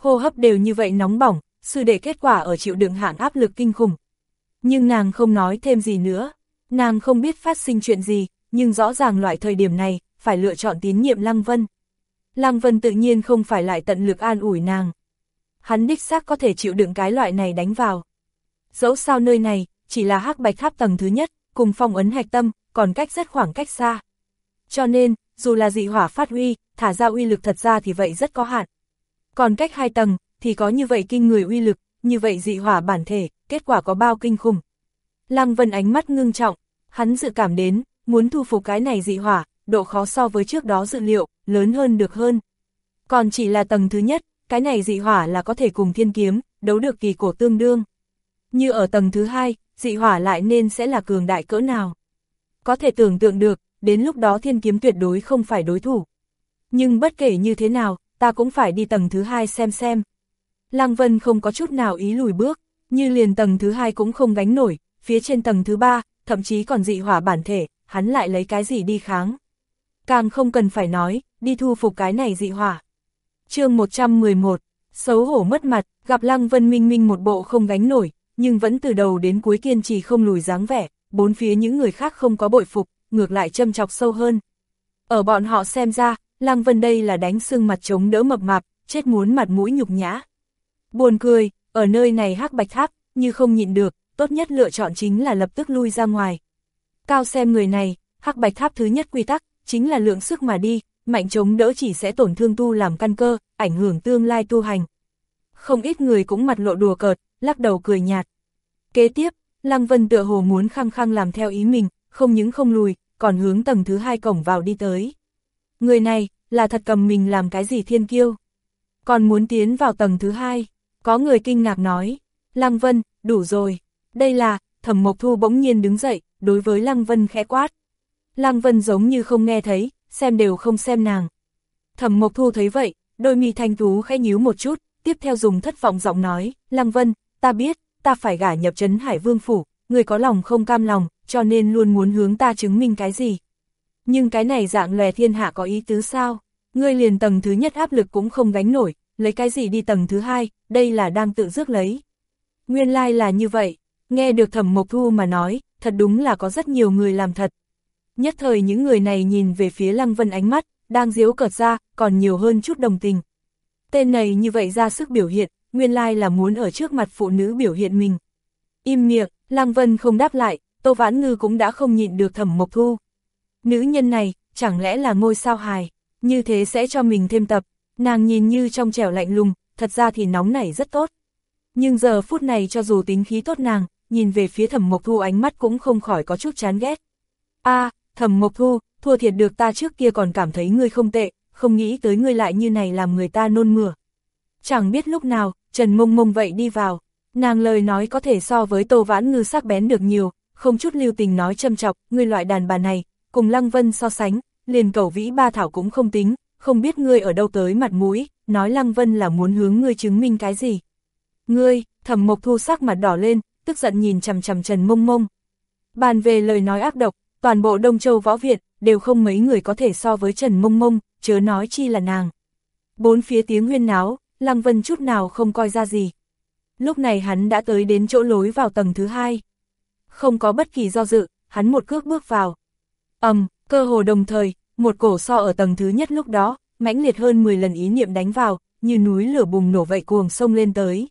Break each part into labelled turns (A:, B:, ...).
A: hô hấp đều như vậy nóng bỏng, sư đệ kết quả ở chịu đựng hạng áp lực kinh khủng. Nhưng nàng không nói thêm gì nữa, nàng không biết phát sinh chuyện gì, nhưng rõ ràng loại thời điểm này, phải lựa chọn tín nhiệm Lăng Vân. Lăng Vân tự nhiên không phải lại tận lực an ủi nàng. Hắn đích xác có thể chịu đựng cái loại này đánh vào. Dẫu sao nơi này, chỉ là hắc bạch tháp tầng thứ nhất, cùng phong ấn hạch tâm, còn cách rất khoảng cách xa. Cho nên, dù là dị hỏa phát huy, thả ra uy lực thật ra thì vậy rất có hạn. Còn cách hai tầng, thì có như vậy kinh người uy lực, như vậy dị hỏa bản thể, kết quả có bao kinh khủng. Lăng Vân ánh mắt ngưng trọng, hắn dự cảm đến, muốn thu phục cái này dị hỏa, độ khó so với trước đó dự liệu, lớn hơn được hơn. Còn chỉ là tầng thứ nhất, cái này dị hỏa là có thể cùng thiên kiếm, đấu được kỳ cổ tương đương. Như ở tầng thứ hai, dị hỏa lại nên sẽ là cường đại cỡ nào. Có thể tưởng tượng được, đến lúc đó thiên kiếm tuyệt đối không phải đối thủ. Nhưng bất kể như thế nào, ta cũng phải đi tầng thứ hai xem xem. Lăng Vân không có chút nào ý lùi bước, như liền tầng thứ hai cũng không gánh nổi, phía trên tầng thứ ba, thậm chí còn dị hỏa bản thể, hắn lại lấy cái gì đi kháng. Càng không cần phải nói, đi thu phục cái này dị hỏa. chương 111, xấu hổ mất mặt, gặp Lăng Vân Minh Minh một bộ không gánh nổi, nhưng vẫn từ đầu đến cuối kiên trì không lùi dáng vẻ, bốn phía những người khác không có bội phục, ngược lại châm chọc sâu hơn. Ở bọn họ xem ra, Lăng Vân đây là đánh xương mặt chống đỡ mập mạp, chết muốn mặt mũi nhục nhã. Buồn cười, ở nơi này hắc bạch tháp, như không nhịn được, tốt nhất lựa chọn chính là lập tức lui ra ngoài. Cao xem người này, hắc bạch tháp thứ nhất quy tắc, chính là lượng sức mà đi, mạnh chống đỡ chỉ sẽ tổn thương tu làm căn cơ, ảnh hưởng tương lai tu hành. Không ít người cũng mặt lộ đùa cợt, lắc đầu cười nhạt. Kế tiếp, Lăng Vân tựa hồ muốn khăng khăng làm theo ý mình, không những không lùi, còn hướng tầng thứ hai cổng vào đi tới. Người này, là thật cầm mình làm cái gì thiên kiêu. Còn muốn tiến vào tầng thứ hai, có người kinh ngạc nói, Lăng Vân, đủ rồi. Đây là, thẩm Mộc Thu bỗng nhiên đứng dậy, đối với Lăng Vân khẽ quát. Lăng Vân giống như không nghe thấy, xem đều không xem nàng. Thẩm Mộc Thu thấy vậy, đôi mi thanh tú khẽ nhíu một chút, tiếp theo dùng thất vọng giọng nói, Lăng Vân, ta biết, ta phải gả nhập trấn Hải Vương Phủ, người có lòng không cam lòng, cho nên luôn muốn hướng ta chứng minh cái gì. Nhưng cái này dạng lè thiên hạ có ý tứ sao? Ngươi liền tầng thứ nhất áp lực cũng không gánh nổi, lấy cái gì đi tầng thứ hai, đây là đang tự rước lấy. Nguyên lai like là như vậy, nghe được thẩm mộc thu mà nói, thật đúng là có rất nhiều người làm thật. Nhất thời những người này nhìn về phía Lăng Vân ánh mắt, đang diếu cợt ra, còn nhiều hơn chút đồng tình. Tên này như vậy ra sức biểu hiện, nguyên lai like là muốn ở trước mặt phụ nữ biểu hiện mình. Im miệng, Lăng Vân không đáp lại, Tô Vãn Ngư cũng đã không nhịn được thẩm mộc thu. Nữ nhân này, chẳng lẽ là ngôi sao hài, như thế sẽ cho mình thêm tập, nàng nhìn như trong trẻo lạnh lùng, thật ra thì nóng nảy rất tốt. Nhưng giờ phút này cho dù tính khí tốt nàng, nhìn về phía thẩm mộc thu ánh mắt cũng không khỏi có chút chán ghét. a thẩm mộc thu, thua thiệt được ta trước kia còn cảm thấy ngươi không tệ, không nghĩ tới ngươi lại như này làm người ta nôn mửa. Chẳng biết lúc nào, Trần Mông Mông vậy đi vào, nàng lời nói có thể so với Tô Vãn Ngư sắc bén được nhiều, không chút lưu tình nói châm chọc, ngươi loại đàn bà này, cùng Lăng Vân so sánh, liền cầu vĩ ba thảo cũng không tính, không biết ngươi ở đâu tới mặt mũi, nói Lăng Vân là muốn hướng ngươi chứng minh cái gì. Ngươi, thẩm mộc thu sắc mặt đỏ lên, tức giận nhìn chằm chằm Trần Mông Mông. Bàn về lời nói ác độc, toàn bộ Đông Châu Võ việt đều không mấy người có thể so với Trần Mông Mông, chớ nói chi là nàng. Bốn phía tiếng huyên náo, Lăng Vân chút nào không coi ra gì. Lúc này hắn đã tới đến chỗ lối vào tầng thứ hai. Không có bất kỳ do dự, hắn một cước bước vào ầm, um, cơ hồ đồng thời, một cổ so ở tầng thứ nhất lúc đó, mãnh liệt hơn 10 lần ý niệm đánh vào, như núi lửa bùng nổ vậy cuồng sông lên tới.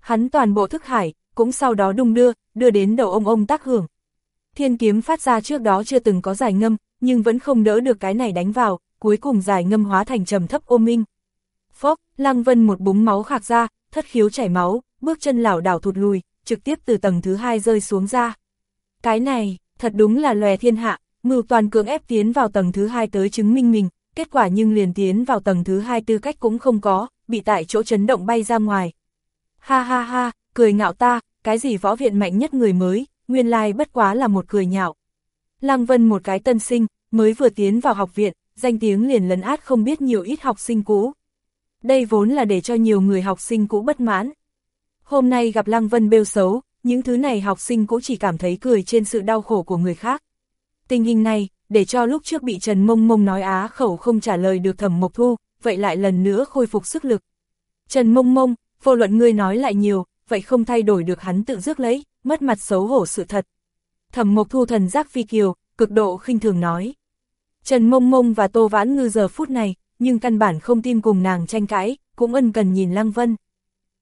A: Hắn toàn bộ thức hải, cũng sau đó đung đưa, đưa đến đầu ông ông tác hưởng. Thiên kiếm phát ra trước đó chưa từng có giải ngâm, nhưng vẫn không đỡ được cái này đánh vào, cuối cùng giải ngâm hóa thành trầm thấp ô minh. Phốc, Lăng Vân một búng máu khạc ra, thất khiếu chảy máu, bước chân lảo đảo thụt lùi, trực tiếp từ tầng thứ hai rơi xuống ra. Cái này, thật đúng là lòe thiên hạ, mưu toàn cưỡng ép tiến vào tầng thứ hai tới chứng minh mình, kết quả nhưng liền tiến vào tầng thứ hai tư cách cũng không có, bị tại chỗ chấn động bay ra ngoài. Ha ha ha, cười ngạo ta, cái gì võ viện mạnh nhất người mới, nguyên lai bất quá là một cười nhạo. Lăng Vân một cái tân sinh, mới vừa tiến vào học viện, danh tiếng liền lấn át không biết nhiều ít học sinh cũ. Đây vốn là để cho nhiều người học sinh cũ bất mãn. Hôm nay gặp Lăng Vân bêu xấu, những thứ này học sinh cũ chỉ cảm thấy cười trên sự đau khổ của người khác. Tình hình này, để cho lúc trước bị Trần Mông Mông nói á khẩu không trả lời được thẩm Mộc Thu, vậy lại lần nữa khôi phục sức lực. Trần mông mông, vô luận ngươi nói lại nhiều, vậy không thay đổi được hắn tự rước lấy, mất mặt xấu hổ sự thật. Thẩm Mộc Thu thần giác phi kiều, cực độ khinh thường nói. Trần Mông Mông và Tô Vãn Ngư giờ phút này, nhưng căn bản không tin cùng nàng tranh cãi, cũng ân cần nhìn Lăng Vân.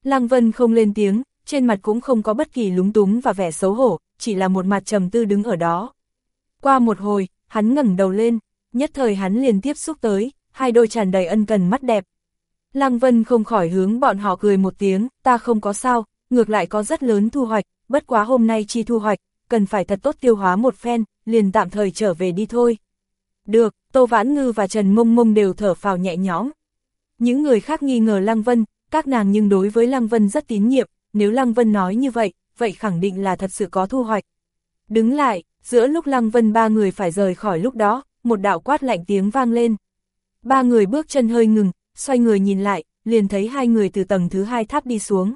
A: Lăng Vân không lên tiếng, trên mặt cũng không có bất kỳ lúng túng và vẻ xấu hổ, chỉ là một mặt trầm tư đứng ở đó. Qua một hồi, hắn ngẩng đầu lên, nhất thời hắn liền tiếp xúc tới, hai đôi tràn đầy ân cần mắt đẹp. Lăng Vân không khỏi hướng bọn họ cười một tiếng, ta không có sao, ngược lại có rất lớn thu hoạch, bất quá hôm nay chi thu hoạch, cần phải thật tốt tiêu hóa một phen, liền tạm thời trở về đi thôi. Được, Tô Vãn Ngư và Trần Mông Mông đều thở phào nhẹ nhõm. Những người khác nghi ngờ Lăng Vân, các nàng nhưng đối với Lăng Vân rất tín nhiệm, nếu Lăng Vân nói như vậy, vậy khẳng định là thật sự có thu hoạch. Đứng lại, giữa lúc Lăng Vân ba người phải rời khỏi lúc đó, một đạo quát lạnh tiếng vang lên. Ba người bước chân hơi ngừng, xoay người nhìn lại, liền thấy hai người từ tầng thứ hai tháp đi xuống.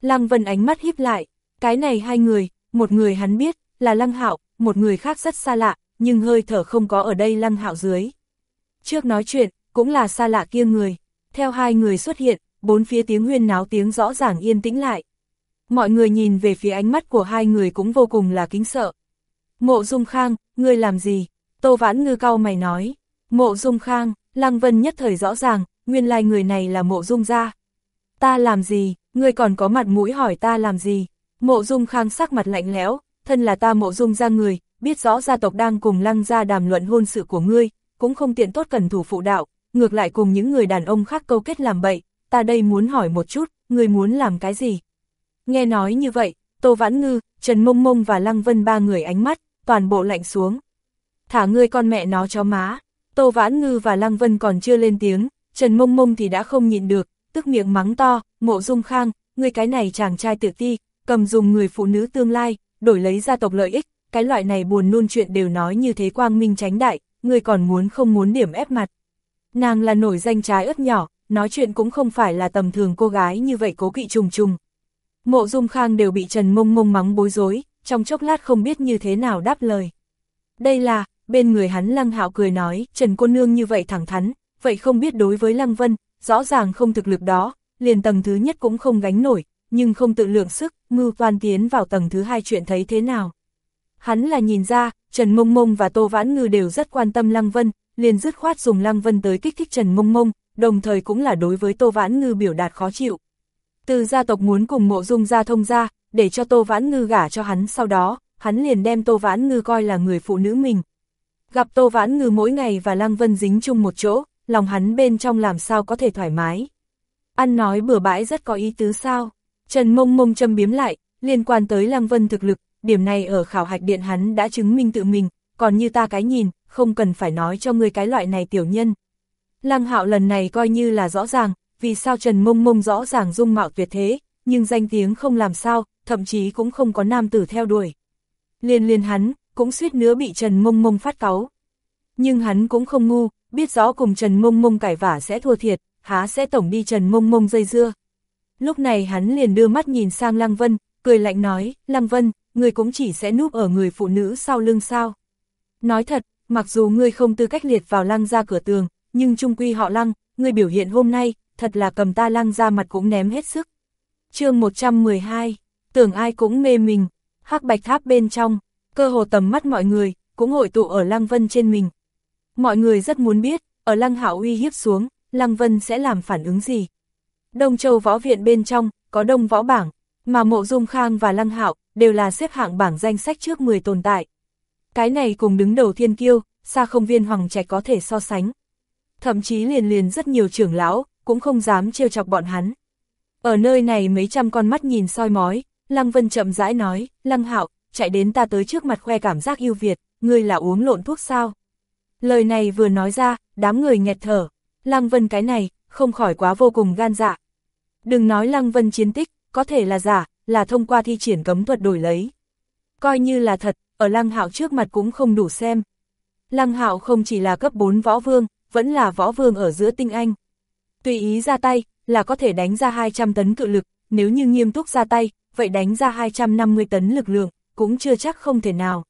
A: Lăng Vân ánh mắt híp lại, cái này hai người, một người hắn biết, là Lăng Hạo, một người khác rất xa lạ, nhưng hơi thở không có ở đây Lăng Hạo dưới. Trước nói chuyện, cũng là xa lạ kia người, theo hai người xuất hiện, bốn phía tiếng huyên náo tiếng rõ ràng yên tĩnh lại. Mọi người nhìn về phía ánh mắt của hai người cũng vô cùng là kính sợ. Mộ Dung Khang, ngươi làm gì? Tô Vãn Ngư cao mày nói. Mộ Dung Khang, Lăng Vân nhất thời rõ ràng, nguyên lai người này là Mộ Dung gia. Ta làm gì, ngươi còn có mặt mũi hỏi ta làm gì? Mộ Dung Khang sắc mặt lạnh lẽo, thân là ta Mộ Dung gia người, biết rõ gia tộc đang cùng Lăng gia đàm luận hôn sự của ngươi, cũng không tiện tốt cần thủ phụ đạo, ngược lại cùng những người đàn ông khác câu kết làm bậy, ta đây muốn hỏi một chút, ngươi muốn làm cái gì? Nghe nói như vậy, Tô Vãn Ngư, Trần Mông Mông và Lăng Vân ba người ánh mắt, toàn bộ lạnh xuống. Thả ngươi con mẹ nó cho má, Tô Vãn Ngư và Lăng Vân còn chưa lên tiếng, Trần Mông Mông thì đã không nhịn được, tức miệng mắng to, mộ dung khang, ngươi cái này chàng trai tự ti, cầm dùng người phụ nữ tương lai, đổi lấy gia tộc lợi ích, cái loại này buồn nôn chuyện đều nói như thế quang minh tránh đại, ngươi còn muốn không muốn điểm ép mặt. Nàng là nổi danh trái ớt nhỏ, nói chuyện cũng không phải là tầm thường cô gái như vậy cố kỵ trùng trùng. Mộ Dung Khang đều bị Trần Mông Mông mắng bối rối, trong chốc lát không biết như thế nào đáp lời. Đây là, bên người hắn Lăng Hạo cười nói, Trần cô nương như vậy thẳng thắn, vậy không biết đối với Lăng Vân, rõ ràng không thực lực đó, liền tầng thứ nhất cũng không gánh nổi, nhưng không tự lượng sức, mưu toan tiến vào tầng thứ hai chuyện thấy thế nào. Hắn là nhìn ra, Trần Mông Mông và Tô Vãn Ngư đều rất quan tâm Lăng Vân, liền dứt khoát dùng Lăng Vân tới kích thích Trần Mông Mông, đồng thời cũng là đối với Tô Vãn Ngư biểu đạt khó chịu. Từ gia tộc muốn cùng mộ dung gia thông gia, để cho Tô Vãn Ngư gả cho hắn sau đó, hắn liền đem Tô Vãn Ngư coi là người phụ nữ mình. Gặp Tô Vãn Ngư mỗi ngày và Lăng Vân dính chung một chỗ, lòng hắn bên trong làm sao có thể thoải mái. Ăn nói bừa bãi rất có ý tứ sao. Trần mông mông châm biếm lại, liên quan tới Lăng Vân thực lực, điểm này ở khảo hạch điện hắn đã chứng minh tự mình, còn như ta cái nhìn, không cần phải nói cho người cái loại này tiểu nhân. Lăng hạo lần này coi như là rõ ràng, vì sao Trần Mông Mông rõ ràng dung mạo tuyệt thế, nhưng danh tiếng không làm sao, thậm chí cũng không có nam tử theo đuổi. Liên liên hắn, cũng suýt nữa bị Trần Mông Mông phát cáu. Nhưng hắn cũng không ngu, biết rõ cùng Trần Mông Mông cải vả sẽ thua thiệt, há sẽ tổng đi Trần Mông Mông dây dưa. Lúc này hắn liền đưa mắt nhìn sang Lăng Vân, cười lạnh nói, Lăng Vân, người cũng chỉ sẽ núp ở người phụ nữ sau lưng sao. Nói thật, mặc dù ngươi không tư cách liệt vào lăng ra cửa tường, nhưng trung quy họ lăng, ngươi biểu hiện hôm nay, thật là cầm ta lăng ra mặt cũng ném hết sức. chương 112, tưởng ai cũng mê mình, hắc bạch tháp bên trong, cơ hồ tầm mắt mọi người, cũng hội tụ ở lăng vân trên mình. Mọi người rất muốn biết, ở lăng hạo uy hiếp xuống, lăng vân sẽ làm phản ứng gì. Đông Châu võ viện bên trong, có đông võ bảng, mà mộ dung khang và lăng hạo đều là xếp hạng bảng danh sách trước 10 tồn tại. Cái này cùng đứng đầu thiên kiêu, xa không viên hoàng trạch có thể so sánh. Thậm chí liền liền rất nhiều trưởng lão, cũng không dám trêu chọc bọn hắn. Ở nơi này mấy trăm con mắt nhìn soi mói, Lăng Vân chậm rãi nói, Lăng Hạo, chạy đến ta tới trước mặt khoe cảm giác yêu Việt, ngươi là uống lộn thuốc sao? Lời này vừa nói ra, đám người nghẹt thở, Lăng Vân cái này, không khỏi quá vô cùng gan dạ. Đừng nói Lăng Vân chiến tích, có thể là giả, là thông qua thi triển cấm thuật đổi lấy. Coi như là thật, ở Lăng Hạo trước mặt cũng không đủ xem. Lăng Hạo không chỉ là cấp 4 võ vương, vẫn là võ vương ở giữa tinh anh. Tùy ý ra tay, là có thể đánh ra 200 tấn cự lực, nếu như nghiêm túc ra tay, vậy đánh ra 250 tấn lực lượng, cũng chưa chắc không thể nào.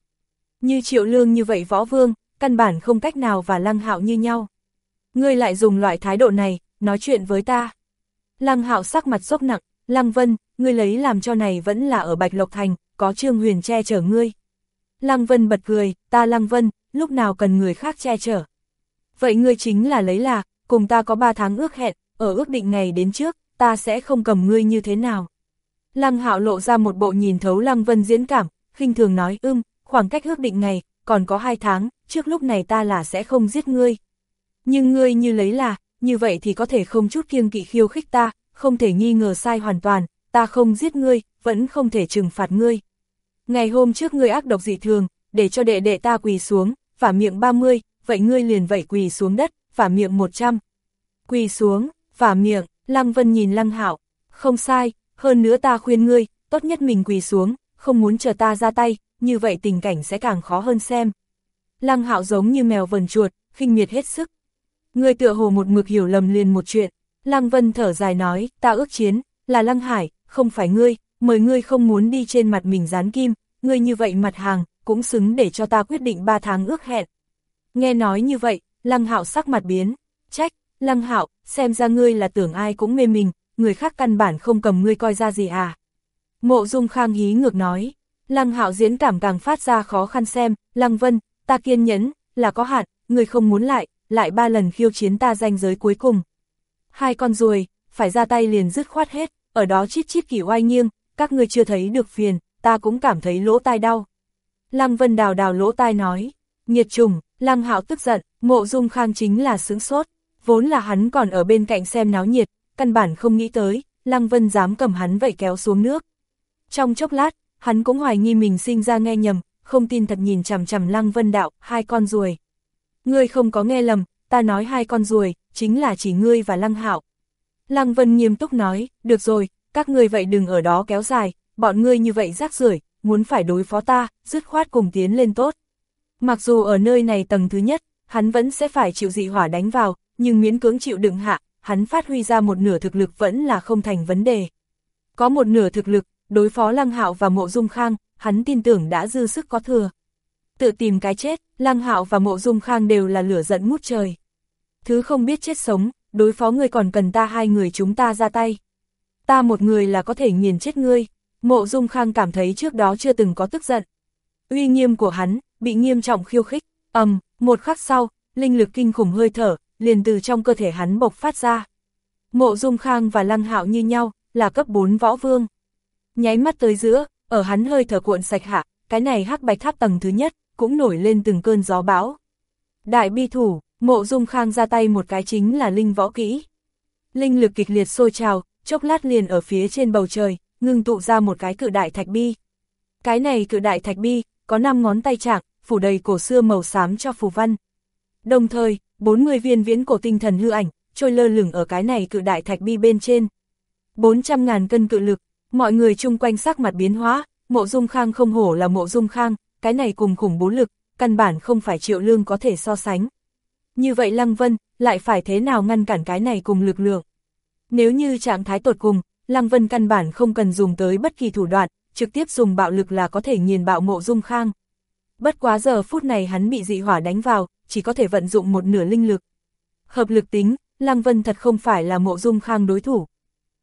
A: Như triệu lương như vậy võ vương, căn bản không cách nào và lăng hạo như nhau. Ngươi lại dùng loại thái độ này, nói chuyện với ta. Lăng Hạo sắc mặt sốc nặng, Lăng Vân, ngươi lấy làm cho này vẫn là ở Bạch Lộc Thành, có Trương Huyền che chở ngươi. Lăng Vân bật cười, ta Lăng Vân, lúc nào cần người khác che chở. Vậy ngươi chính là lấy là, cùng ta có ba tháng ước hẹn, ở ước định ngày đến trước, ta sẽ không cầm ngươi như thế nào. Lăng Hạo lộ ra một bộ nhìn thấu Lăng Vân diễn cảm, khinh thường nói ưm, khoảng cách ước định ngày, còn có hai tháng, trước lúc này ta là sẽ không giết ngươi. Nhưng ngươi như lấy là, như vậy thì có thể không chút kiêng kỵ khiêu khích ta, không thể nghi ngờ sai hoàn toàn, ta không giết ngươi, vẫn không thể trừng phạt ngươi. Ngày hôm trước ngươi ác độc dị thường, để cho đệ đệ ta quỳ xuống, và miệng 30, vậy ngươi liền vậy quỳ xuống đất, và miệng 100. Quỳ xuống, và miệng, Lăng Vân nhìn Lăng Hạo, không sai, hơn nữa ta khuyên ngươi, tốt nhất mình quỳ xuống, không muốn chờ ta ra tay, như vậy tình cảnh sẽ càng khó hơn xem. Lăng Hạo giống như mèo vần chuột, khinh miệt hết sức. Ngươi tựa hồ một mực hiểu lầm liền một chuyện, Lăng Vân thở dài nói, ta ước chiến, là Lăng Hải, không phải ngươi, mời ngươi không muốn đi trên mặt mình dán kim, ngươi như vậy mặt hàng, cũng xứng để cho ta quyết định ba tháng ước hẹn. Nghe nói như vậy, Lăng Hạo sắc mặt biến, trách, Lăng Hạo, xem ra ngươi là tưởng ai cũng mê mình, người khác căn bản không cầm ngươi coi ra gì à. Mộ Dung Khang hí ngược nói, Lăng Hạo diễn cảm càng phát ra khó khăn xem, Lăng Vân, ta kiên nhẫn, là có hạn, người không muốn lại, lại ba lần khiêu chiến ta danh giới cuối cùng. Hai con ruồi, phải ra tay liền dứt khoát hết, ở đó chít chít kỳ oai nghiêng, các ngươi chưa thấy được phiền, ta cũng cảm thấy lỗ tai đau. Lăng Vân đào đào lỗ tai nói, nhiệt trùng, Lăng Hạo tức giận, mộ dung khang chính là sướng sốt, vốn là hắn còn ở bên cạnh xem náo nhiệt, căn bản không nghĩ tới, Lăng Vân dám cầm hắn vậy kéo xuống nước. Trong chốc lát, hắn cũng hoài nghi mình sinh ra nghe nhầm, không tin thật nhìn chằm chằm Lăng Vân đạo, hai con ruồi. Ngươi không có nghe lầm, ta nói hai con ruồi, chính là chỉ ngươi và Lăng Hạo. Lăng Vân nghiêm túc nói, được rồi, các ngươi vậy đừng ở đó kéo dài, bọn ngươi như vậy rác rưởi, muốn phải đối phó ta, dứt khoát cùng tiến lên tốt. Mặc dù ở nơi này tầng thứ nhất, hắn vẫn sẽ phải chịu dị hỏa đánh vào, nhưng miễn cưỡng chịu đựng hạ, hắn phát huy ra một nửa thực lực vẫn là không thành vấn đề. Có một nửa thực lực, đối phó Lăng Hạo và Mộ Dung Khang, hắn tin tưởng đã dư sức có thừa. Tự tìm cái chết, Lăng Hạo và Mộ Dung Khang đều là lửa giận ngút trời. Thứ không biết chết sống, đối phó người còn cần ta hai người chúng ta ra tay. Ta một người là có thể nghiền chết ngươi, Mộ Dung Khang cảm thấy trước đó chưa từng có tức giận. Uy nghiêm của hắn, bị nghiêm trọng khiêu khích, ầm, um, một khắc sau, linh lực kinh khủng hơi thở, liền từ trong cơ thể hắn bộc phát ra. Mộ Dung Khang và Lăng Hạo như nhau, là cấp 4 võ vương. Nháy mắt tới giữa, ở hắn hơi thở cuộn sạch hạ, cái này hắc bạch tháp tầng thứ nhất, cũng nổi lên từng cơn gió bão. Đại bi thủ, mộ dung khang ra tay một cái chính là linh võ kỹ. Linh lực kịch liệt sôi trào, chốc lát liền ở phía trên bầu trời, ngưng tụ ra một cái cự đại thạch bi. Cái này cự đại thạch bi, có 5 ngón tay chạc, phủ đầy cổ xưa màu xám cho phù văn. Đồng thời, 40 viên viễn cổ tinh thần hư ảnh, trôi lơ lửng ở cái này cự đại thạch bi bên trên. 400.000 cân cự lực, mọi người chung quanh sắc mặt biến hóa, mộ dung khang không hổ là mộ dung khang, cái này cùng khủng bố lực, căn bản không phải triệu lương có thể so sánh. Như vậy Lăng Vân, lại phải thế nào ngăn cản cái này cùng lực lượng? Nếu như trạng thái tột cùng, Lăng Vân căn bản không cần dùng tới bất kỳ thủ đoạn, trực tiếp dùng bạo lực là có thể nghiền bạo mộ dung khang. Bất quá giờ phút này hắn bị dị hỏa đánh vào, chỉ có thể vận dụng một nửa linh lực. Hợp lực tính, Lăng Vân thật không phải là mộ dung khang đối thủ.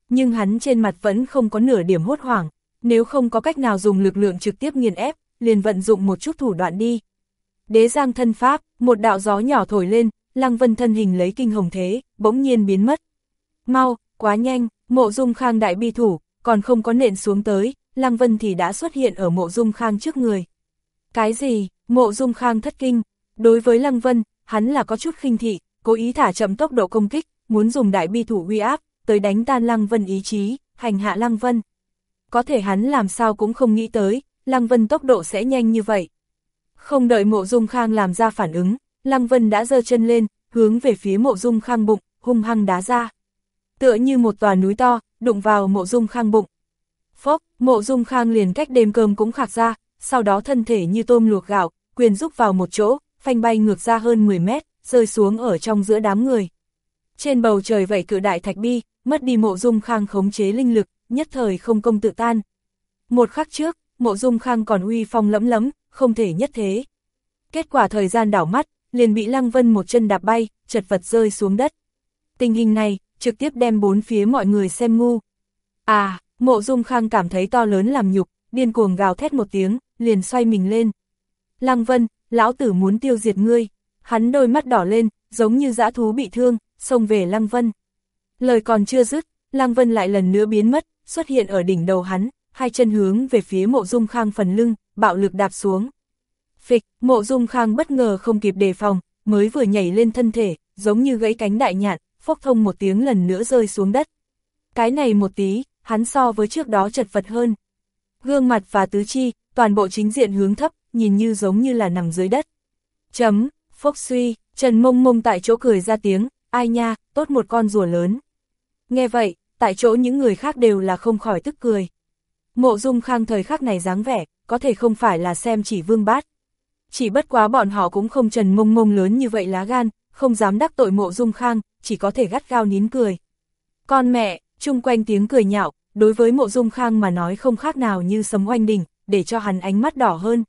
A: Nhưng hắn trên mặt vẫn không có nửa điểm hốt hoảng, nếu không có cách nào dùng lực lượng trực tiếp nghiền ép, liền vận dụng một chút thủ đoạn đi. Đế giang thân pháp, một đạo gió nhỏ thổi lên, Lăng Vân thân hình lấy kinh hồng thế, bỗng nhiên biến mất. Mau, quá nhanh, mộ dung khang đại bi thủ, còn không có nện xuống tới, Lăng Vân thì đã xuất hiện ở mộ dung khang trước người. Cái gì, mộ dung khang thất kinh, đối với Lăng Vân, hắn là có chút khinh thị, cố ý thả chậm tốc độ công kích, muốn dùng đại bi thủ uy áp, tới đánh tan Lăng Vân ý chí, hành hạ Lăng Vân. Có thể hắn làm sao cũng không nghĩ tới, Lăng Vân tốc độ sẽ nhanh như vậy. Không đợi mộ dung khang làm ra phản ứng, Lăng Vân đã giơ chân lên, hướng về phía mộ dung khang bụng, hung hăng đá ra. Tựa như một tòa núi to, đụng vào mộ dung khang bụng. Phốc, mộ dung khang liền cách đêm cơm cũng khạc ra, sau đó thân thể như tôm luộc gạo, quyền rúc vào một chỗ, phanh bay ngược ra hơn 10 mét, rơi xuống ở trong giữa đám người. Trên bầu trời vậy cự đại thạch bi, mất đi mộ dung khang khống chế linh lực, nhất thời không công tự tan. Một khắc trước, mộ dung khang còn uy phong lẫm lẫm, không thể nhất thế. Kết quả thời gian đảo mắt, liền bị Lăng Vân một chân đạp bay, chật vật rơi xuống đất. Tình hình này, trực tiếp đem bốn phía mọi người xem ngu. À, mộ dung khang cảm thấy to lớn làm nhục, điên cuồng gào thét một tiếng, liền xoay mình lên. Lăng Vân, lão tử muốn tiêu diệt ngươi. Hắn đôi mắt đỏ lên, giống như dã thú bị thương, xông về Lăng Vân. Lời còn chưa dứt, Lăng Vân lại lần nữa biến mất, xuất hiện ở đỉnh đầu hắn, hai chân hướng về phía mộ dung khang phần lưng, bạo lực đạp xuống. Phịch, mộ dung khang bất ngờ không kịp đề phòng, mới vừa nhảy lên thân thể, giống như gãy cánh đại nhạn, phốc thông một tiếng lần nữa rơi xuống đất. Cái này một tí, hắn so với trước đó chật vật hơn. Gương mặt và tứ chi, toàn bộ chính diện hướng thấp, nhìn như giống như là nằm dưới đất. Chấm, phốc suy, Trần Mông Mông tại chỗ cười ra tiếng, ai nha, tốt một con rùa lớn. Nghe vậy, tại chỗ những người khác đều là không khỏi tức cười. Mộ dung khang thời khắc này dáng vẻ, có thể không phải là xem chỉ vương bát. Chỉ bất quá bọn họ cũng không trần mông mông lớn như vậy lá gan, không dám đắc tội mộ dung khang, chỉ có thể gắt gao nín cười. Con mẹ, chung quanh tiếng cười nhạo, đối với mộ dung khang mà nói không khác nào như sấm oanh đỉnh, để cho hắn ánh mắt đỏ hơn.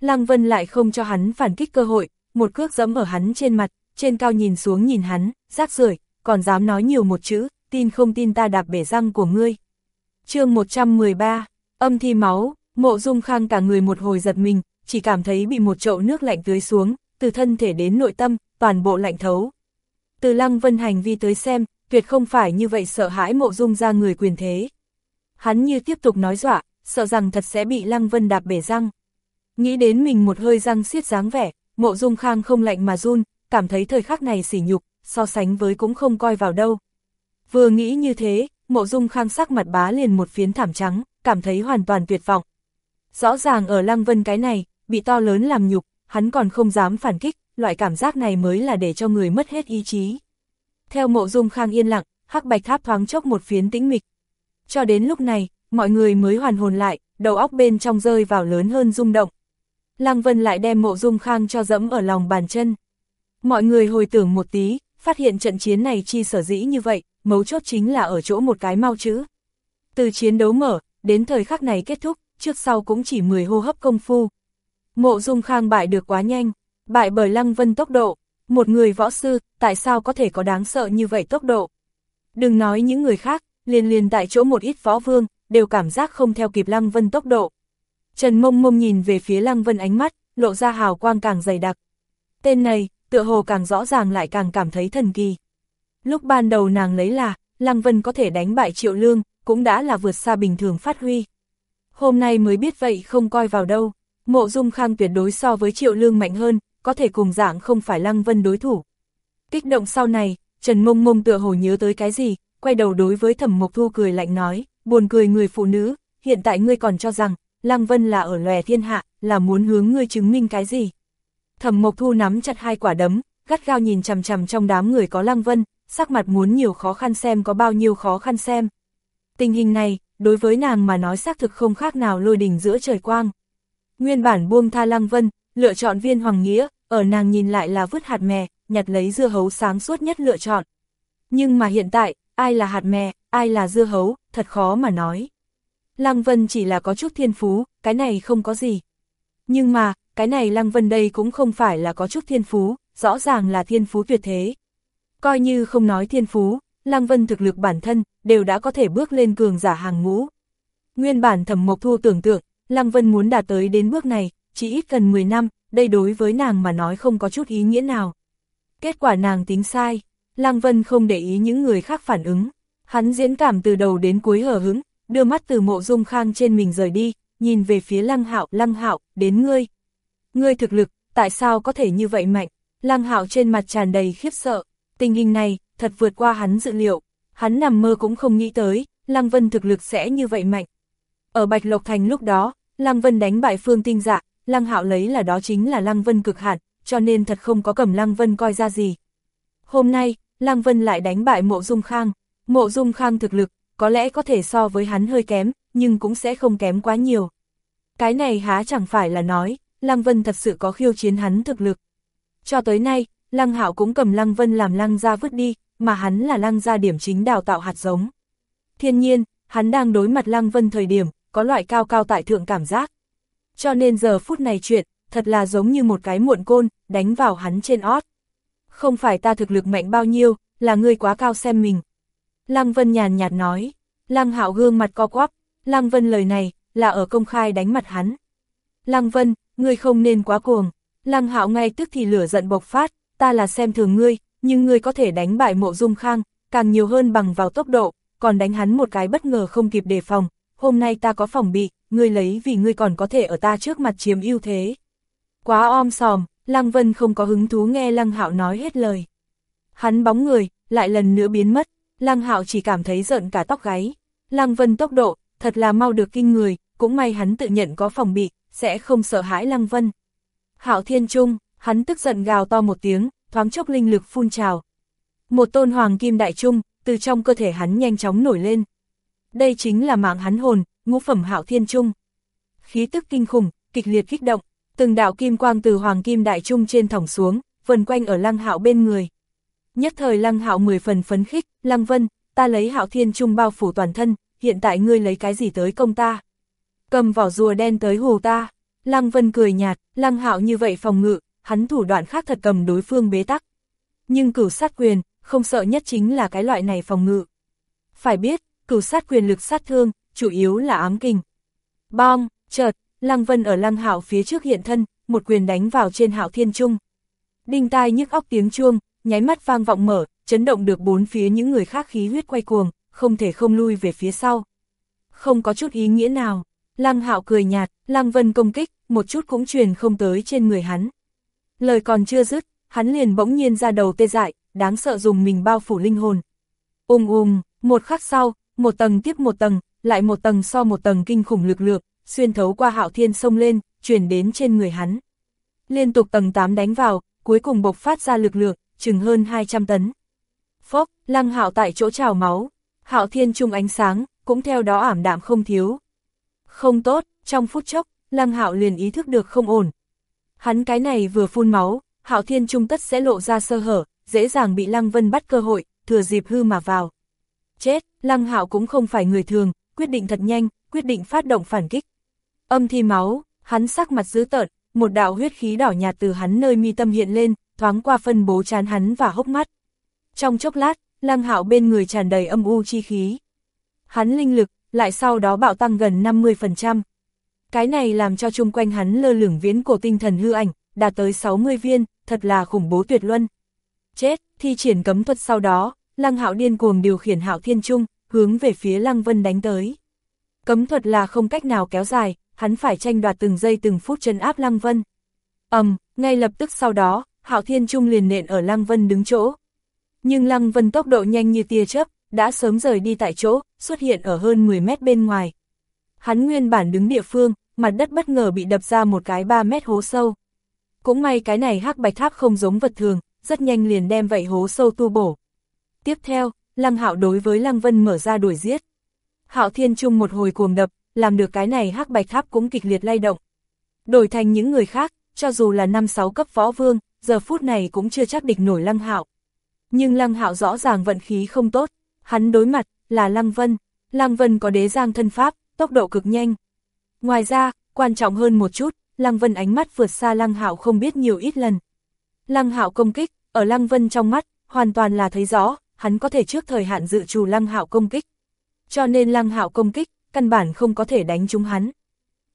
A: Lăng Vân lại không cho hắn phản kích cơ hội, một cước dẫm ở hắn trên mặt, trên cao nhìn xuống nhìn hắn, rác rưởi còn dám nói nhiều một chữ, tin không tin ta đạp bể răng của ngươi. chương 113, âm thi máu, mộ dung khang cả người một hồi giật mình, chỉ cảm thấy bị một chậu nước lạnh tưới xuống, từ thân thể đến nội tâm, toàn bộ lạnh thấu. Từ lăng vân hành vi tới xem, tuyệt không phải như vậy sợ hãi mộ dung ra người quyền thế. Hắn như tiếp tục nói dọa, sợ rằng thật sẽ bị lăng vân đạp bể răng. Nghĩ đến mình một hơi răng xiết dáng vẻ, mộ dung khang không lạnh mà run, cảm thấy thời khắc này sỉ nhục, so sánh với cũng không coi vào đâu. Vừa nghĩ như thế, mộ dung khang sắc mặt bá liền một phiến thảm trắng, cảm thấy hoàn toàn tuyệt vọng. Rõ ràng ở Lăng Vân cái này, bị to lớn làm nhục, hắn còn không dám phản kích, loại cảm giác này mới là để cho người mất hết ý chí. Theo mộ dung khang yên lặng, hắc bạch tháp thoáng chốc một phiến tĩnh mịch. Cho đến lúc này, mọi người mới hoàn hồn lại, đầu óc bên trong rơi vào lớn hơn rung động. Lăng Vân lại đem mộ dung khang cho dẫm ở lòng bàn chân. Mọi người hồi tưởng một tí, phát hiện trận chiến này chi sở dĩ như vậy, mấu chốt chính là ở chỗ một cái mau chữ. Từ chiến đấu mở, đến thời khắc này kết thúc, trước sau cũng chỉ 10 hô hấp công phu. Mộ dung khang bại được quá nhanh, bại bởi Lăng Vân tốc độ. Một người võ sư, tại sao có thể có đáng sợ như vậy tốc độ? Đừng nói những người khác, liền liền tại chỗ một ít võ vương, đều cảm giác không theo kịp Lăng Vân tốc độ. Trần mông mông nhìn về phía Lăng Vân ánh mắt, lộ ra hào quang càng dày đặc. Tên này, tựa hồ càng rõ ràng lại càng cảm thấy thần kỳ. Lúc ban đầu nàng lấy là, Lăng Vân có thể đánh bại Triệu Lương, cũng đã là vượt xa bình thường phát huy. Hôm nay mới biết vậy không coi vào đâu, mộ dung khang tuyệt đối so với Triệu Lương mạnh hơn, có thể cùng dạng không phải Lăng Vân đối thủ. Kích động sau này, Trần Mông Mông tựa hồ nhớ tới cái gì, quay đầu đối với Thẩm Mộc Thu cười lạnh nói, buồn cười người phụ nữ, hiện tại ngươi còn cho rằng, Lăng Vân là ở lòe thiên hạ, là muốn hướng ngươi chứng minh cái gì. Thẩm Mộc Thu nắm chặt hai quả đấm, gắt gao nhìn chằm chằm trong đám người có Lăng Vân, sắc mặt muốn nhiều khó khăn xem có bao nhiêu khó khăn xem. Tình hình này, đối với nàng mà nói xác thực không khác nào lôi đình giữa trời quang. Nguyên bản buông tha Lăng Vân, lựa chọn viên hoàng nghĩa, ở nàng nhìn lại là vứt hạt mè, nhặt lấy dưa hấu sáng suốt nhất lựa chọn. Nhưng mà hiện tại, ai là hạt mè, ai là dưa hấu, thật khó mà nói. Lăng Vân chỉ là có chút thiên phú, cái này không có gì. Nhưng mà, cái này Lăng Vân đây cũng không phải là có chút thiên phú, rõ ràng là thiên phú tuyệt thế. Coi như không nói thiên phú, Lăng Vân thực lực bản thân, đều đã có thể bước lên cường giả hàng ngũ. Nguyên bản thẩm mộc thu tưởng tượng, Lăng Vân muốn đạt tới đến bước này, chỉ ít cần 10 năm, đây đối với nàng mà nói không có chút ý nghĩa nào. Kết quả nàng tính sai, Lăng Vân không để ý những người khác phản ứng, hắn diễn cảm từ đầu đến cuối hờ hứng, đưa mắt từ mộ dung khang trên mình rời đi, nhìn về phía Lăng Hạo, Lăng Hạo, đến ngươi. Ngươi thực lực, tại sao có thể như vậy mạnh? Lăng Hạo trên mặt tràn đầy khiếp sợ, tình hình này, thật vượt qua hắn dự liệu, hắn nằm mơ cũng không nghĩ tới, Lăng Vân thực lực sẽ như vậy mạnh. Ở Bạch Lộc Thành lúc đó, Lăng Vân đánh bại Phương Tinh Dạ, Lăng Hạo lấy là đó chính là Lăng Vân cực hạn, cho nên thật không có cầm Lăng Vân coi ra gì. Hôm nay, Lăng Vân lại đánh bại Mộ Dung Khang, Mộ Dung Khang thực lực, có lẽ có thể so với hắn hơi kém, nhưng cũng sẽ không kém quá nhiều. Cái này há chẳng phải là nói, Lăng Vân thật sự có khiêu chiến hắn thực lực. Cho tới nay, Lăng Hạo cũng cầm Lăng Vân làm Lăng ra vứt đi, mà hắn là Lăng gia điểm chính đào tạo hạt giống. Thiên nhiên, hắn đang đối mặt Lăng Vân thời điểm, có loại cao cao tại thượng cảm giác. Cho nên giờ phút này chuyện, thật là giống như một cái muộn côn, đánh vào hắn trên ót. Không phải ta thực lực mạnh bao nhiêu, là ngươi quá cao xem mình. Lăng Vân nhàn nhạt nói. Lăng Hạo gương mặt co quắp, Lăng Vân lời này là ở công khai đánh mặt hắn. Lăng Vân, ngươi không nên quá cuồng. Lăng Hạo ngay tức thì lửa giận bộc phát, ta là xem thường ngươi, nhưng ngươi có thể đánh bại mộ dung khang, càng nhiều hơn bằng vào tốc độ, còn đánh hắn một cái bất ngờ không kịp đề phòng. Hôm nay ta có phòng bị, ngươi lấy vì ngươi còn có thể ở ta trước mặt chiếm ưu thế. Quá om sòm, Lăng Vân không có hứng thú nghe Lăng Hạo nói hết lời. Hắn bóng người, lại lần nữa biến mất, Lăng Hạo chỉ cảm thấy giận cả tóc gáy. Lăng Vân tốc độ, thật là mau được kinh người, cũng may hắn tự nhận có phòng bị, sẽ không sợ hãi Lăng Vân. Hạo Thiên Trung, hắn tức giận gào to một tiếng, thoáng chốc linh lực phun trào. Một tôn hoàng kim đại trung, từ trong cơ thể hắn nhanh chóng nổi lên. Đây chính là mạng hắn hồn, ngũ phẩm Hạo Thiên Trung. Khí tức kinh khủng, kịch liệt kích động, từng đạo kim quang từ hoàng kim đại trung trên thỏng xuống, vần quanh ở Lăng Hạo bên người. Nhất thời Lăng Hạo mười phần phấn khích, Lăng Vân, ta lấy Hạo Thiên Trung bao phủ toàn thân, hiện tại ngươi lấy cái gì tới công ta? Cầm vỏ rùa đen tới hù ta. Lăng Vân cười nhạt, Lăng Hạo như vậy phòng ngự, hắn thủ đoạn khác thật cầm đối phương bế tắc. Nhưng cửu sát quyền, không sợ nhất chính là cái loại này phòng ngự. Phải biết, cửu sát quyền lực sát thương, chủ yếu là ám kình. Bom, chợt, Lăng Vân ở Lăng Hạo phía trước hiện thân, một quyền đánh vào trên Hạo Thiên Trung. Đinh tai nhức óc tiếng chuông, nháy mắt vang vọng mở, chấn động được bốn phía những người khác khí huyết quay cuồng, không thể không lui về phía sau. Không có chút ý nghĩa nào, Lăng Hạo cười nhạt, Lăng Vân công kích, một chút cũng truyền không tới trên người hắn. Lời còn chưa dứt, hắn liền bỗng nhiên ra đầu tê dại, đáng sợ dùng mình bao phủ linh hồn. Ung ung, một khắc sau, một tầng tiếp một tầng, lại một tầng so một tầng kinh khủng lực lượng, xuyên thấu qua hạo thiên sông lên, truyền đến trên người hắn. Liên tục tầng 8 đánh vào, cuối cùng bộc phát ra lực lượng, chừng hơn 200 tấn. Phốc, lăng hạo tại chỗ trào máu, hạo thiên trung ánh sáng, cũng theo đó ảm đạm không thiếu. Không tốt, trong phút chốc, lăng hạo liền ý thức được không ổn. Hắn cái này vừa phun máu, hạo thiên trung tất sẽ lộ ra sơ hở, dễ dàng bị lăng vân bắt cơ hội, thừa dịp hư mà vào. Chết, lăng hạo cũng không phải người thường, quyết định thật nhanh, quyết định phát động phản kích. Âm thi máu, hắn sắc mặt dữ tợn, một đạo huyết khí đỏ nhạt từ hắn nơi mi tâm hiện lên, thoáng qua phân bố chán hắn và hốc mắt. Trong chốc lát, lăng hạo bên người tràn đầy âm u chi khí. Hắn linh lực, lại sau đó bạo tăng gần 50%. Cái này làm cho chung quanh hắn lơ lửng viễn cổ tinh thần hư ảnh, đạt tới 60 viên, thật là khủng bố tuyệt luân. Chết, thi triển cấm thuật sau đó, lăng hạo điên cuồng điều khiển hạo thiên trung, hướng về phía lăng vân đánh tới. Cấm thuật là không cách nào kéo dài, hắn phải tranh đoạt từng giây từng phút chân áp lăng vân. ầm, um, ngay lập tức sau đó, hạo thiên trung liền nện ở lăng vân đứng chỗ. Nhưng lăng vân tốc độ nhanh như tia chớp, đã sớm rời đi tại chỗ, xuất hiện ở hơn 10 mét bên ngoài. Hắn nguyên bản đứng địa phương, mặt đất bất ngờ bị đập ra một cái 3 mét hố sâu. Cũng may cái này hắc bạch tháp không giống vật thường, rất nhanh liền đem vậy hố sâu tu bổ. Tiếp theo, Lăng Hạo đối với Lăng Vân mở ra đuổi giết. Hạo Thiên Trung một hồi cuồng đập, làm được cái này hắc bạch tháp cũng kịch liệt lay động. Đổi thành những người khác, cho dù là năm sáu cấp võ vương, giờ phút này cũng chưa chắc địch nổi Lăng Hạo. Nhưng Lăng Hạo rõ ràng vận khí không tốt, hắn đối mặt là Lăng Vân, Lăng Vân có đế giang thân pháp, tốc độ cực nhanh. Ngoài ra, quan trọng hơn một chút, Lăng Vân ánh mắt vượt xa Lăng Hạo không biết nhiều ít lần. Lăng Hạo công kích, ở Lăng Vân trong mắt, hoàn toàn là thấy rõ, hắn có thể trước thời hạn dự trù Lăng Hạo công kích. Cho nên Lăng Hạo công kích, căn bản không có thể đánh trúng hắn.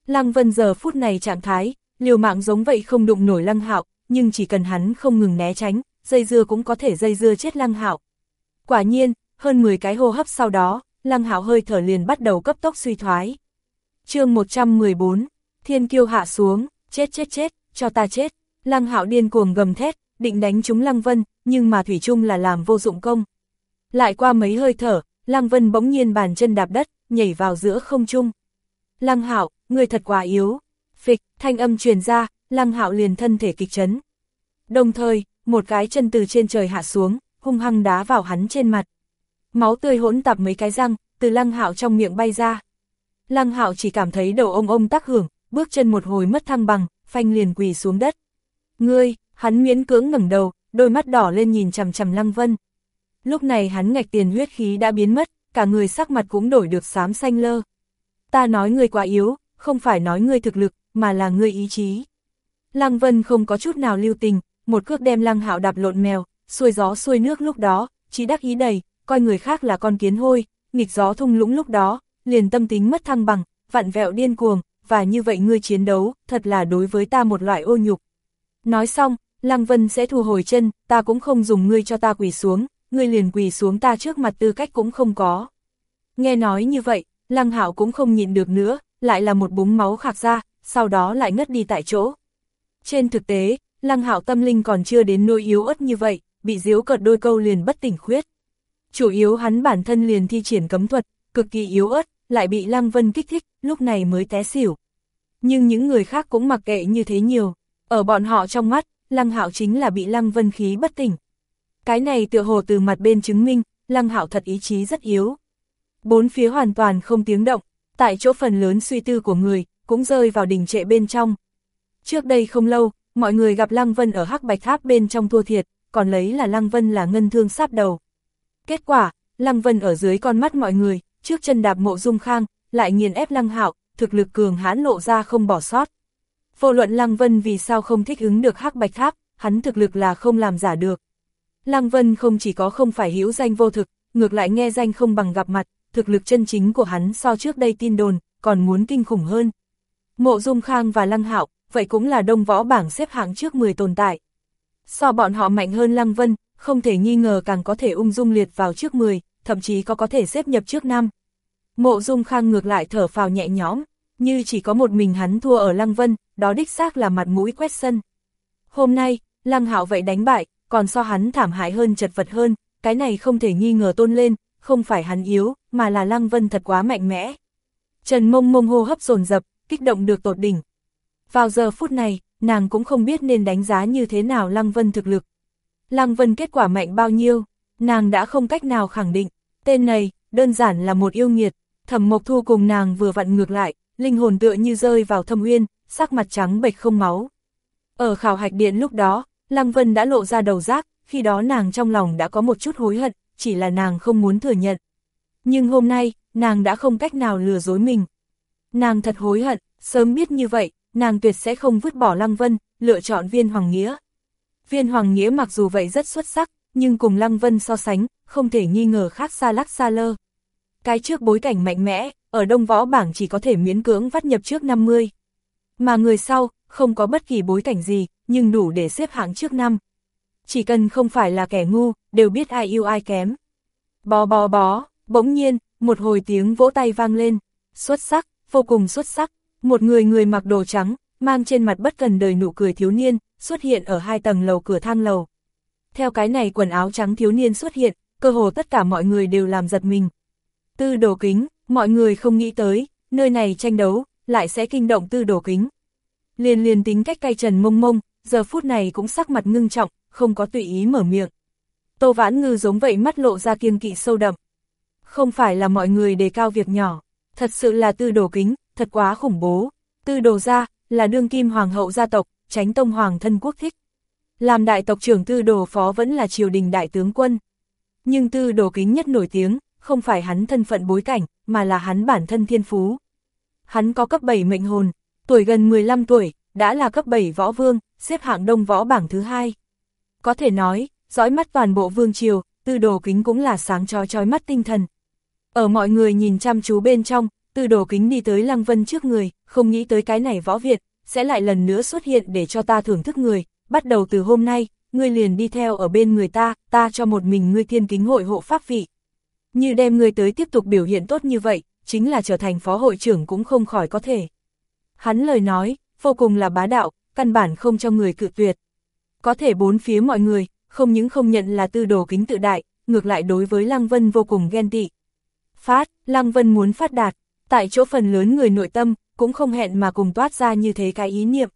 A: Lăng Vân giờ phút này trạng thái, liều mạng giống vậy không đụng nổi Lăng Hạo, nhưng chỉ cần hắn không ngừng né tránh, dây dưa cũng có thể dây dưa chết Lăng Hạo. Quả nhiên, hơn 10 cái hô hấp sau đó, Lăng Hạo hơi thở liền bắt đầu cấp tốc suy thoái. Chương 114, Thiên Kiêu hạ xuống, chết chết chết, cho ta chết. Lăng Hạo điên cuồng gầm thét, định đánh trúng Lăng Vân, nhưng mà thủy chung là làm vô dụng công. Lại qua mấy hơi thở, Lăng Vân bỗng nhiên bàn chân đạp đất, nhảy vào giữa không trung. Lăng Hạo, người thật quá yếu. Phịch, thanh âm truyền ra, Lăng Hạo liền thân thể kịch chấn. Đồng thời, một cái chân từ trên trời hạ xuống, hung hăng đá vào hắn trên mặt. Máu tươi hỗn tạp mấy cái răng, từ Lăng Hạo trong miệng bay ra. Lăng Hạo chỉ cảm thấy đầu ông ông tác hưởng, bước chân một hồi mất thăng bằng, phanh liền quỳ xuống đất. Ngươi, hắn miễn cưỡng ngẩng đầu, đôi mắt đỏ lên nhìn chằm chằm Lăng Vân. Lúc này hắn ngạch tiền huyết khí đã biến mất, cả người sắc mặt cũng đổi được xám xanh lơ. Ta nói ngươi quá yếu, không phải nói ngươi thực lực, mà là ngươi ý chí. Lăng Vân không có chút nào lưu tình, một cước đem Lăng Hạo đạp lộn mèo, xuôi gió xuôi nước lúc đó, chỉ đắc ý đầy, coi người khác là con kiến hôi, nghịch gió thung lũng lúc đó, liền tâm tính mất thăng bằng, vặn vẹo điên cuồng, và như vậy ngươi chiến đấu, thật là đối với ta một loại ô nhục. Nói xong, Lăng Vân sẽ thu hồi chân, ta cũng không dùng ngươi cho ta quỳ xuống, ngươi liền quỳ xuống ta trước mặt tư cách cũng không có. Nghe nói như vậy, Lăng Hạo cũng không nhịn được nữa, lại là một búng máu khạc ra, sau đó lại ngất đi tại chỗ. Trên thực tế, Lăng Hạo tâm linh còn chưa đến nỗi yếu ớt như vậy, bị diếu cợt đôi câu liền bất tỉnh khuyết. Chủ yếu hắn bản thân liền thi triển cấm thuật, cực kỳ yếu ớt, lại bị Lăng Vân kích thích, lúc này mới té xỉu. Nhưng những người khác cũng mặc kệ như thế nhiều, ở bọn họ trong mắt, Lăng Hạo chính là bị Lăng Vân khí bất tỉnh. Cái này tựa hồ từ mặt bên chứng minh, Lăng Hạo thật ý chí rất yếu. Bốn phía hoàn toàn không tiếng động, tại chỗ phần lớn suy tư của người, cũng rơi vào đỉnh trệ bên trong. Trước đây không lâu, mọi người gặp Lăng Vân ở hắc bạch tháp bên trong thua thiệt, còn lấy là Lăng Vân là ngân thương sáp đầu. Kết quả, Lăng Vân ở dưới con mắt mọi người, trước chân đạp mộ dung khang, lại nghiền ép Lăng Hạo, thực lực cường hãn lộ ra không bỏ sót. Vô luận Lăng Vân vì sao không thích ứng được hắc bạch tháp, hắn thực lực là không làm giả được. Lăng Vân không chỉ có không phải hữu danh vô thực, ngược lại nghe danh không bằng gặp mặt, thực lực chân chính của hắn so trước đây tin đồn, còn muốn kinh khủng hơn. Mộ Dung Khang và Lăng Hạo, vậy cũng là đông võ bảng xếp hạng trước 10 tồn tại. So bọn họ mạnh hơn Lăng Vân, không thể nghi ngờ càng có thể ung dung liệt vào trước 10, thậm chí có có thể xếp nhập trước năm. Mộ Dung Khang ngược lại thở phào nhẹ nhõm, như chỉ có một mình hắn thua ở Lăng Vân, đó đích xác là mặt mũi quét sân. Hôm nay, Lăng Hạo vậy đánh bại, còn so hắn thảm hại hơn chật vật hơn, cái này không thể nghi ngờ tôn lên, không phải hắn yếu, mà là Lăng Vân thật quá mạnh mẽ. Trần mông mông hô hấp dồn dập, kích động được tột đỉnh. Vào giờ phút này, nàng cũng không biết nên đánh giá như thế nào Lăng Vân thực lực. Lăng Vân kết quả mạnh bao nhiêu, nàng đã không cách nào khẳng định, tên này, đơn giản là một yêu nghiệt, thẩm mộc thu cùng nàng vừa vặn ngược lại, linh hồn tựa như rơi vào thâm uyên, sắc mặt trắng bệch không máu. Ở khảo hạch điện lúc đó, Lăng Vân đã lộ ra đầu giác, khi đó nàng trong lòng đã có một chút hối hận, chỉ là nàng không muốn thừa nhận. Nhưng hôm nay, nàng đã không cách nào lừa dối mình. Nàng thật hối hận, sớm biết như vậy, nàng tuyệt sẽ không vứt bỏ Lăng Vân, lựa chọn viên Hoàng Nghĩa. Viên Hoàng Nghĩa mặc dù vậy rất xuất sắc, nhưng cùng Lăng Vân so sánh, không thể nghi ngờ khác xa lắc xa lơ. Cái trước bối cảnh mạnh mẽ, ở đông võ bảng chỉ có thể miễn cưỡng vắt nhập trước 50. Mà người sau, không có bất kỳ bối cảnh gì, nhưng đủ để xếp hạng trước năm. Chỉ cần không phải là kẻ ngu, đều biết ai yêu ai kém. Bó bó bó, bỗng nhiên, một hồi tiếng vỗ tay vang lên. Xuất sắc, vô cùng xuất sắc. Một người người mặc đồ trắng, mang trên mặt bất cần đời nụ cười thiếu niên, xuất hiện ở hai tầng lầu cửa thang lầu. Theo cái này quần áo trắng thiếu niên xuất hiện, cơ hồ tất cả mọi người đều làm giật mình. Tư đồ kính, mọi người không nghĩ tới, nơi này tranh đấu, lại sẽ kinh động tư đồ kính. Liền liền tính cách cay trần mông mông, giờ phút này cũng sắc mặt ngưng trọng, không có tùy ý mở miệng. Tô Vãn Ngư giống vậy mắt lộ ra kiên kỵ sâu đậm. Không phải là mọi người đề cao việc nhỏ, thật sự là tư đồ kính, thật quá khủng bố. Tư đồ gia, là đương kim hoàng hậu gia tộc, tránh tông hoàng thân quốc thích. Làm đại tộc trưởng tư đồ phó vẫn là triều đình đại tướng quân. Nhưng tư đồ kính nhất nổi tiếng, không phải hắn thân phận bối cảnh, mà là hắn bản thân thiên phú. Hắn có cấp 7 mệnh hồn, tuổi gần 15 tuổi, đã là cấp 7 võ vương, xếp hạng đông võ bảng thứ hai. Có thể nói, dõi mắt toàn bộ vương triều, tư đồ kính cũng là sáng trói trói mắt tinh thần. Ở mọi người nhìn chăm chú bên trong, tư đồ kính đi tới Lăng Vân trước người, không nghĩ tới cái này võ Việt, sẽ lại lần nữa xuất hiện để cho ta thưởng thức người, bắt đầu từ hôm nay, ngươi liền đi theo ở bên người ta, ta cho một mình ngươi thiên kính hội hộ pháp vị. Như đem ngươi tới tiếp tục biểu hiện tốt như vậy, chính là trở thành phó hội trưởng cũng không khỏi có thể. Hắn lời nói, vô cùng là bá đạo, căn bản không cho người cự tuyệt. Có thể bốn phía mọi người, không những không nhận là tư đồ kính tự đại, ngược lại đối với Lăng Vân vô cùng ghen tị. Phát, Lăng Vân muốn phát đạt, tại chỗ phần lớn người nội tâm, cũng không hẹn mà cùng toát ra như thế cái ý niệm.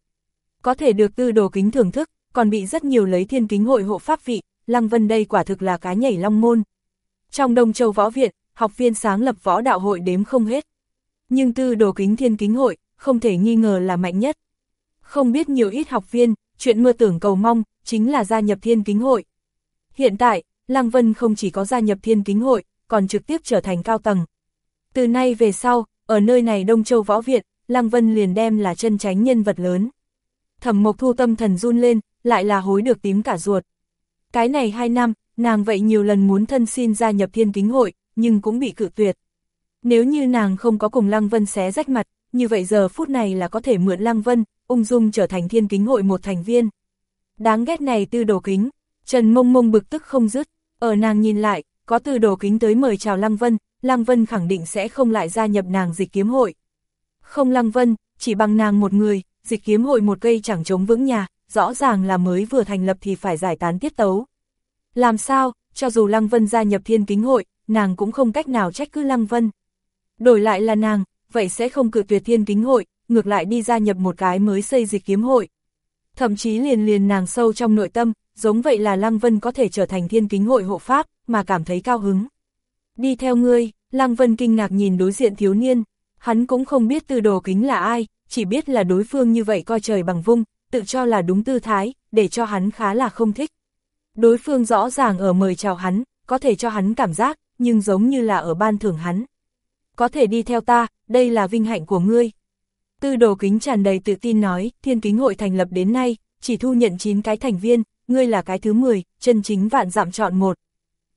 A: Có thể được tư đồ kính thưởng thức, còn bị rất nhiều lấy thiên kính hội hộ pháp vị, Lăng Vân đây quả thực là cái nhảy long môn. Trong Đông Châu Võ Viện, học viên sáng lập võ đạo hội đếm không hết. Nhưng tư đồ kính thiên kính hội, không thể nghi ngờ là mạnh nhất. Không biết nhiều ít học viên, chuyện mơ tưởng cầu mong, chính là gia nhập thiên kính hội. Hiện tại, Lăng Vân không chỉ có gia nhập thiên kính hội, còn trực tiếp trở thành cao tầng. Từ nay về sau, ở nơi này Đông Châu Võ Viện, Lăng Vân liền đem là chân tránh nhân vật lớn. Thẩm Mộc Thu tâm thần run lên, lại là hối được tím cả ruột. Cái này hai năm, nàng vậy nhiều lần muốn thân xin gia nhập thiên kính hội, nhưng cũng bị cự tuyệt. Nếu như nàng không có cùng Lăng Vân xé rách mặt, như vậy giờ phút này là có thể mượn Lăng Vân, ung dung trở thành thiên kính hội một thành viên. Đáng ghét này tư đồ kính, Trần Mông Mông bực tức không dứt, ở nàng nhìn lại, có tư đồ kính tới mời chào Lăng Vân, Lăng Vân khẳng định sẽ không lại gia nhập nàng dịch kiếm hội. Không Lăng Vân, chỉ bằng nàng một người, dịch kiếm hội một cây chẳng chống vững nhà, rõ ràng là mới vừa thành lập thì phải giải tán tiết tấu. Làm sao, cho dù Lăng Vân gia nhập thiên kính hội, nàng cũng không cách nào trách cứ Lăng Vân. Đổi lại là nàng, vậy sẽ không cự tuyệt thiên kính hội, ngược lại đi gia nhập một cái mới xây dịch kiếm hội. Thậm chí liền liền nàng sâu trong nội tâm, giống vậy là Lăng Vân có thể trở thành thiên kính hội hộ pháp, mà cảm thấy cao hứng. Đi theo ngươi, Lăng Vân kinh ngạc nhìn đối diện thiếu niên, hắn cũng không biết tư đồ kính là ai, chỉ biết là đối phương như vậy coi trời bằng vung, tự cho là đúng tư thái, để cho hắn khá là không thích. Đối phương rõ ràng ở mời chào hắn, có thể cho hắn cảm giác, nhưng giống như là ở ban thưởng hắn. Có thể đi theo ta, đây là vinh hạnh của ngươi. Tư đồ kính tràn đầy tự tin nói, thiên kính hội thành lập đến nay, chỉ thu nhận 9 cái thành viên, ngươi là cái thứ 10, chân chính vạn giảm chọn một.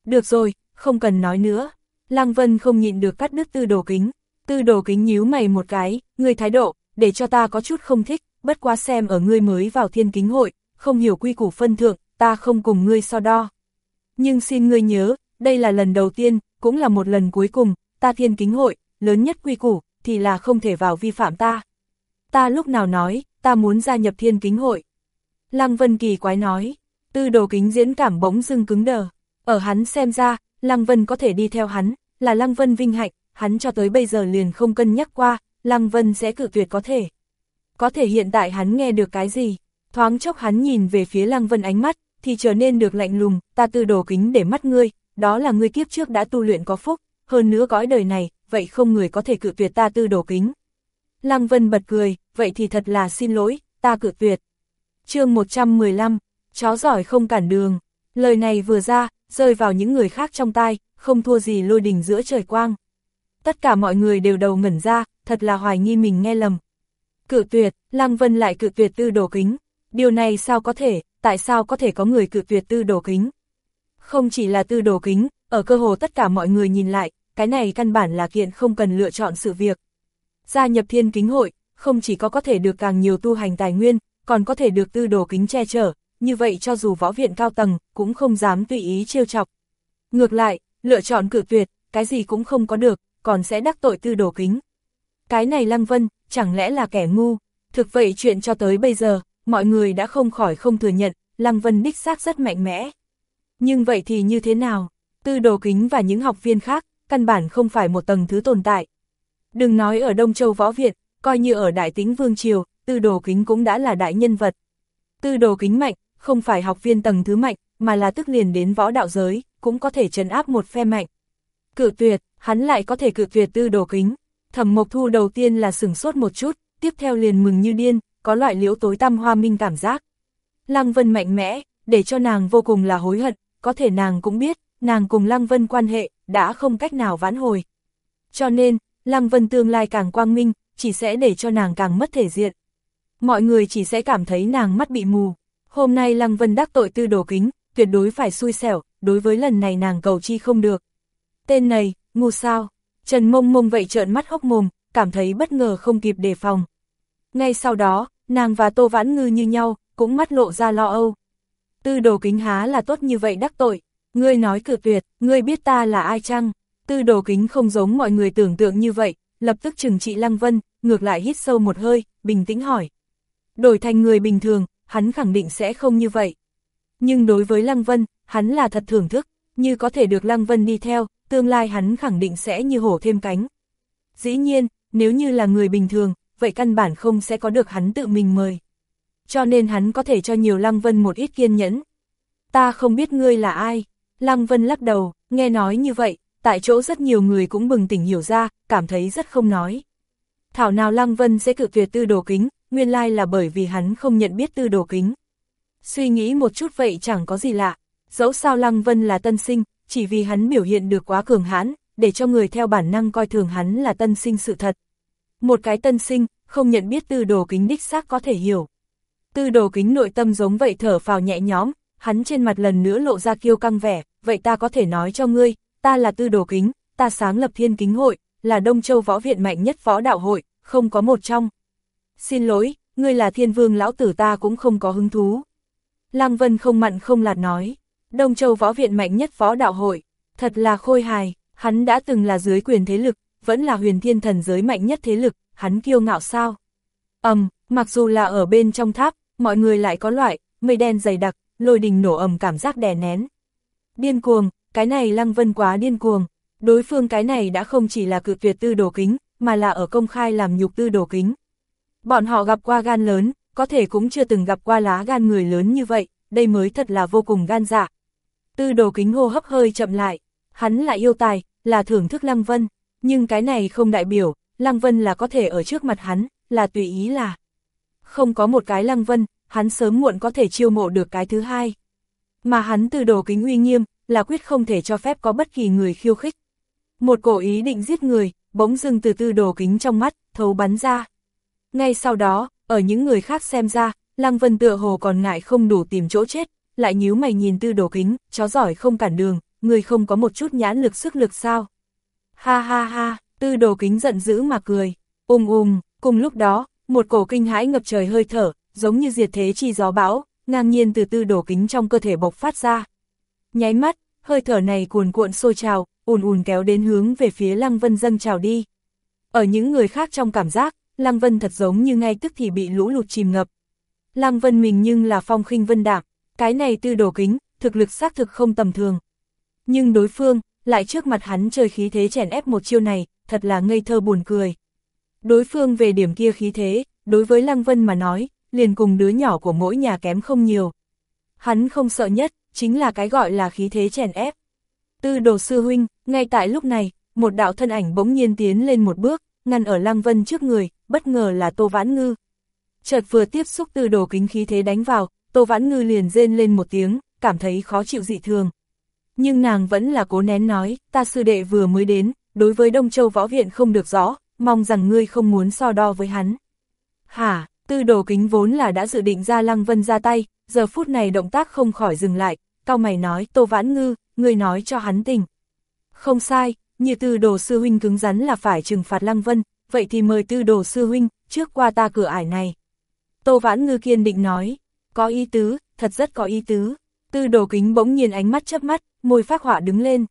A: Được rồi, không cần nói nữa. Lăng Vân không nhịn được cắt đứt tư đồ kính. Tư đồ kính nhíu mày một cái, ngươi thái độ, để cho ta có chút không thích, bất quá xem ở ngươi mới vào thiên kính hội, không hiểu quy củ phân thượng, ta không cùng ngươi so đo. Nhưng xin ngươi nhớ, đây là lần đầu tiên, cũng là một lần cuối cùng, ta thiên kính hội, lớn nhất quy củ, thì là không thể vào vi phạm ta. Ta lúc nào nói, ta muốn gia nhập thiên kính hội. Lăng Vân kỳ quái nói, tư đồ kính diễn cảm bỗng dưng cứng đờ. Ở hắn xem ra, Lăng Vân có thể đi theo hắn, là Lăng Vân vinh hạnh, hắn cho tới bây giờ liền không cân nhắc qua, Lăng Vân sẽ cự tuyệt có thể. Có thể hiện tại hắn nghe được cái gì, thoáng chốc hắn nhìn về phía Lăng Vân ánh mắt, thì trở nên được lạnh lùng, ta tư đồ kính để mắt ngươi, đó là ngươi kiếp trước đã tu luyện có phúc, hơn nữa cõi đời này, vậy không người có thể cự tuyệt ta tư đồ kính. Lăng Vân bật cười, vậy thì thật là xin lỗi, ta cự tuyệt. chương 115, chó giỏi không cản đường, lời này vừa ra, rơi vào những người khác trong tai, không thua gì lôi đình giữa trời quang. Tất cả mọi người đều đầu ngẩn ra, thật là hoài nghi mình nghe lầm. Cự tuyệt, Lăng Vân lại cự tuyệt tư đồ kính. Điều này sao có thể, tại sao có thể có người cự tuyệt tư đồ kính? Không chỉ là tư đồ kính, ở cơ hồ tất cả mọi người nhìn lại, cái này căn bản là kiện không cần lựa chọn sự việc. Gia nhập thiên kính hội, không chỉ có có thể được càng nhiều tu hành tài nguyên, còn có thể được tư đồ kính che chở, như vậy cho dù võ viện cao tầng, cũng không dám tùy ý trêu chọc. Ngược lại, lựa chọn cự tuyệt, cái gì cũng không có được, còn sẽ đắc tội tư đồ kính. Cái này Lăng Vân, chẳng lẽ là kẻ ngu? Thực vậy chuyện cho tới bây giờ, mọi người đã không khỏi không thừa nhận, Lăng Vân đích xác rất mạnh mẽ. Nhưng vậy thì như thế nào? Tư đồ kính và những học viên khác, căn bản không phải một tầng thứ tồn tại. Đừng nói ở Đông Châu Võ Việt, coi như ở Đại Tĩnh Vương Triều, tư đồ kính cũng đã là đại nhân vật. Tư đồ kính mạnh, không phải học viên tầng thứ mạnh, mà là tức liền đến võ đạo giới, cũng có thể trấn áp một phe mạnh. Cự tuyệt, hắn lại có thể cự tuyệt tư đồ kính. Thẩm Mộc Thu đầu tiên là sửng sốt một chút, tiếp theo liền mừng như điên, có loại liễu tối tăm hoa minh cảm giác. Lăng Vân mạnh mẽ, để cho nàng vô cùng là hối hận, có thể nàng cũng biết, nàng cùng Lăng Vân quan hệ, đã không cách nào vãn hồi. Cho nên, Lăng Vân tương lai càng quang minh, chỉ sẽ để cho nàng càng mất thể diện. Mọi người chỉ sẽ cảm thấy nàng mắt bị mù. Hôm nay Lăng Vân đắc tội tư đồ kính, tuyệt đối phải xui xẻo, đối với lần này nàng cầu chi không được. Tên này, ngu sao? Trần mông mông vậy trợn mắt hốc mồm, cảm thấy bất ngờ không kịp đề phòng. Ngay sau đó, nàng và Tô Vãn Ngư như nhau, cũng mắt lộ ra lo âu. Tư đồ kính há là tốt như vậy đắc tội, ngươi nói cử tuyệt, ngươi biết ta là ai chăng? Tư đồ kính không giống mọi người tưởng tượng như vậy, lập tức trừng trị Lăng Vân, ngược lại hít sâu một hơi, bình tĩnh hỏi. Đổi thành người bình thường, hắn khẳng định sẽ không như vậy. Nhưng đối với Lăng Vân, hắn là thật thưởng thức, như có thể được Lăng Vân đi theo, tương lai hắn khẳng định sẽ như hổ thêm cánh. Dĩ nhiên, nếu như là người bình thường, vậy căn bản không sẽ có được hắn tự mình mời. Cho nên hắn có thể cho nhiều Lăng Vân một ít kiên nhẫn. Ta không biết ngươi là ai. Lăng Vân lắc đầu, nghe nói như vậy, tại chỗ rất nhiều người cũng bừng tỉnh hiểu ra, cảm thấy rất không nói. Thảo nào Lăng Vân sẽ cự tuyệt tư đồ kính, nguyên lai là bởi vì hắn không nhận biết tư đồ kính. Suy nghĩ một chút vậy chẳng có gì lạ, dẫu sao Lăng Vân là tân sinh, chỉ vì hắn biểu hiện được quá cường hãn, để cho người theo bản năng coi thường hắn là tân sinh sự thật. Một cái tân sinh, không nhận biết tư đồ kính đích xác có thể hiểu. Tư đồ kính nội tâm giống vậy thở phào nhẹ nhõm, hắn trên mặt lần nữa lộ ra kiêu căng vẻ, vậy ta có thể nói cho ngươi, ta là tư đồ kính, ta sáng lập thiên kính hội, là Đông Châu võ viện mạnh nhất võ đạo hội, không có một trong. Xin lỗi, ngươi là thiên vương lão tử ta cũng không có hứng thú. Lăng Vân không mặn không lạt nói, Đông Châu võ viện mạnh nhất võ đạo hội, thật là khôi hài, hắn đã từng là dưới quyền thế lực, vẫn là huyền thiên thần giới mạnh nhất thế lực, hắn kiêu ngạo sao? Ầm, um, mặc dù là ở bên trong tháp, mọi người lại có loại, mây đen dày đặc, lôi đình nổ ầm cảm giác đè nén. Điên cuồng, cái này Lăng Vân quá điên cuồng, đối phương cái này đã không chỉ là cự tuyệt tư đồ kính, mà là ở công khai làm nhục tư đồ kính. Bọn họ gặp qua gan lớn, có thể cũng chưa từng gặp qua lá gan người lớn như vậy, đây mới thật là vô cùng gan dạ. Tư đồ kính hô hấp hơi chậm lại, hắn là yêu tài, là thưởng thức Lăng Vân, nhưng cái này không đại biểu, Lăng Vân là có thể ở trước mặt hắn, là tùy ý là. Không có một cái Lăng Vân, hắn sớm muộn có thể chiêu mộ được cái thứ hai. Mà hắn từ đồ kính uy nghiêm, là quyết không thể cho phép có bất kỳ người khiêu khích. Một cổ ý định giết người, bỗng dưng từ tư đồ kính trong mắt, thấu bắn ra. Ngay sau đó, ở những người khác xem ra, Lăng Vân tựa hồ còn ngại không đủ tìm chỗ chết, lại nhíu mày nhìn tư đồ kính, chó giỏi không cản đường, người không có một chút nhãn lực sức lực sao. Ha ha ha, tư đồ kính giận dữ mà cười, ùm ùm, cùng lúc đó, một cổ kinh hãi ngập trời hơi thở, giống như diệt thế chi gió bão, ngang nhiên từ tư đổ kính trong cơ thể bộc phát ra. Nháy mắt, hơi thở này cuồn cuộn sôi trào, ùn ùn kéo đến hướng về phía Lăng Vân dâng trào đi. Ở những người khác trong cảm giác, Lăng Vân thật giống như ngay tức thì bị lũ lụt chìm ngập. Lăng Vân mình nhưng là phong khinh vân đạm, cái này tư đồ kính, thực lực xác thực không tầm thường. Nhưng đối phương, lại trước mặt hắn chơi khí thế chèn ép một chiêu này, thật là ngây thơ buồn cười. Đối phương về điểm kia khí thế, đối với Lăng Vân mà nói, liền cùng đứa nhỏ của mỗi nhà kém không nhiều. Hắn không sợ nhất, chính là cái gọi là khí thế chèn ép. Tư đồ sư huynh, ngay tại lúc này, một đạo thân ảnh bỗng nhiên tiến lên một bước, ngăn ở Lăng Vân trước người, bất ngờ là Tô Vãn Ngư. Chợt vừa tiếp xúc tư đồ kính khí thế đánh vào, Tô Vãn Ngư liền rên lên một tiếng, cảm thấy khó chịu dị thường. Nhưng nàng vẫn là cố nén nói, ta sư đệ vừa mới đến, đối với Đông Châu Võ Viện không được rõ, mong rằng ngươi không muốn so đo với hắn. Hả, tư đồ kính vốn là đã dự định ra Lăng Vân ra tay, giờ phút này động tác không khỏi dừng lại, cao mày nói Tô Vãn Ngư, ngươi nói cho hắn tỉnh. Không sai, như tư đồ sư huynh cứng rắn là phải trừng phạt Lăng Vân, vậy thì mời tư đồ sư huynh, trước qua ta cửa ải này. Tô Vãn Ngư kiên định nói, có ý tứ, thật rất có ý tứ. Tư đồ kính bỗng nhiên ánh mắt chớp mắt, môi phát họa đứng lên.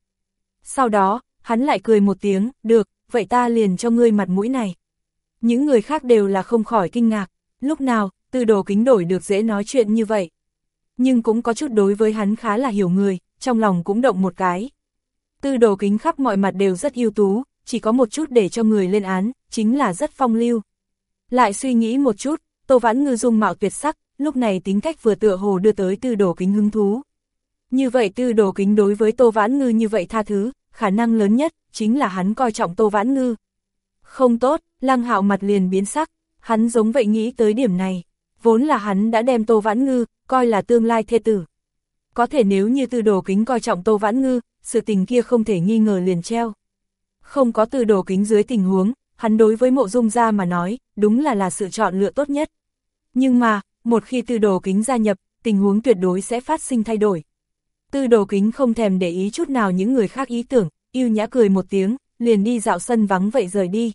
A: Sau đó, hắn lại cười một tiếng, được, vậy ta liền cho ngươi mặt mũi này. Những người khác đều là không khỏi kinh ngạc, lúc nào, tư đồ kính đổi được dễ nói chuyện như vậy. Nhưng cũng có chút đối với hắn khá là hiểu người, trong lòng cũng động một cái. Tư đồ kính khắp mọi mặt đều rất ưu tú, chỉ có một chút để cho người lên án, chính là rất phong lưu. Lại suy nghĩ một chút, Tô Vãn Ngư dung mạo tuyệt sắc, lúc này tính cách vừa tựa hồ đưa tới tư đồ kính hứng thú. Như vậy tư đồ kính đối với Tô Vãn Ngư như vậy tha thứ, khả năng lớn nhất, chính là hắn coi trọng Tô Vãn Ngư. Không tốt, Lăng Hạo mặt liền biến sắc, hắn giống vậy nghĩ tới điểm này, vốn là hắn đã đem Tô Vãn Ngư, coi là tương lai thê tử. Có thể nếu như tư đồ kính coi trọng Tô Vãn Ngư, sự tình kia không thể nghi ngờ liền treo. Không có tư đồ kính dưới tình huống, hắn đối với mộ dung gia mà nói, đúng là là sự chọn lựa tốt nhất. Nhưng mà, một khi tư đồ kính gia nhập, tình huống tuyệt đối sẽ phát sinh thay đổi. Tư đồ kính không thèm để ý chút nào những người khác ý tưởng, yêu nhã cười một tiếng, liền đi dạo sân vắng vậy rời đi.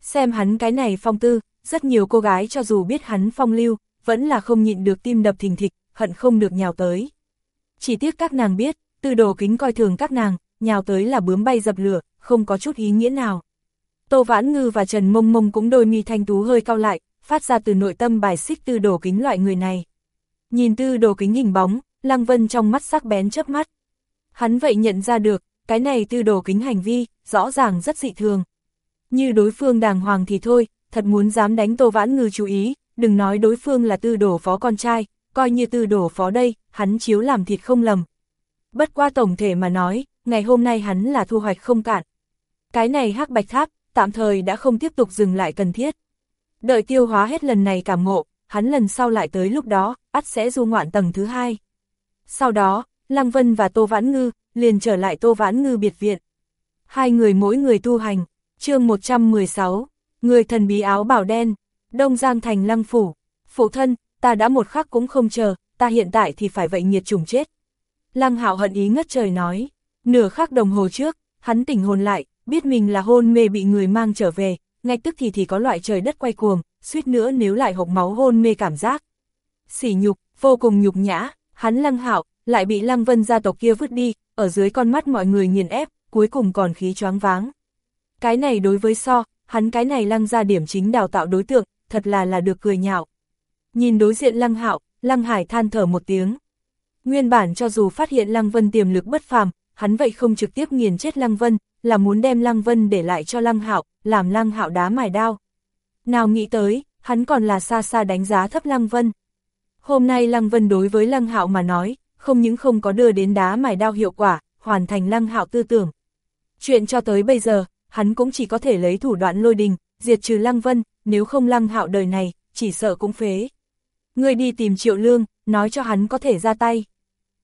A: Xem hắn cái này phong tư, rất nhiều cô gái cho dù biết hắn phong lưu, vẫn là không nhịn được tim đập thình thịch, hận không được nhào tới. Chỉ tiếc các nàng biết, tư đồ kính coi thường các nàng, nhào tới là bướm bay dập lửa, không có chút ý nghĩa nào. Tô Vãn Ngư và Trần Mông Mông cũng đôi mi thanh tú hơi cao lại, phát ra từ nội tâm bài xích tư đồ kính loại người này. Nhìn tư đồ kính hình bóng, Lăng Vân trong mắt sắc bén chớp mắt. Hắn vậy nhận ra được, cái này tư đồ kính hành vi, rõ ràng rất dị thường. Như đối phương đàng hoàng thì thôi, thật muốn dám đánh Tô Vãn Ngư chú ý, đừng nói đối phương là tư đổ phó con trai, coi như tư đổ phó đây, hắn chiếu làm thịt không lầm. Bất qua tổng thể mà nói, ngày hôm nay hắn là thu hoạch không cạn. Cái này hắc bạch tháp, tạm thời đã không tiếp tục dừng lại cần thiết. Đợi tiêu hóa hết lần này cảm ngộ, hắn lần sau lại tới lúc đó, ắt sẽ du ngoạn tầng thứ hai. Sau đó, Lăng Vân và Tô Vãn Ngư, liền trở lại Tô Vãn Ngư biệt viện. Hai người mỗi người tu hành, chương 116, người thần bí áo bảo đen, Đông Giang thành Lăng Phủ. Phụ thân, ta đã một khắc cũng không chờ, ta hiện tại thì phải vậy nghiệt trùng chết. Lăng Hạo hận ý ngất trời nói, nửa khắc đồng hồ trước, hắn tỉnh hồn lại, biết mình là hôn mê bị người mang trở về, ngay tức thì thì có loại trời đất quay cuồng, suýt nữa nếu lại hộc máu hôn mê cảm giác. Sỉ nhục, vô cùng nhục nhã, hắn Lăng Hạo lại bị Lăng Vân gia tộc kia vứt đi, ở dưới con mắt mọi người nghiền ép, cuối cùng còn khí choáng váng. Cái này đối với so, hắn cái này Lăng ra điểm chính đào tạo đối tượng, thật là là được cười nhạo. Nhìn đối diện Lăng Hạo, Lăng Hải than thở một tiếng. Nguyên bản cho dù phát hiện Lăng Vân tiềm lực bất phàm, hắn vậy không trực tiếp nghiền chết Lăng Vân, là muốn đem Lăng Vân để lại cho Lăng Hạo, làm Lăng Hạo đá mài đao. Nào nghĩ tới, hắn còn là xa xa đánh giá thấp Lăng Vân. Hôm nay Lăng Vân đối với Lăng Hạo mà nói, không những không có đưa đến đá mài đao hiệu quả, hoàn thành Lăng Hạo tư tưởng. Chuyện cho tới bây giờ, hắn cũng chỉ có thể lấy thủ đoạn lôi đình, diệt trừ Lăng Vân, nếu không Lăng Hạo đời này, chỉ sợ cũng phế. Người đi tìm Triệu Lương, nói cho hắn có thể ra tay.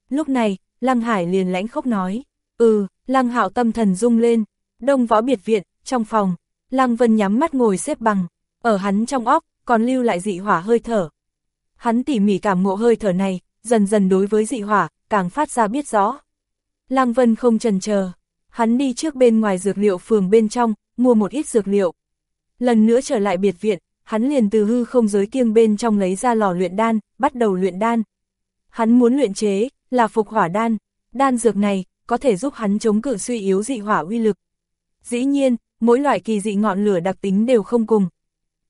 A: Lúc này, Lăng Hải liền lãnh khốc nói, ừ, Lăng Hạo tâm thần rung lên, đông võ biệt viện, trong phòng, Lăng Vân nhắm mắt ngồi xếp bằng, ở hắn trong óc, còn lưu lại dị hỏa hơi thở. Hắn tỉ mỉ cảm ngộ hơi thở này, dần dần đối với dị hỏa, càng phát ra biết rõ. Lăng Vân không trần chờ, hắn đi trước bên ngoài dược liệu phường bên trong, mua một ít dược liệu. Lần nữa trở lại biệt viện, hắn liền từ hư không giới kiêng bên trong lấy ra lò luyện đan, bắt đầu luyện đan. Hắn muốn luyện chế, là phục hỏa đan, đan dược này, có thể giúp hắn chống cự suy yếu dị hỏa uy lực. Dĩ nhiên, mỗi loại kỳ dị ngọn lửa đặc tính đều không cùng.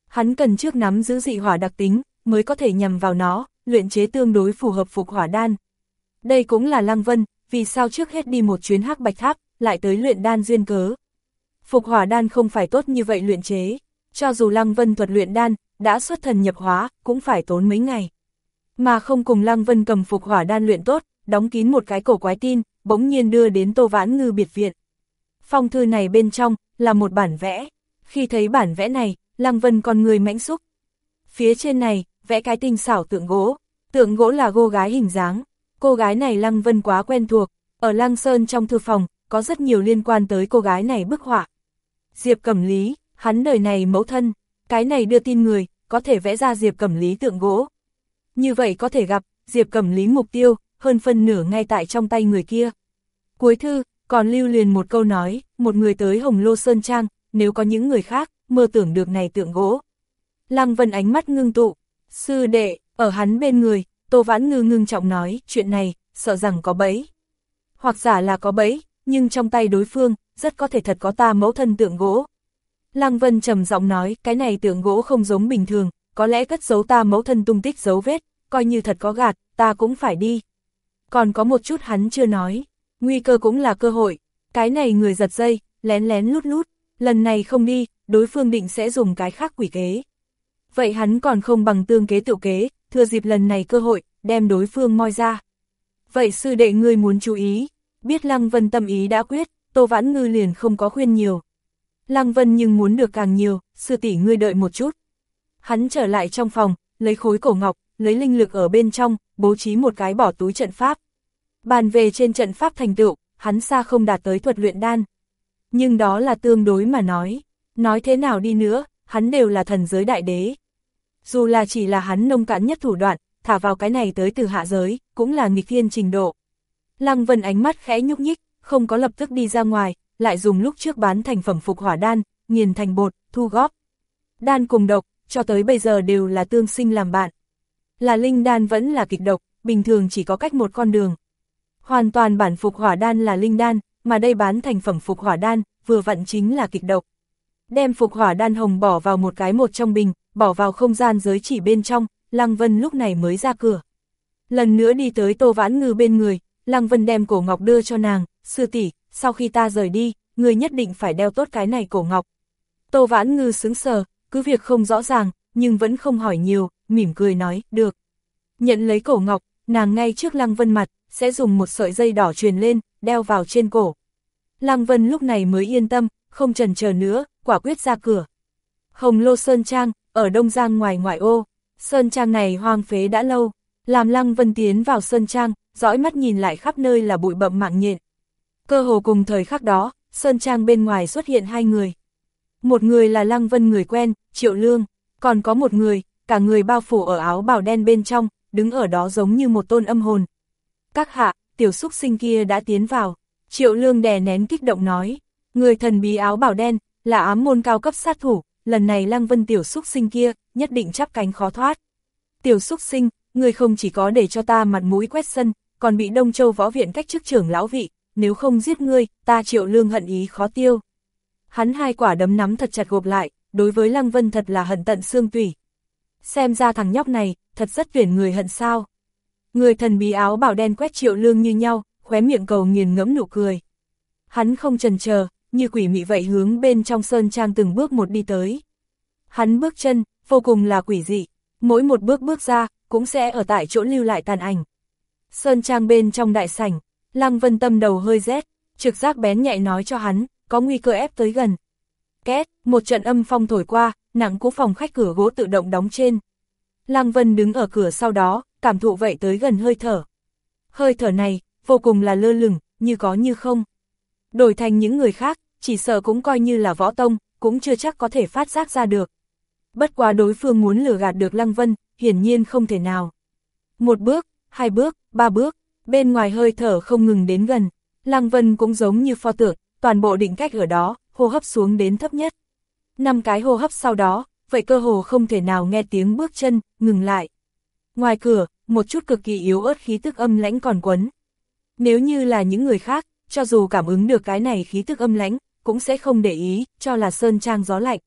A: Hắn cần trước nắm giữ dị hỏa đặc tính, mới có thể nhằm vào nó, luyện chế tương đối phù hợp phục hỏa đan. Đây cũng là Lăng Vân, vì sao trước hết đi một chuyến hắc bạch tháp, lại tới luyện đan duyên cớ. Phục hỏa đan không phải tốt như vậy luyện chế, cho dù Lăng Vân thuật luyện đan, đã xuất thần nhập hóa, cũng phải tốn mấy ngày. Mà không cùng Lăng Vân cầm phục hỏa đan luyện tốt, đóng kín một cái cổ quái tin, bỗng nhiên đưa đến Tô Vãn Ngư biệt viện. Phong thư này bên trong, là một bản vẽ. Khi thấy bản vẽ này, Lăng Vân con người mãnh xúc. Phía trên này, vẽ cái tinh xảo tượng gỗ. Tượng gỗ là cô gái hình dáng. Cô gái này Lăng Vân quá quen thuộc. Ở Lăng Sơn trong thư phòng, có rất nhiều liên quan tới cô gái này bức họa. Diệp Cẩm Lý, hắn đời này mẫu thân, cái này đưa tin người, có thể vẽ ra Diệp Cẩm Lý tượng gỗ. Như vậy có thể gặp, Diệp Cẩm Lý mục tiêu, hơn phân nửa ngay tại trong tay người kia. Cuối thư, còn lưu liền một câu nói, một người tới Hồng Lô Sơn Trang, nếu có những người khác, mơ tưởng được này tượng gỗ. Lăng Vân ánh mắt ngưng tụ, sư đệ, ở hắn bên người, Tô Vãn Ngư ngưng trọng nói, chuyện này, sợ rằng có bẫy. Hoặc giả là có bẫy, nhưng trong tay đối phương, rất có thể thật có ta mẫu thân tượng gỗ. Lăng Vân trầm giọng nói, cái này tượng gỗ không giống bình thường, có lẽ cất giấu ta mẫu thân tung tích dấu vết, coi như thật có gạt, ta cũng phải đi. Còn có một chút hắn chưa nói, nguy cơ cũng là cơ hội, cái này người giật dây, lén lén lút lút, lần này không đi, đối phương định sẽ dùng cái khác quỷ kế. Vậy hắn còn không bằng tương kế tự kế, thừa dịp lần này cơ hội, đem đối phương moi ra. Vậy sư đệ ngươi muốn chú ý, biết Lăng Vân tâm ý đã quyết, Tô Vãn Ngư liền không có khuyên nhiều. Lăng Vân nhưng muốn được càng nhiều, sư tỷ ngươi đợi một chút. Hắn trở lại trong phòng, lấy khối cổ ngọc, lấy linh lực ở bên trong, bố trí một cái bỏ túi trận pháp. Bàn về trên trận pháp thành tựu, hắn xa không đạt tới thuật luyện đan. Nhưng đó là tương đối mà nói. Nói thế nào đi nữa, hắn đều là thần giới đại đế. Dù là chỉ là hắn nông cạn nhất thủ đoạn, thả vào cái này tới từ hạ giới, cũng là nghịch thiên trình độ. Lăng Vân ánh mắt khẽ nhúc nhích, không có lập tức đi ra ngoài, lại dùng lúc trước bán thành phẩm phục hỏa đan, nghiền thành bột, thu góp. Đan cùng độc, cho tới bây giờ đều là tương sinh làm bạn. Là linh đan vẫn là kịch độc, bình thường chỉ có cách một con đường. Hoàn toàn bản phục hỏa đan là linh đan, mà đây bán thành phẩm phục hỏa đan, vừa vặn chính là kịch độc. Đem phục hỏa đan hồng bỏ vào một cái một trong bình, bỏ vào không gian giới chỉ bên trong, Lăng Vân lúc này mới ra cửa. Lần nữa đi tới Tô Vãn Ngư bên người, Lăng Vân đem cổ ngọc đưa cho nàng, sư tỷ, sau khi ta rời đi, người nhất định phải đeo tốt cái này cổ ngọc. Tô Vãn Ngư sướng sờ, cứ việc không rõ ràng, nhưng vẫn không hỏi nhiều, mỉm cười nói, được. Nhận lấy cổ ngọc, nàng ngay trước Lăng Vân mặt, sẽ dùng một sợi dây đỏ truyền lên, đeo vào trên cổ. Lăng Vân lúc này mới yên tâm, không trần chờ nữa, quả quyết ra cửa. Hồng Lô Sơn Trang, ở Đông Giang ngoài ngoại ô, Sơn Trang này hoang phế đã lâu, làm Lăng Vân tiến vào Sơn Trang, dõi mắt nhìn lại khắp nơi là bụi bậm mạng nhện. Cơ hồ cùng thời khắc đó, Sơn Trang bên ngoài xuất hiện hai người. Một người là Lăng Vân người quen, Triệu Lương, còn có một người, cả người bao phủ ở áo bào đen bên trong, đứng ở đó giống như một tôn âm hồn. Các hạ, tiểu xúc sinh kia đã tiến vào. Triệu lương đè nén kích động nói. Người thần bí áo bảo đen, là ám môn cao cấp sát thủ, lần này Lăng Vân tiểu xúc sinh kia, nhất định chắp cánh khó thoát. Tiểu xúc sinh, người không chỉ có để cho ta mặt mũi quét sân, còn bị Đông Châu võ viện cách chức trưởng lão vị, nếu không giết ngươi, ta triệu lương hận ý khó tiêu. Hắn hai quả đấm nắm thật chặt gộp lại, đối với Lăng Vân thật là hận tận xương tủy. Xem ra thằng nhóc này, thật rất tuyển người hận sao. Người thần bí áo bảo đen quét triệu lương như nhau, khóe miệng cầu nghiền ngẫm nụ cười. Hắn không chần chờ, như quỷ mị vậy hướng bên trong sơn trang từng bước một đi tới. Hắn bước chân, vô cùng là quỷ dị, mỗi một bước bước ra, cũng sẽ ở tại chỗ lưu lại tàn ảnh. Sơn trang bên trong đại sảnh, Lăng Vân Tâm đầu hơi rét, trực giác bén nhạy nói cho hắn, có nguy cơ ép tới gần. Két, một trận âm phong thổi qua, nặng cú phòng khách cửa gỗ tự động đóng trên. Lăng Vân đứng ở cửa sau đó, cảm thụ vậy tới gần hơi thở. Hơi thở này, vô cùng là lơ lửng, như có như không. Đổi thành những người khác, chỉ sợ cũng coi như là võ tông, cũng chưa chắc có thể phát giác ra được. Bất quá đối phương muốn lừa gạt được Lăng Vân, hiển nhiên không thể nào. Một bước, hai bước, ba bước, bên ngoài hơi thở không ngừng đến gần, Lăng Vân cũng giống như pho tượng, toàn bộ định cách ở đó, hô hấp xuống đến thấp nhất. Năm cái hô hấp sau đó, vậy cơ hồ không thể nào nghe tiếng bước chân, ngừng lại. Ngoài cửa, một chút cực kỳ yếu ớt khí tức âm lãnh còn quấn. Nếu như là những người khác, cho dù cảm ứng được cái này khí tức âm lãnh, cũng sẽ không để ý, cho là sơn trang gió lạnh.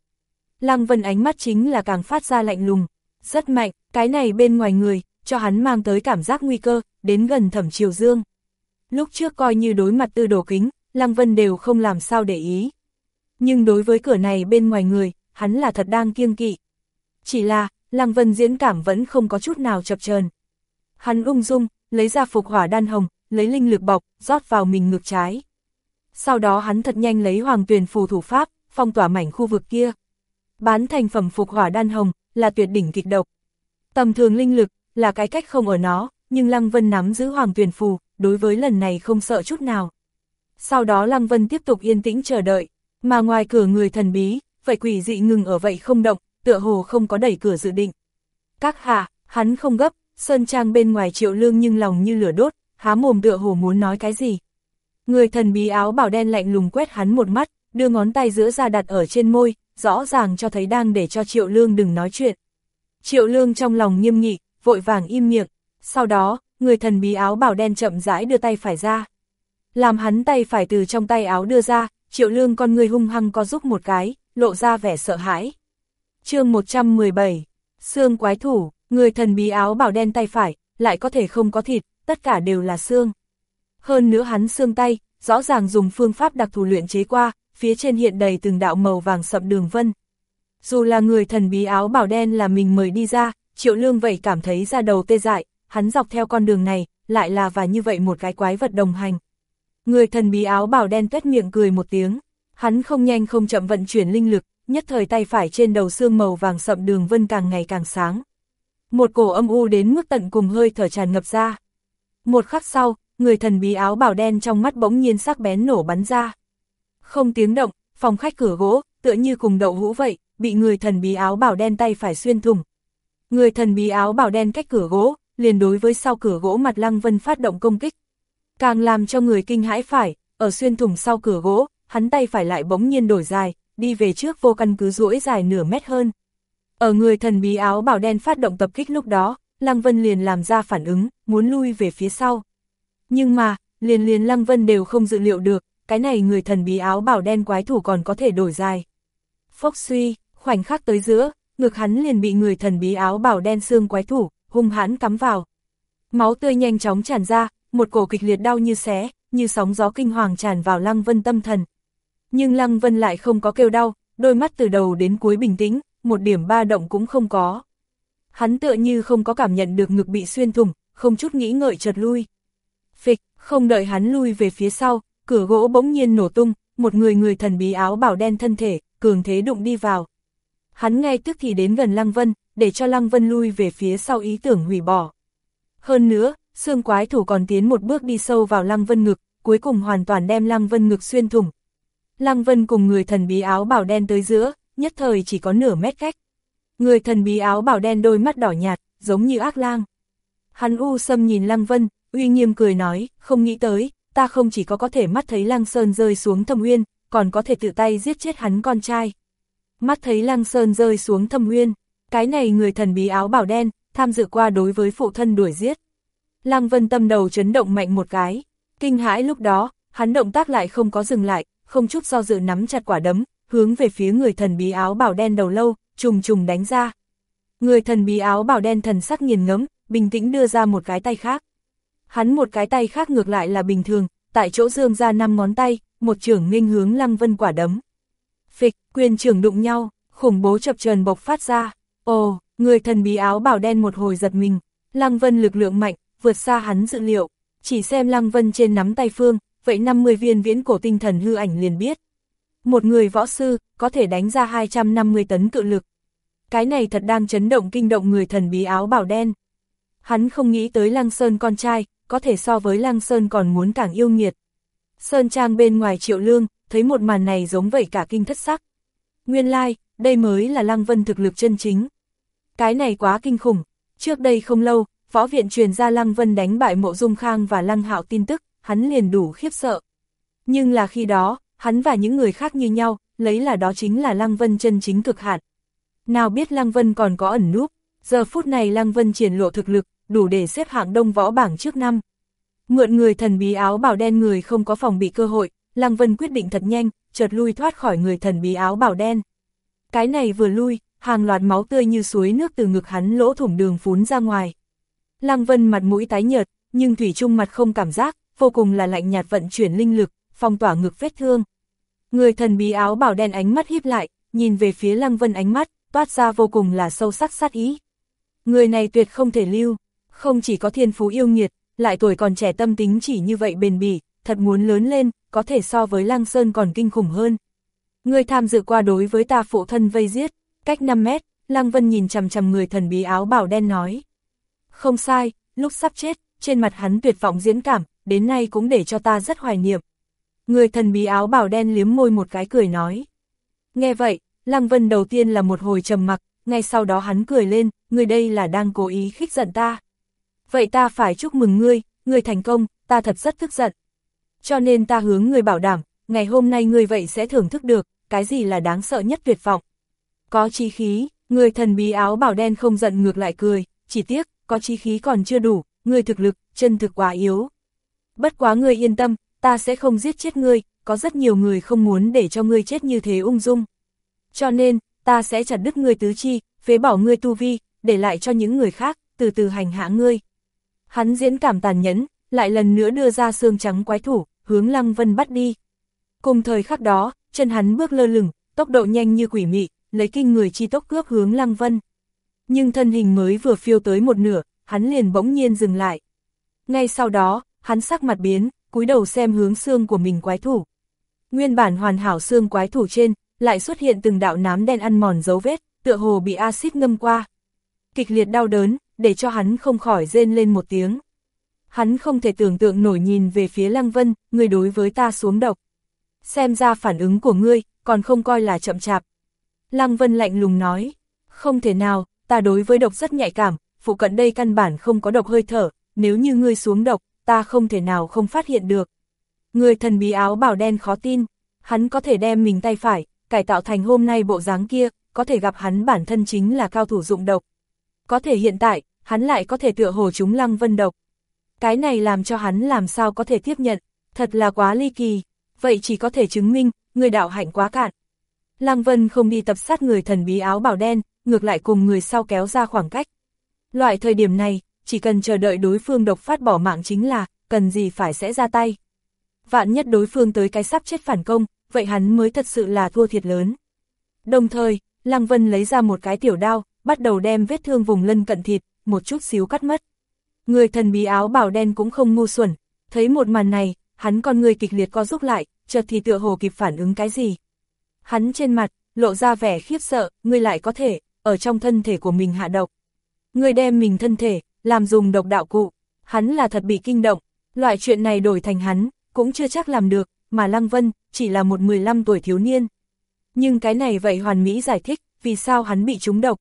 A: Lăng Vân ánh mắt chính là càng phát ra lạnh lùng, rất mạnh, cái này bên ngoài người, cho hắn mang tới cảm giác nguy cơ, đến gần thẩm triều dương. Lúc trước coi như đối mặt tư đồ kính, Lăng Vân đều không làm sao để ý. Nhưng đối với cửa này bên ngoài người, hắn là thật đang kiêng kỵ. Chỉ là, Lăng Vân diễn cảm vẫn không có chút nào chập chờn. Hắn ung dung, lấy ra phục hỏa đan hồng, lấy linh lực bọc, rót vào mình ngược trái. Sau đó hắn thật nhanh lấy hoàng tuyền phù thủ pháp, phong tỏa mảnh khu vực kia. Bán thành phẩm phục hỏa đan hồng, là tuyệt đỉnh kịch độc. Tầm thường linh lực, là cái cách không ở nó, nhưng Lăng Vân nắm giữ hoàng tuyền phù, đối với lần này không sợ chút nào. Sau đó Lăng Vân tiếp tục yên tĩnh chờ đợi, mà ngoài cửa người thần bí, vậy quỷ dị ngừng ở vậy không động, tựa hồ không có đẩy cửa dự định. Các hạ, hắn không gấp, Sơn Trang bên ngoài triệu lương nhưng lòng như lửa đốt, há mồm tựa hồ muốn nói cái gì. Người thần bí áo bảo đen lạnh lùng quét hắn một mắt, đưa ngón tay giữa ra đặt ở trên môi, rõ ràng cho thấy đang để cho triệu lương đừng nói chuyện. Triệu lương trong lòng nghiêm nghị, vội vàng im miệng, sau đó, người thần bí áo bảo đen chậm rãi đưa tay phải ra. Làm hắn tay phải từ trong tay áo đưa ra, triệu lương con người hung hăng có giúp một cái, lộ ra vẻ sợ hãi. chương 117, xương quái thủ, người thần bí áo bảo đen tay phải, lại có thể không có thịt, tất cả đều là xương. Hơn nữa hắn xương tay, rõ ràng dùng phương pháp đặc thù luyện chế qua, phía trên hiện đầy từng đạo màu vàng sậm đường vân. Dù là người thần bí áo bảo đen là mình mời đi ra, triệu lương vậy cảm thấy ra đầu tê dại, hắn dọc theo con đường này, lại là và như vậy một cái quái vật đồng hành. Người thần bí áo bảo đen tuét miệng cười một tiếng, hắn không nhanh không chậm vận chuyển linh lực, nhất thời tay phải trên đầu xương màu vàng sậm đường vân càng ngày càng sáng. Một cổ âm u đến mức tận cùng hơi thở tràn ngập ra. Một khắc sau, người thần bí áo bảo đen trong mắt bỗng nhiên sắc bén nổ bắn ra. Không tiếng động, phòng khách cửa gỗ, tựa như cùng đậu hũ vậy, bị người thần bí áo bảo đen tay phải xuyên thủng. Người thần bí áo bảo đen cách cửa gỗ, liền đối với sau cửa gỗ mặt Lăng Vân phát động công kích. Càng làm cho người kinh hãi phải, ở xuyên thủng sau cửa gỗ, hắn tay phải lại bỗng nhiên đổi dài, đi về trước vô căn cứ duỗi dài nửa mét hơn. Ở người thần bí áo bảo đen phát động tập kích lúc đó, Lăng Vân liền làm ra phản ứng, muốn lui về phía sau. Nhưng mà, liền liền Lăng Vân đều không dự liệu được, cái này người thần bí áo bảo đen quái thủ còn có thể đổi dài. Phốc suy, khoảnh khắc tới giữa, ngực hắn liền bị người thần bí áo bảo đen xương quái thủ, hung hãn cắm vào. Máu tươi nhanh chóng tràn ra, một cổ kịch liệt đau như xé, như sóng gió kinh hoàng tràn vào Lăng Vân tâm thần. Nhưng Lăng Vân lại không có kêu đau, đôi mắt từ đầu đến cuối bình tĩnh, một điểm ba động cũng không có. Hắn tựa như không có cảm nhận được ngực bị xuyên thủng, không chút nghĩ ngợi chợt lui. Phịch, không đợi hắn lui về phía sau, cửa gỗ bỗng nhiên nổ tung, một người người thần bí áo bảo đen thân thể, cường thế đụng đi vào. Hắn ngay tức thì đến gần Lăng Vân, để cho Lăng Vân lui về phía sau ý tưởng hủy bỏ. Hơn nữa, xương quái thủ còn tiến một bước đi sâu vào Lăng Vân ngực, cuối cùng hoàn toàn đem Lăng Vân ngực xuyên thủng. Lăng Vân cùng người thần bí áo bảo đen tới giữa, nhất thời chỉ có nửa mét cách. Người thần bí áo bảo đen đôi mắt đỏ nhạt, giống như ác lang. Hắn u sâm nhìn Lăng Vân, uy nghiêm cười nói, không nghĩ tới, ta không chỉ có có thể mắt thấy Lăng Sơn rơi xuống thâm uyên, còn có thể tự tay giết chết hắn con trai. Mắt thấy Lăng Sơn rơi xuống thâm uyên, cái này người thần bí áo bảo đen, tham dự qua đối với phụ thân đuổi giết. Lăng Vân tâm đầu chấn động mạnh một cái, kinh hãi lúc đó, hắn động tác lại không có dừng lại, không chút do dự nắm chặt quả đấm, hướng về phía người thần bí áo bảo đen đầu lâu, trùng trùng đánh ra. Người thần bí áo bảo đen thần sắc nghiền ngẫm, bình tĩnh đưa ra một cái tay khác. Hắn một cái tay khác ngược lại là bình thường, tại chỗ dương ra năm ngón tay, một trưởng nghênh hướng Lăng Vân quả đấm. Phịch, quyền trưởng đụng nhau, khủng bố chập trần bộc phát ra. Ồ, người thần bí áo bảo đen một hồi giật mình, Lăng Vân lực lượng mạnh, vượt xa hắn dự liệu. Chỉ xem Lăng Vân trên nắm tay phương, vậy 50 viên viễn cổ tinh thần hư ảnh liền biết. Một người võ sư, có thể đánh ra 250 tấn cự lực. Cái này thật đang chấn động kinh động người thần bí áo bảo đen. Hắn không nghĩ tới Lăng Sơn con trai, có thể so với Lăng Sơn còn muốn càng yêu nghiệt. Sơn Trang bên ngoài triệu lương, thấy một màn này giống vậy cả kinh thất sắc. Nguyên lai, like, đây mới là Lăng Vân thực lực chân chính. Cái này quá kinh khủng, trước đây không lâu, võ viện truyền ra Lăng Vân đánh bại mộ dung khang và Lăng Hạo tin tức, hắn liền đủ khiếp sợ. Nhưng là khi đó, hắn và những người khác như nhau, lấy là đó chính là Lăng Vân chân chính cực hạn. Nào biết Lăng Vân còn có ẩn núp, giờ phút này Lăng Vân triển lộ thực lực, đủ để xếp hạng đông võ bảng trước năm. Mượn người thần bí áo bảo đen người không có phòng bị cơ hội, Lăng Vân quyết định thật nhanh, chợt lui thoát khỏi người thần bí áo bảo đen. Cái này vừa lui, hàng loạt máu tươi như suối nước từ ngực hắn lỗ thủng đường phún ra ngoài. Lăng Vân mặt mũi tái nhợt, nhưng Thủy Trung mặt không cảm giác, vô cùng là lạnh nhạt vận chuyển linh lực, phong tỏa ngực vết thương. Người thần bí áo bảo đen ánh mắt híp lại, nhìn về phía Lăng Vân ánh mắt, toát ra vô cùng là sâu sắc sát ý. Người này tuyệt không thể lưu, không chỉ có thiên phú yêu nghiệt, lại tuổi còn trẻ tâm tính chỉ như vậy bền bỉ, thật muốn lớn lên, có thể so với Lăng Sơn còn kinh khủng hơn. Người tham dự qua đối với ta phụ thân vây giết, cách 5 mét, Lăng Vân nhìn chằm chằm người thần bí áo bảo đen nói. Không sai, lúc sắp chết, trên mặt hắn tuyệt vọng diễn cảm, đến nay cũng để cho ta rất hoài niệm. Người thần bí áo bảo đen liếm môi một cái cười nói. Nghe vậy, Lăng Vân đầu tiên là một hồi trầm mặc, ngay sau đó hắn cười lên, người đây là đang cố ý khích giận ta. Vậy ta phải chúc mừng ngươi, ngươi thành công, ta thật rất tức giận. Cho nên ta hướng ngươi bảo đảm, ngày hôm nay ngươi vậy sẽ thưởng thức được, cái gì là đáng sợ nhất tuyệt vọng. Có chi khí, người thần bí áo bảo đen không giận ngược lại cười, chỉ tiếc, có chi khí còn chưa đủ, ngươi thực lực, chân thực quá yếu. Bất quá ngươi yên tâm, ta sẽ không giết chết ngươi, có rất nhiều người không muốn để cho ngươi chết như thế ung dung. Cho nên, ta sẽ chặt đứt ngươi tứ chi, phế bỏ ngươi tu vi, để lại cho những người khác, từ từ hành hạ ngươi. Hắn diễn cảm tàn nhẫn, lại lần nữa đưa ra xương trắng quái thủ, hướng Lăng Vân bắt đi. Cùng thời khắc đó, chân hắn bước lơ lửng, tốc độ nhanh như quỷ mị, lấy kinh người chi tốc cướp hướng Lăng Vân. Nhưng thân hình mới vừa phiêu tới một nửa, hắn liền bỗng nhiên dừng lại. Ngay sau đó, hắn sắc mặt biến, cúi đầu xem hướng xương của mình quái thủ. Nguyên bản hoàn hảo xương quái thủ trên, lại xuất hiện từng đạo nám đen ăn mòn dấu vết, tựa hồ bị axit ngâm qua. Kịch liệt đau đớn, để cho hắn không khỏi rên lên một tiếng. Hắn không thể tưởng tượng nổi nhìn về phía Lăng Vân, người đối với ta xuống độc. Xem ra phản ứng của ngươi, còn không coi là chậm chạp. Lăng Vân lạnh lùng nói, không thể nào, ta đối với độc rất nhạy cảm, phụ cận đây căn bản không có độc hơi thở, nếu như ngươi xuống độc, ta không thể nào không phát hiện được. Người thần bí áo bảo đen khó tin, hắn có thể đem mình tay phải, cải tạo thành hôm nay bộ dáng kia, có thể gặp hắn bản thân chính là cao thủ dụng độc. Có thể hiện tại, hắn lại có thể tựa hồ chúng lăng vân độc. Cái này làm cho hắn làm sao có thể tiếp nhận, thật là quá ly kỳ, vậy chỉ có thể chứng minh, người đạo hạnh quá cạn. Lăng Vân không đi tập sát người thần bí áo bảo đen, ngược lại cùng người sau kéo ra khoảng cách. Loại thời điểm này, chỉ cần chờ đợi đối phương độc phát bỏ mạng chính là, cần gì phải sẽ ra tay. Vạn nhất đối phương tới cái sắp chết phản công, vậy hắn mới thật sự là thua thiệt lớn. Đồng thời, Lăng Vân lấy ra một cái tiểu đao, bắt đầu đem vết thương vùng lân cận thịt, một chút xíu cắt mất. Người thần bí áo bảo đen cũng không ngu xuẩn, thấy một màn này, hắn con người kịch liệt co rút lại, chợt thì tựa hồ kịp phản ứng cái gì. Hắn trên mặt, lộ ra vẻ khiếp sợ, ngươi lại có thể, ở trong thân thể của mình hạ độc. Ngươi đem mình thân thể, làm dùng độc đạo cụ, hắn là thật bị kinh động, loại chuyện này đổi thành hắn, cũng chưa chắc làm được, mà Lăng Vân, chỉ là một 15 tuổi thiếu niên. Nhưng cái này vậy hoàn mỹ giải thích, vì sao hắn bị trúng độc.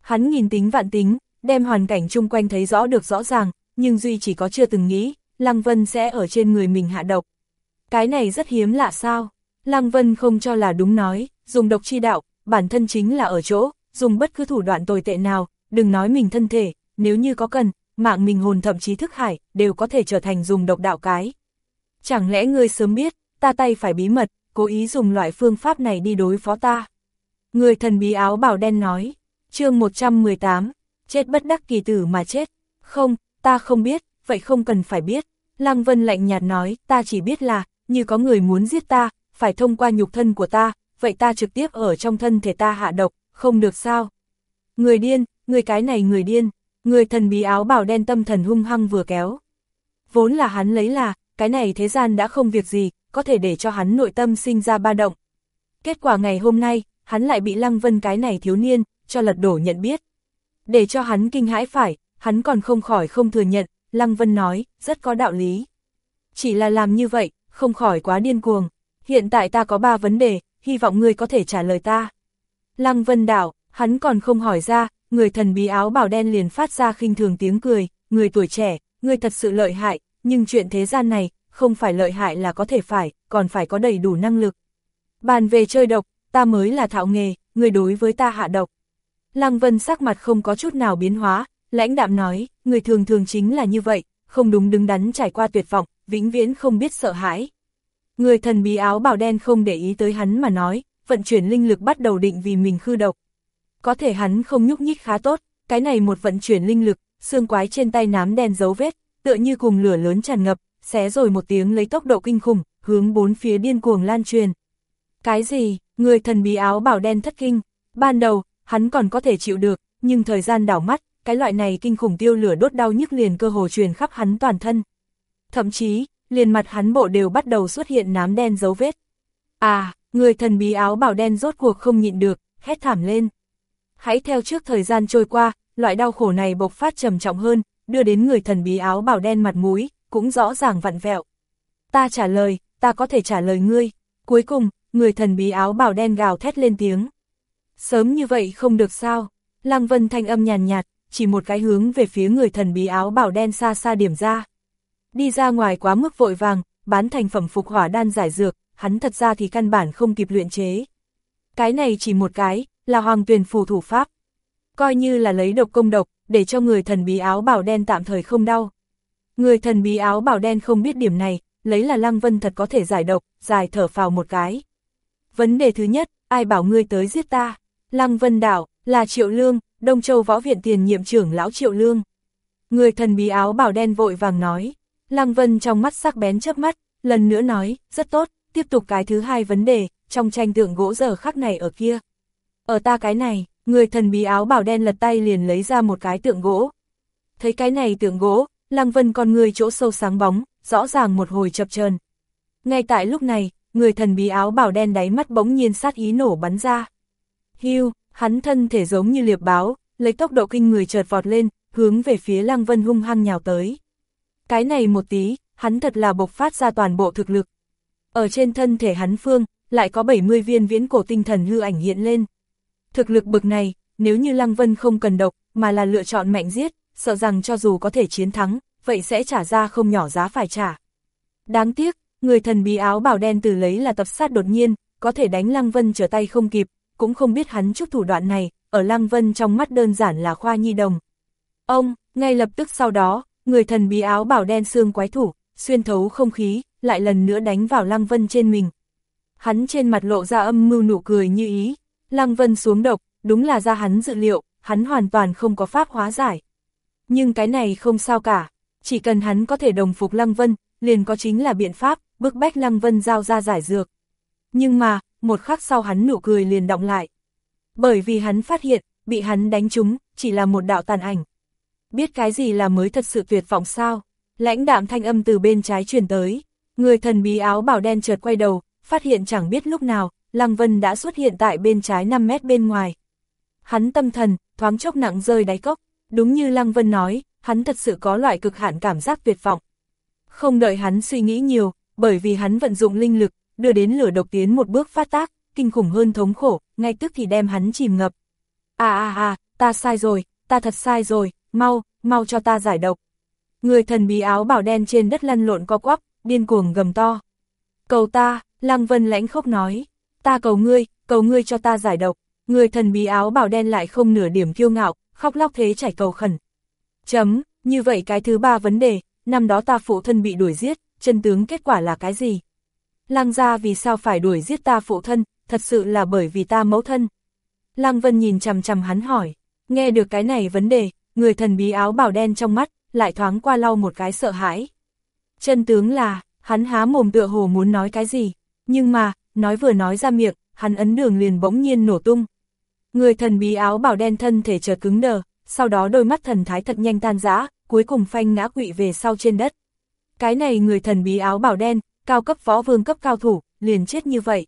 A: Hắn nghìn tính vạn tính, đem hoàn cảnh chung quanh thấy rõ được rõ ràng, nhưng Duy chỉ có chưa từng nghĩ, Lăng Vân sẽ ở trên người mình hạ độc. Cái này rất hiếm lạ sao? Lăng Vân không cho là đúng nói, dùng độc chi đạo, bản thân chính là ở chỗ, dùng bất cứ thủ đoạn tồi tệ nào, đừng nói mình thân thể, nếu như có cần, mạng mình hồn thậm chí thức hải, đều có thể trở thành dùng độc đạo cái. Chẳng lẽ ngươi sớm biết, ta tay phải bí mật, cố ý dùng loại phương pháp này đi đối phó ta. Người thần bí áo bảo đen nói, chương 118, chết bất đắc kỳ tử mà chết. Không, ta không biết, vậy không cần phải biết. Lăng Vân lạnh nhạt nói, ta chỉ biết là, như có người muốn giết ta, phải thông qua nhục thân của ta, vậy ta trực tiếp ở trong thân thể ta hạ độc, không được sao. Người điên, người cái này người điên, người thần bí áo bảo đen tâm thần hung hăng vừa kéo. Vốn là hắn lấy là, cái này thế gian đã không việc gì, có thể để cho hắn nội tâm sinh ra ba động. Kết quả ngày hôm nay, hắn lại bị Lăng Vân cái này thiếu niên, cho lật đổ nhận biết. Để cho hắn kinh hãi phải, hắn còn không khỏi không thừa nhận, Lăng Vân nói, rất có đạo lý. Chỉ là làm như vậy, không khỏi quá điên cuồng. Hiện tại ta có ba vấn đề, hy vọng ngươi có thể trả lời ta. Lăng Vân đảo, hắn còn không hỏi ra, người thần bí áo bảo đen liền phát ra khinh thường tiếng cười, người tuổi trẻ, người thật sự lợi hại, nhưng chuyện thế gian này, không phải lợi hại là có thể phải, còn phải có đầy đủ năng lực. Bàn về chơi độc, ta mới là thạo nghề, người đối với ta hạ độc. Lăng Vân sắc mặt không có chút nào biến hóa, lãnh đạm nói, người thường thường chính là như vậy, không đúng đứng đắn trải qua tuyệt vọng, vĩnh viễn không biết sợ hãi. Người thần bí áo bảo đen không để ý tới hắn mà nói, vận chuyển linh lực bắt đầu định vì mình khư độc. Có thể hắn không nhúc nhích khá tốt, cái này một vận chuyển linh lực, xương quái trên tay nám đen dấu vết, tựa như cùng lửa lớn tràn ngập, xé rồi một tiếng lấy tốc độ kinh khủng, hướng bốn phía điên cuồng lan truyền. Cái gì, người thần bí áo bảo đen thất kinh, ban đầu, hắn còn có thể chịu được, nhưng thời gian đảo mắt, cái loại này kinh khủng tiêu lửa đốt đau nhức liền cơ hồ truyền khắp hắn toàn thân. Thậm chí, liền mặt hắn bộ đều bắt đầu xuất hiện nám đen dấu vết. À, người thần bí áo bảo đen rốt cuộc không nhịn được, hét thảm lên. Hãy theo trước thời gian trôi qua, loại đau khổ này bộc phát trầm trọng hơn, đưa đến người thần bí áo bảo đen mặt mũi, cũng rõ ràng vặn vẹo. Ta trả lời, ta có thể trả lời ngươi. Cuối cùng, người thần bí áo bảo đen gào thét lên tiếng. Sớm như vậy không được sao? Lăng Vân thanh âm nhàn nhạt, chỉ một cái hướng về phía người thần bí áo bảo đen xa xa điểm ra. Đi ra ngoài quá mức vội vàng, bán thành phẩm phục hỏa đan giải dược, hắn thật ra thì căn bản không kịp luyện chế. Cái này chỉ một cái, là hoàng tuyền phù thủ pháp. Coi như là lấy độc công độc, để cho người thần bí áo bảo đen tạm thời không đau. Người thần bí áo bảo đen không biết điểm này, lấy là Lăng Vân thật có thể giải độc, dài thở phào một cái. Vấn đề thứ nhất, ai bảo ngươi tới giết ta? Lăng Vân đảo, là Triệu Lương, Đông Châu Võ Viện tiền nhiệm trưởng lão Triệu Lương. Người thần bí áo bảo đen vội vàng nói. Lăng Vân trong mắt sắc bén chớp mắt, lần nữa nói, rất tốt, tiếp tục cái thứ hai vấn đề, trong tranh tượng gỗ giờ khắc này ở kia. Ở ta cái này, người thần bí áo bảo đen lật tay liền lấy ra một cái tượng gỗ. Thấy cái này tượng gỗ, Lăng Vân con người chỗ sâu sáng bóng, rõ ràng một hồi chập chờn. Ngay tại lúc này, người thần bí áo bảo đen đáy mắt bỗng nhiên sát ý nổ bắn ra. Hưu, hắn thân thể giống như liệp báo, lấy tốc độ kinh người chợt vọt lên, hướng về phía Lăng Vân hung hăng nhào tới. Cái này một tí, hắn thật là bộc phát ra toàn bộ thực lực. Ở trên thân thể hắn phương, lại có 70 viên viễn cổ tinh thần hư ảnh hiện lên. Thực lực bực này, nếu như Lăng Vân không cần độc, mà là lựa chọn mạnh giết, sợ rằng cho dù có thể chiến thắng, vậy sẽ trả ra không nhỏ giá phải trả. Đáng tiếc, người thần bí áo bảo đen từ lấy là tập sát đột nhiên, có thể đánh Lăng Vân trở tay không kịp, cũng không biết hắn chút thủ đoạn này, ở Lăng Vân trong mắt đơn giản là khoa nhi đồng. Ông, ngay lập tức sau đó, người thần bí áo bảo đen xương quái thủ, xuyên thấu không khí, lại lần nữa đánh vào Lăng Vân trên mình. Hắn trên mặt lộ ra âm mưu nụ cười như ý, Lăng Vân xuống độc, đúng là ra hắn dự liệu, hắn hoàn toàn không có pháp hóa giải. Nhưng cái này không sao cả, chỉ cần hắn có thể đồng phục Lăng Vân, liền có chính là biện pháp, bức bách Lăng Vân giao ra giải dược. Nhưng mà, một khắc sau hắn nụ cười liền động lại. Bởi vì hắn phát hiện, bị hắn đánh trúng, chỉ là một đạo tàn ảnh. Biết cái gì là mới thật sự tuyệt vọng sao? Lãnh đạm thanh âm từ bên trái truyền tới. Người thần bí áo bảo đen chợt quay đầu, phát hiện chẳng biết lúc nào, Lăng Vân đã xuất hiện tại bên trái 5 mét bên ngoài. Hắn tâm thần, thoáng chốc nặng rơi đáy cốc, đúng như Lăng Vân nói, hắn thật sự có loại cực hạn cảm giác tuyệt vọng. Không đợi hắn suy nghĩ nhiều, bởi vì hắn vận dụng linh lực, đưa đến lửa độc tiến một bước phát tác, kinh khủng hơn thống khổ, ngay tức thì đem hắn chìm ngập. À à à, ta sai rồi, ta thật sai rồi, mau, mau cho ta giải độc. Người thần bí áo bảo đen trên đất lăn lộn co quắp, điên cuồng gầm to. Cầu ta, Lăng Vân lãnh khốc nói, ta cầu ngươi, cầu ngươi cho ta giải độc. Người thần bí áo bảo đen lại không nửa điểm kiêu ngạo, khóc lóc thế chảy cầu khẩn. Chấm, như vậy cái thứ ba vấn đề, năm đó ta phụ thân bị đuổi giết, chân tướng kết quả là cái gì? Lăng gia vì sao phải đuổi giết ta phụ thân, thật sự là bởi vì ta mẫu thân. Lăng Vân nhìn chằm chằm hắn hỏi, nghe được cái này vấn đề, người thần bí áo bảo đen trong mắt, lại thoáng qua lau một cái sợ hãi. Chân tướng là, hắn há mồm tựa hồ muốn nói cái gì, nhưng mà, nói vừa nói ra miệng, hắn ấn đường liền bỗng nhiên nổ tung. Người thần bí áo bảo đen thân thể chợt cứng đờ, sau đó đôi mắt thần thái thật nhanh tan rã, cuối cùng phanh ngã quỵ về sau trên đất. Cái này người thần bí áo bảo đen, cao cấp võ vương cấp cao thủ, liền chết như vậy.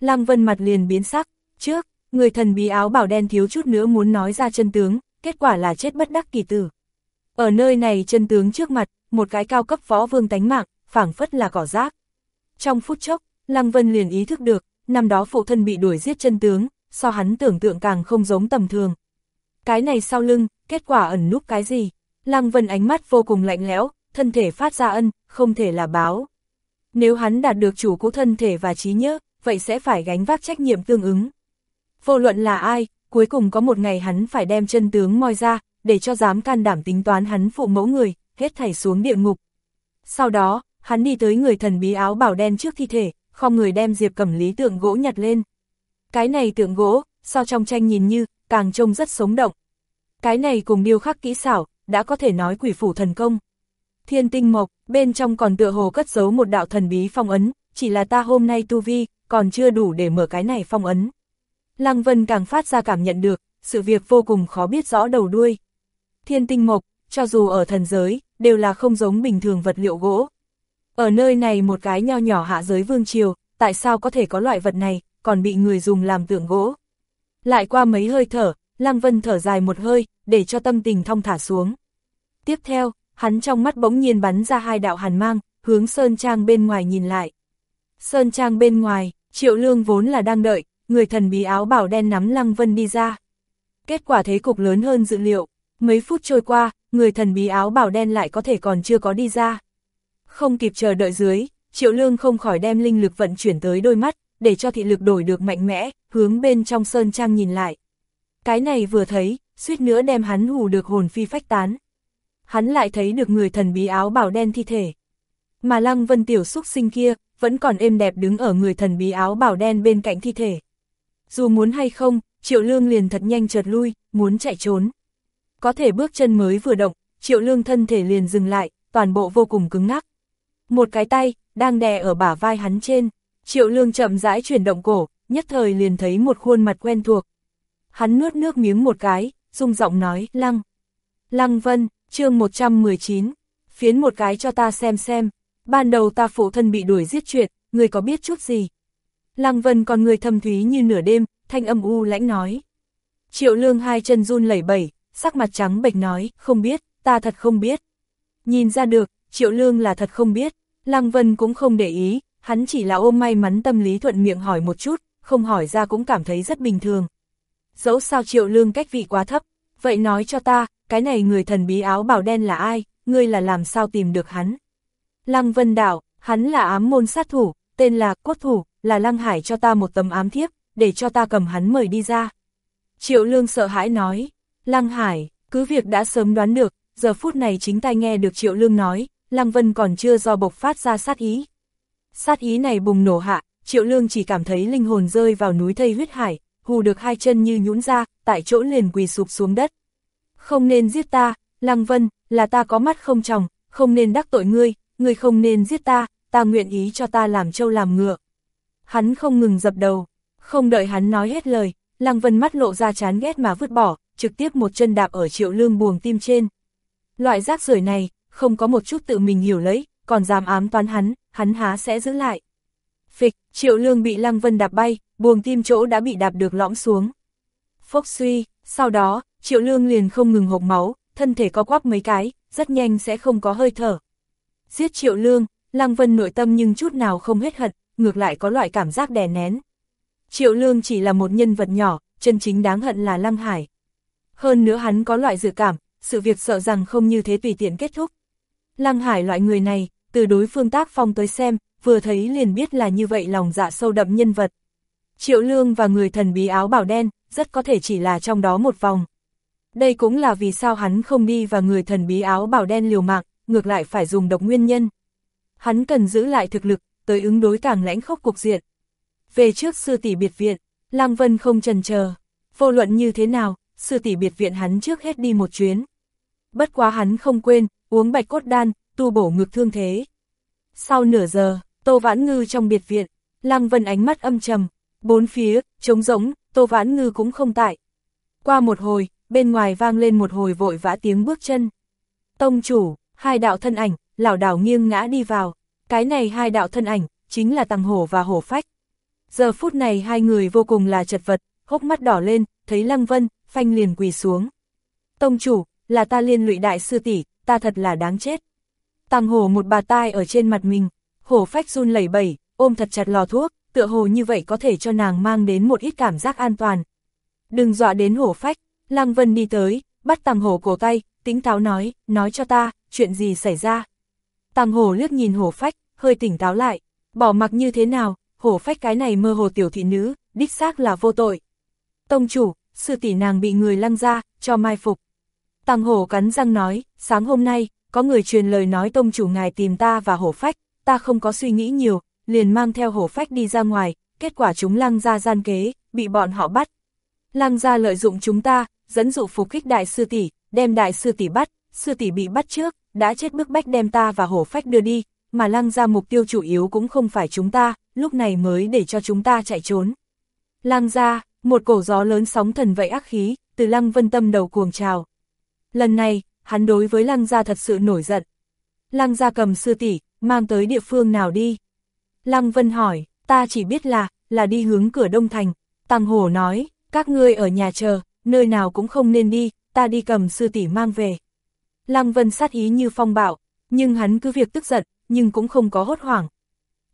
A: Lăng Vân mặt liền biến sắc, trước, người thần bí áo bảo đen thiếu chút nữa muốn nói ra chân tướng, kết quả là chết bất đắc kỳ tử. Ở nơi này chân tướng trước mặt, một cái cao cấp võ vương tánh mạng, phảng phất là cỏ rác. Trong phút chốc, Lăng Vân liền ý thức được, năm đó phụ thân bị đuổi giết chân tướng, so hắn tưởng tượng càng không giống tầm thường. Cái này sau lưng, kết quả ẩn núp cái gì? Lăng Vân ánh mắt vô cùng lạnh lẽo, thân thể phát ra ân, không thể là báo. Nếu hắn đạt được chủ cũ thân thể và trí nhớ, vậy sẽ phải gánh vác trách nhiệm tương ứng. Vô luận là ai, cuối cùng có một ngày hắn phải đem chân tướng moi ra, để cho dám can đảm tính toán hắn phụ mẫu người, hết thảy xuống địa ngục. Sau đó, hắn đi tới người thần bí áo bảo đen trước thi thể, không người đem Diệp cầm lý tượng gỗ nhặt lên. Cái này tượng gỗ, so trong tranh nhìn như, càng trông rất sống động. Cái này cùng điêu khắc kỹ xảo, đã có thể nói quỷ phủ thần công. Thiên tinh mộc, bên trong còn tựa hồ cất giấu một đạo thần bí phong ấn, chỉ là ta hôm nay tu vi, còn chưa đủ để mở cái này phong ấn. Lăng Vân càng phát ra cảm nhận được, sự việc vô cùng khó biết rõ đầu đuôi. Thiên tinh mộc, cho dù ở thần giới, đều là không giống bình thường vật liệu gỗ. Ở nơi này một cái nho nhỏ hạ giới vương triều, tại sao có thể có loại vật này, còn bị người dùng làm tượng gỗ. Lại qua mấy hơi thở, Lăng Vân thở dài một hơi, để cho tâm tình thong thả xuống. Tiếp theo, hắn trong mắt bỗng nhiên bắn ra hai đạo hàn mang, hướng Sơn Trang bên ngoài nhìn lại. Sơn Trang bên ngoài, Triệu Lương vốn là đang đợi, người thần bí áo bảo đen nắm Lăng Vân đi ra. Kết quả thế cục lớn hơn dự liệu, mấy phút trôi qua, người thần bí áo bảo đen lại có thể còn chưa có đi ra. Không kịp chờ đợi dưới, Triệu Lương không khỏi đem linh lực vận chuyển tới đôi mắt, để cho thị lực đổi được mạnh mẽ, hướng bên trong Sơn Trang nhìn lại. Cái này vừa thấy, suýt nữa đem hắn hù được hồn phi phách tán. Hắn lại thấy được người thần bí áo bảo đen thi thể. Mà Lăng Vân Tiểu xúc sinh kia, vẫn còn êm đẹp đứng ở người thần bí áo bảo đen bên cạnh thi thể. Dù muốn hay không, Triệu Lương liền thật nhanh chợt lui, muốn chạy trốn. Có thể bước chân mới vừa động, Triệu Lương thân thể liền dừng lại, toàn bộ vô cùng cứng ngắc. Một cái tay, đang đè ở bả vai hắn trên, Triệu Lương chậm rãi chuyển động cổ, nhất thời liền thấy một khuôn mặt quen thuộc. Hắn nuốt nước miếng một cái, rung giọng nói, Lăng. Lăng Vân, chương 119, phiến một cái cho ta xem xem, ban đầu ta phụ thân bị đuổi giết chuyện, người có biết chút gì? Lăng Vân còn người thâm thúy như nửa đêm, thanh âm u lãnh nói. Triệu lương hai chân run lẩy bẩy, sắc mặt trắng bệch nói, không biết, ta thật không biết. Nhìn ra được, triệu lương là thật không biết, Lăng Vân cũng không để ý, hắn chỉ là ôm may mắn tâm lý thuận miệng hỏi một chút, không hỏi ra cũng cảm thấy rất bình thường. Dẫu sao triệu lương cách vị quá thấp, vậy nói cho ta, cái này người thần bí áo bảo đen là ai, ngươi là làm sao tìm được hắn. Lăng Vân đảo, hắn là ám môn sát thủ, tên là Cốt Thủ, là Lăng Hải cho ta một tấm ám thiếp, để cho ta cầm hắn mời đi ra. Triệu Lương sợ hãi nói, Lăng Hải, cứ việc đã sớm đoán được, giờ phút này chính tai nghe được Triệu Lương nói, Lăng Vân còn chưa do bộc phát ra sát ý. Sát ý này bùng nổ hạ, Triệu Lương chỉ cảm thấy linh hồn rơi vào núi thây huyết hải, hù được hai chân như nhũn ra, tại chỗ liền quỳ sụp xuống đất. Không nên giết ta, Lăng Vân, là ta có mắt không tròng, không nên đắc tội ngươi, ngươi không nên giết ta, ta nguyện ý cho ta làm trâu làm ngựa. Hắn không ngừng dập đầu, không đợi hắn nói hết lời, Lăng Vân mắt lộ ra chán ghét mà vứt bỏ, trực tiếp một chân đạp ở triệu lương buồng tim trên. Loại rác rưởi này, không có một chút tự mình hiểu lấy, còn dám ám toán hắn, hắn há sẽ giữ lại. Phịch, triệu lương bị Lăng Vân đạp bay, buồng tim chỗ đã bị đạp được lõm xuống. Phốc suy, sau đó, triệu lương liền không ngừng hộp máu, thân thể có quắp mấy cái, rất nhanh sẽ không có hơi thở. Giết triệu lương, Lăng Vân nội tâm nhưng chút nào không hết hận, ngược lại có loại cảm giác đè nén. Triệu lương chỉ là một nhân vật nhỏ, chân chính đáng hận là Lăng Hải. Hơn nữa hắn có loại dự cảm, sự việc sợ rằng không như thế tùy tiện kết thúc. Lăng Hải loại người này, từ đối phương tác phong tới xem, vừa thấy liền biết là như vậy lòng dạ sâu đậm nhân vật. Triệu Lương và người thần bí áo bảo đen, rất có thể chỉ là trong đó một vòng. Đây cũng là vì sao hắn không đi và người thần bí áo bảo đen liều mạng, ngược lại phải dùng độc nguyên nhân. Hắn cần giữ lại thực lực, tới ứng đối càng lãnh khốc cục diện. Về trước sư tỷ biệt viện, Lăng Vân không trần chờ vô luận như thế nào, sư tỷ biệt viện hắn trước hết đi một chuyến. Bất quá hắn không quên, uống bạch cốt đan, tu bổ ngực thương thế. Sau nửa giờ, Tô Vãn Ngư trong biệt viện, Lăng Vân ánh mắt âm trầm, bốn phía, trống rỗng, Tô Vãn Ngư cũng không tại. Qua một hồi, bên ngoài vang lên một hồi vội vã tiếng bước chân. Tông chủ, hai đạo thân ảnh, lảo đảo nghiêng ngã đi vào. Cái này hai đạo thân ảnh, chính là Tăng Hổ và Hổ Phách. Giờ phút này hai người vô cùng là chật vật, hốc mắt đỏ lên, thấy Lăng Vân, phanh liền quỳ xuống. Tông chủ, là ta liên lụy đại sư tỷ, ta thật là đáng chết. Tàng Hổ một bà tai ở trên mặt mình, Hổ Phách run lẩy bẩy, ôm thật chặt lò thuốc, tựa hồ như vậy có thể cho nàng mang đến một ít cảm giác an toàn. Đừng dọa đến Hổ Phách, Lăng Vân đi tới, bắt tàng Hổ cổ tay, tính táo nói, nói cho ta, chuyện gì xảy ra. Tàng Hổ liếc nhìn Hổ Phách, hơi tỉnh táo lại, bỏ mặc như thế nào, Hổ Phách cái này mơ hồ tiểu thị nữ, đích xác là vô tội. Tông chủ, sư tỷ nàng bị người lăng ra, cho mai phục. Tăng Hổ cắn răng nói, sáng hôm nay, có người truyền lời nói tông chủ ngài tìm ta và Hổ Phách, ta không có suy nghĩ nhiều, liền mang theo Hổ Phách đi ra ngoài, kết quả chúng lăng ra gian kế, bị bọn họ bắt. Lăng ra lợi dụng chúng ta, dẫn dụ phục kích đại sư tỷ, đem đại sư tỷ bắt, sư tỷ bị bắt trước, đã chết bức bách đem ta và hổ phách đưa đi, mà lăng ra mục tiêu chủ yếu cũng không phải chúng ta, lúc này mới để cho chúng ta chạy trốn. Lăng ra, một cổ gió lớn sóng thần vậy ác khí, từ lăng vân tâm đầu cuồng trào. Lần này, hắn đối với lăng gia thật sự nổi giận. Lăng gia cầm sư tỷ, mang tới địa phương nào đi? Lăng vân hỏi, ta chỉ biết là, là đi hướng cửa Đông Thành. Tăng hổ nói, các ngươi ở nhà chờ, nơi nào cũng không nên đi, ta đi cầm sư tỷ mang về. Lăng Vân sát ý như phong bạo, nhưng hắn cứ việc tức giận, nhưng cũng không có hốt hoảng.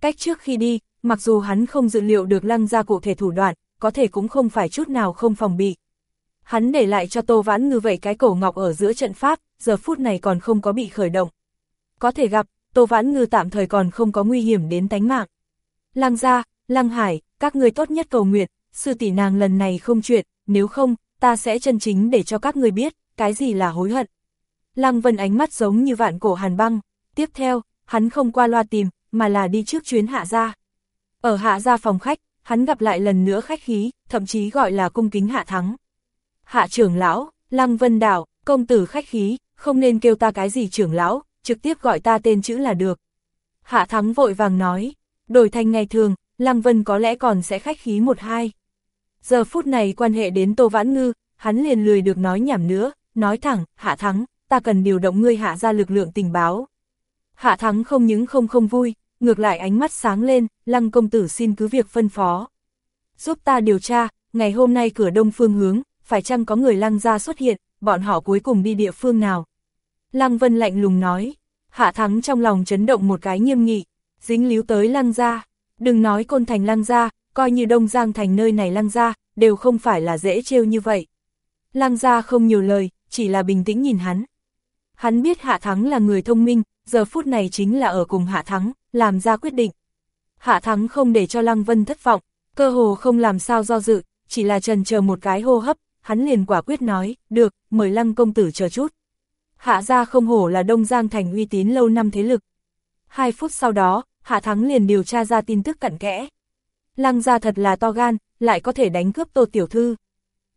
A: Cách trước khi đi, mặc dù hắn không dự liệu được lăng ra cụ thể thủ đoạn, có thể cũng không phải chút nào không phòng bị. Hắn để lại cho Tô Vãn Ngư vậy cái cổ ngọc ở giữa trận pháp, giờ phút này còn không có bị khởi động. Có thể gặp, Tô Vãn Ngư tạm thời còn không có nguy hiểm đến tánh mạng. Lăng gia, Lăng Hải, các người tốt nhất cầu nguyện, sư tỷ nàng lần này không chuyện, nếu không, ta sẽ chân chính để cho các người biết, cái gì là hối hận. Lăng Vân ánh mắt giống như vạn cổ hàn băng, tiếp theo, hắn không qua loa tìm, mà là đi trước chuyến hạ gia. Ở hạ gia phòng khách, hắn gặp lại lần nữa khách khí, thậm chí gọi là cung kính hạ thắng. Hạ trưởng lão, Lăng Vân Đảo, công tử khách khí, không nên kêu ta cái gì trưởng lão, trực tiếp gọi ta tên chữ là được. Hạ thắng vội vàng nói, đổi thành ngày thường, Lăng Vân có lẽ còn sẽ khách khí một hai. Giờ phút này quan hệ đến Tô Vãn Ngư, hắn liền lười được nói nhảm nữa, nói thẳng, hạ thắng, ta cần điều động ngươi hạ ra lực lượng tình báo. Hạ thắng không những không không vui, ngược lại ánh mắt sáng lên, lăng công tử xin cứ việc phân phó. Giúp ta điều tra, ngày hôm nay cửa đông phương hướng, phải chăng có người lăng ra xuất hiện, bọn họ cuối cùng đi địa phương nào. Lăng Vân lạnh lùng nói, hạ thắng trong lòng chấn động một cái nghiêm nghị, dính líu tới lăng ra, đừng nói côn thành lăng ra, coi như Đông Giang thành nơi này lăng ra, đều không phải là dễ trêu như vậy. Lăng ra không nhiều lời, chỉ là bình tĩnh nhìn hắn. Hắn biết Hạ Thắng là người thông minh, giờ phút này chính là ở cùng Hạ Thắng, làm ra quyết định. Hạ Thắng không để cho Lăng Vân thất vọng, cơ hồ không làm sao do dự, chỉ là trần chờ một cái hô hấp, hắn liền quả quyết nói, được, mời Lăng công tử chờ chút. Hạ ra không hổ là Đông Giang thành uy tín lâu năm thế lực. Hai phút sau đó, Hạ Thắng liền điều tra ra tin tức cặn kẽ. Lăng gia thật là to gan, lại có thể đánh cướp Tô Tiểu Thư.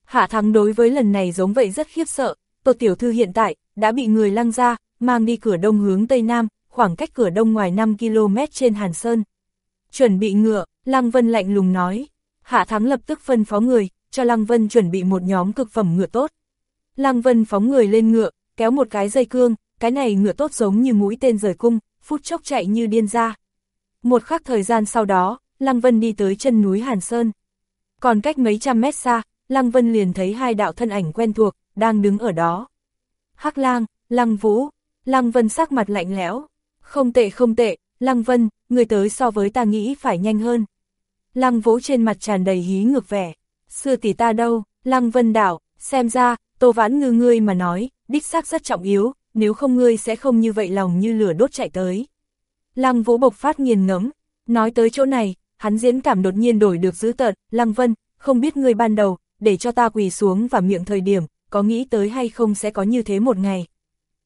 A: Hạ Thắng đối với lần này giống vậy rất khiếp sợ, Tô Tiểu Thư hiện tại, đã bị người lăng ra, mang đi cửa đông hướng Tây Nam, khoảng cách cửa đông ngoài 5 km trên Hàn Sơn. Chuẩn bị ngựa, Lăng Vân lạnh lùng nói. Hạ Thắng lập tức phân phó người, cho Lăng Vân chuẩn bị một nhóm cực phẩm ngựa tốt. Lăng Vân phóng người lên ngựa, kéo một cái dây cương, cái này ngựa tốt giống như mũi tên rời cung, phút chốc chạy như điên ra. Một khắc thời gian sau đó, Lăng Vân đi tới chân núi Hàn Sơn. Còn cách mấy trăm mét xa, Lăng Vân liền thấy hai đạo thân ảnh quen thuộc, đang đứng ở đó. Hắc Lang, Lăng Vũ, Lăng Vân sắc mặt lạnh lẽo. Không tệ không tệ, Lăng Vân, người tới so với ta nghĩ phải nhanh hơn. Lăng Vũ trên mặt tràn đầy hí ngược vẻ. Sư tỷ ta đâu, Lăng Vân đảo, xem ra, Tô Vãn Ngư ngươi mà nói, đích xác rất trọng yếu, nếu không ngươi sẽ không như vậy lòng như lửa đốt chạy tới. Lăng Vũ bộc phát nghiền ngẫm, nói tới chỗ này, hắn diễn cảm đột nhiên đổi được dữ tợn, Lăng Vân, không biết ngươi ban đầu, để cho ta quỳ xuống và miệng thời điểm, có nghĩ tới hay không sẽ có như thế một ngày.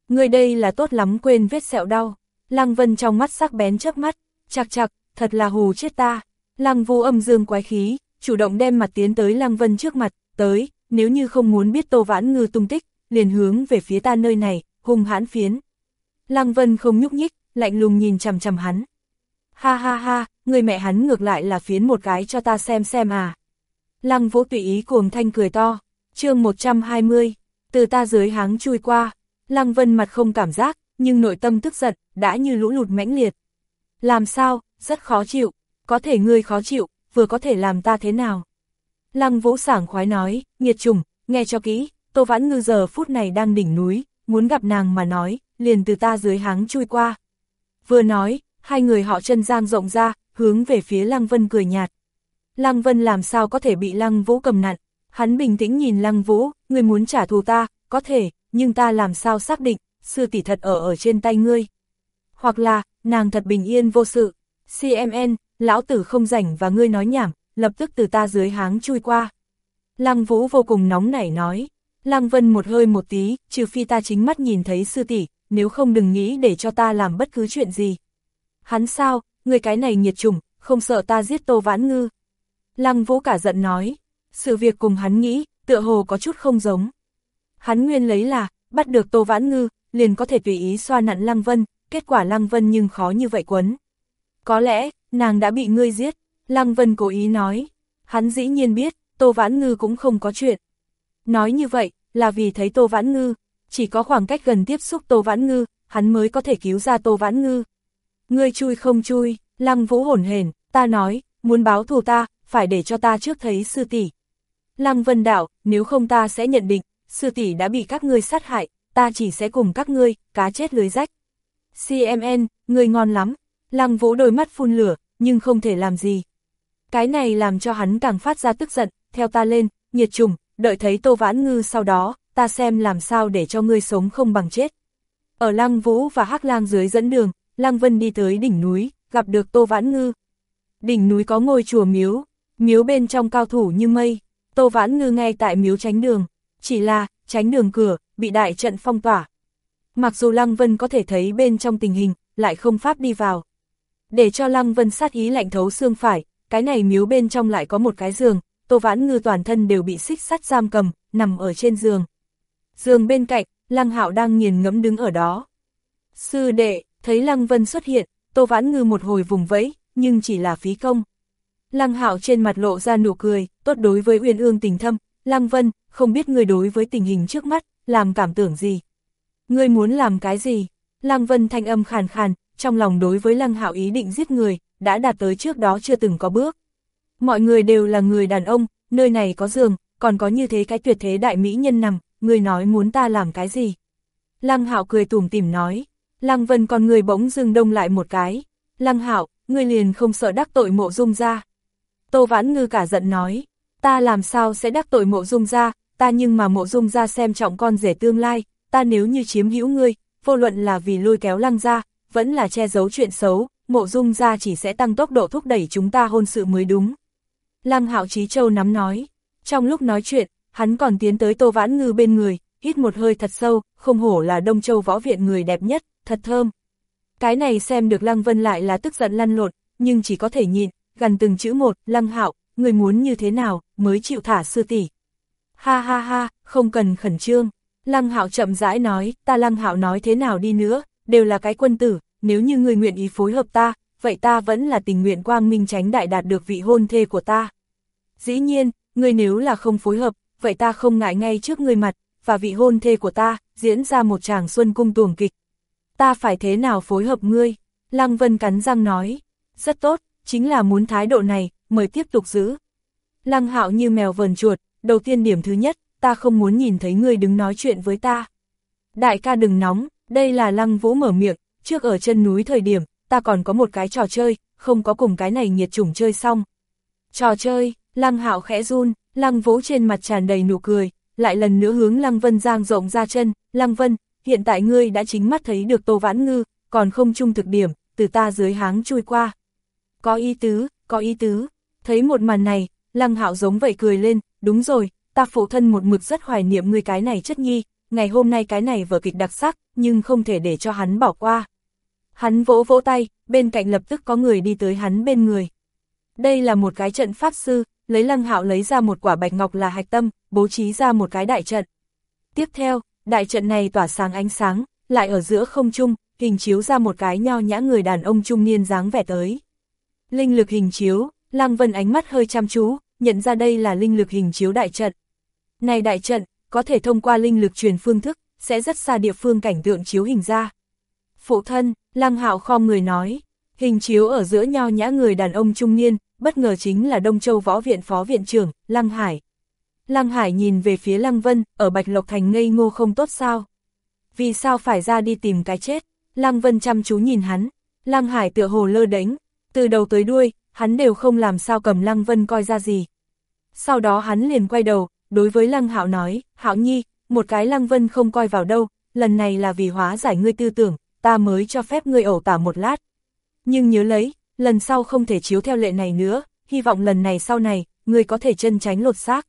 A: Ngươi đây là tốt lắm quên vết sẹo đau, Lăng Vân trong mắt sắc bén chớp mắt, chạc chạc, thật là hù chết ta. Lăng Vũ âm dương quái khí, chủ động đem mặt tiến tới Lăng Vân trước mặt, tới, nếu như không muốn biết Tô Vãn Ngư tung tích, liền hướng về phía ta nơi này, hung hãn phiến. Lăng Vân không nhúc nhích, lạnh lùng nhìn chằm chằm hắn. Ha ha ha, người mẹ hắn ngược lại là phiến một cái cho ta xem xem à. Lăng Vũ tùy ý cuồng thanh cười to, chương 120, từ ta dưới háng chui qua, Lăng Vân mặt không cảm giác, nhưng nội tâm tức giận, đã như lũ lụt mãnh liệt. Làm sao, rất khó chịu, có thể ngươi khó chịu, vừa có thể làm ta thế nào. Lăng Vũ sảng khoái nói, nghiệt trùng, nghe cho kỹ, Tô Vãn Ngư giờ phút này đang đỉnh núi, muốn gặp nàng mà nói, liền từ ta dưới háng chui qua. Vừa nói, hai người họ chân giang rộng ra, hướng về phía Lăng Vân cười nhạt. Lăng Vân làm sao có thể bị Lăng Vũ cầm nặn, hắn bình tĩnh nhìn Lăng Vũ, người muốn trả thù ta, có thể, nhưng ta làm sao xác định, sư tỷ thật ở ở trên tay ngươi. Hoặc là, nàng thật bình yên vô sự. CMN, lão tử không rảnh và ngươi nói nhảm, lập tức từ ta dưới háng chui qua. Lăng Vũ vô cùng nóng nảy nói. Lăng Vân một hơi một tí, trừ phi ta chính mắt nhìn thấy sư tỷ, nếu không đừng nghĩ để cho ta làm bất cứ chuyện gì. Hắn sao, người cái này nhiệt trùng, không sợ ta giết Tô Vãn Ngư. Lăng Vũ cả giận nói, sự việc cùng hắn nghĩ, tựa hồ có chút không giống. Hắn nguyên lấy là, bắt được Tô Vãn Ngư, liền có thể tùy ý xoa nặn Lăng Vân, kết quả Lăng Vân nhưng khó như vậy quấn. Có lẽ, nàng đã bị ngươi giết, Lăng Vân cố ý nói. Hắn dĩ nhiên biết, Tô Vãn Ngư cũng không có chuyện. Nói như vậy, là vì thấy Tô Vãn Ngư, chỉ có khoảng cách gần tiếp xúc Tô Vãn Ngư, hắn mới có thể cứu ra Tô Vãn Ngư. Ngươi chui không chui, Lăng Vũ hồn hển, ta nói, muốn báo thù ta, phải để cho ta trước thấy sư tỷ. Lăng Vân Đạo, nếu không ta sẽ nhận định, sư tỷ đã bị các ngươi sát hại, ta chỉ sẽ cùng các ngươi, cá chết lưới rách. CMN, ngươi ngon lắm. Lăng Vũ đôi mắt phun lửa, nhưng không thể làm gì. Cái này làm cho hắn càng phát ra tức giận, theo ta lên, nhiệt trùng, đợi thấy Tô Vãn Ngư sau đó, ta xem làm sao để cho ngươi sống không bằng chết. Ở Lăng Vũ và Hắc Lang dưới dẫn đường, Lăng Vân đi tới đỉnh núi, gặp được Tô Vãn Ngư. Đỉnh núi có ngôi chùa miếu, miếu bên trong cao thủ như mây, Tô Vãn Ngư ngay tại miếu tránh đường, chỉ là, tránh đường cửa, bị đại trận phong tỏa. Mặc dù Lăng Vân có thể thấy bên trong tình hình, lại không pháp đi vào. Để cho Lăng Vân sát ý lạnh thấu xương phải, cái này miếu bên trong lại có một cái giường, Tô Vãn Ngư toàn thân đều bị xích sắt giam cầm, nằm ở trên giường. Giường bên cạnh, Lăng Hạo đang nghiền ngẫm đứng ở đó. Sư đệ, thấy Lăng Vân xuất hiện, Tô Vãn Ngư một hồi vùng vẫy, nhưng chỉ là phí công. Lăng Hạo trên mặt lộ ra nụ cười, tốt đối với Uyên Ương tình thâm, Lăng Vân, không biết người đối với tình hình trước mắt, làm cảm tưởng gì. Ngươi muốn làm cái gì? Lăng Vân thanh âm khàn khàn, trong lòng đối với Lăng Hạo ý định giết người, đã đạt tới trước đó chưa từng có bước. Mọi người đều là người đàn ông, nơi này có giường, còn có như thế cái tuyệt thế đại mỹ nhân nằm, người nói muốn ta làm cái gì? Lăng Hạo cười tủm tỉm nói, Lăng Vân còn người bỗng dừng đông lại một cái. Lăng Hạo, ngươi liền không sợ đắc tội mộ dung ra. Tô Vãn Ngư cả giận nói, ta làm sao sẽ đắc tội mộ dung ra, ta nhưng mà mộ dung ra xem trọng con rể tương lai, ta nếu như chiếm hữu ngươi, vô luận là vì lôi kéo lăng ra, vẫn là che giấu chuyện xấu, mộ dung ra chỉ sẽ tăng tốc độ thúc đẩy chúng ta hôn sự mới đúng. Lăng hạo trí châu nắm nói, trong lúc nói chuyện, hắn còn tiến tới tô vãn ngư bên người, hít một hơi thật sâu, không hổ là đông châu võ viện người đẹp nhất, thật thơm. Cái này xem được lăng vân lại là tức giận lăn lộn, nhưng chỉ có thể nhịn, gần từng chữ một, lăng hạo, người muốn như thế nào, mới chịu thả sư tỷ. Ha ha ha, không cần khẩn trương. Lăng Hạo chậm rãi nói, ta Lăng Hạo nói thế nào đi nữa, đều là cái quân tử, nếu như người nguyện ý phối hợp ta, vậy ta vẫn là tình nguyện quang minh tránh đại đạt được vị hôn thê của ta. Dĩ nhiên, người nếu là không phối hợp, vậy ta không ngại ngay trước người mặt, và vị hôn thê của ta, diễn ra một tràng xuân cung tuồng kịch. Ta phải thế nào phối hợp ngươi? Lăng Vân cắn răng nói, rất tốt, chính là muốn thái độ này, mời tiếp tục giữ. Lăng Hạo như mèo vờn chuột, đầu tiên điểm thứ nhất, ta không muốn nhìn thấy ngươi đứng nói chuyện với ta. Đại ca đừng nóng, đây là Lăng Vũ mở miệng, trước ở chân núi thời điểm, ta còn có một cái trò chơi, không có cùng cái này nhiệt chủng chơi xong. Trò chơi, Lăng Hạo khẽ run, Lăng Vũ trên mặt tràn đầy nụ cười, lại lần nữa hướng Lăng Vân giang rộng ra chân, Lăng Vân, hiện tại ngươi đã chính mắt thấy được Tô Vãn Ngư, còn không trung thực điểm, từ ta dưới háng chui qua. Có ý tứ, có ý tứ, thấy một màn này, Lăng Hạo giống vậy cười lên, đúng rồi, ta phụ thân một mực rất hoài niệm ngươi cái này chất nhi, ngày hôm nay cái này vở kịch đặc sắc, nhưng không thể để cho hắn bỏ qua. Hắn vỗ vỗ tay, bên cạnh lập tức có người đi tới hắn bên người. Đây là một cái trận pháp sư, lấy lăng hạo lấy ra một quả bạch ngọc là hạch tâm, bố trí ra một cái đại trận. Tiếp theo, đại trận này tỏa sáng ánh sáng, lại ở giữa không trung, hình chiếu ra một cái nho nhã người đàn ông trung niên dáng vẻ tới. Linh lực hình chiếu, Lăng Vân ánh mắt hơi chăm chú, nhận ra đây là linh lực hình chiếu đại trận. Này đại trận, có thể thông qua linh lực truyền phương thức, sẽ rất xa địa phương cảnh tượng chiếu hình ra. Phụ thân, Lăng Hạo khom người nói, hình chiếu ở giữa nho nhã người đàn ông trung niên, bất ngờ chính là Đông Châu Võ Viện Phó Viện trưởng, Lăng Hải. Lăng Hải nhìn về phía Lăng Vân, ở Bạch Lộc Thành ngây ngô không tốt sao? Vì sao phải ra đi tìm cái chết? Lăng Vân chăm chú nhìn hắn, Lăng Hải tựa hồ lơ đánh, từ đầu tới đuôi, hắn đều không làm sao cầm Lăng Vân coi ra gì. Sau đó hắn liền quay đầu, đối với Lăng Hạo nói, Hạo Nhi, một cái Lăng Vân không coi vào đâu, lần này là vì hóa giải ngươi tư tưởng, ta mới cho phép ngươi ẩu tả một lát. Nhưng nhớ lấy, lần sau không thể chiếu theo lệ này nữa, hy vọng lần này sau này, ngươi có thể chân tránh lột xác.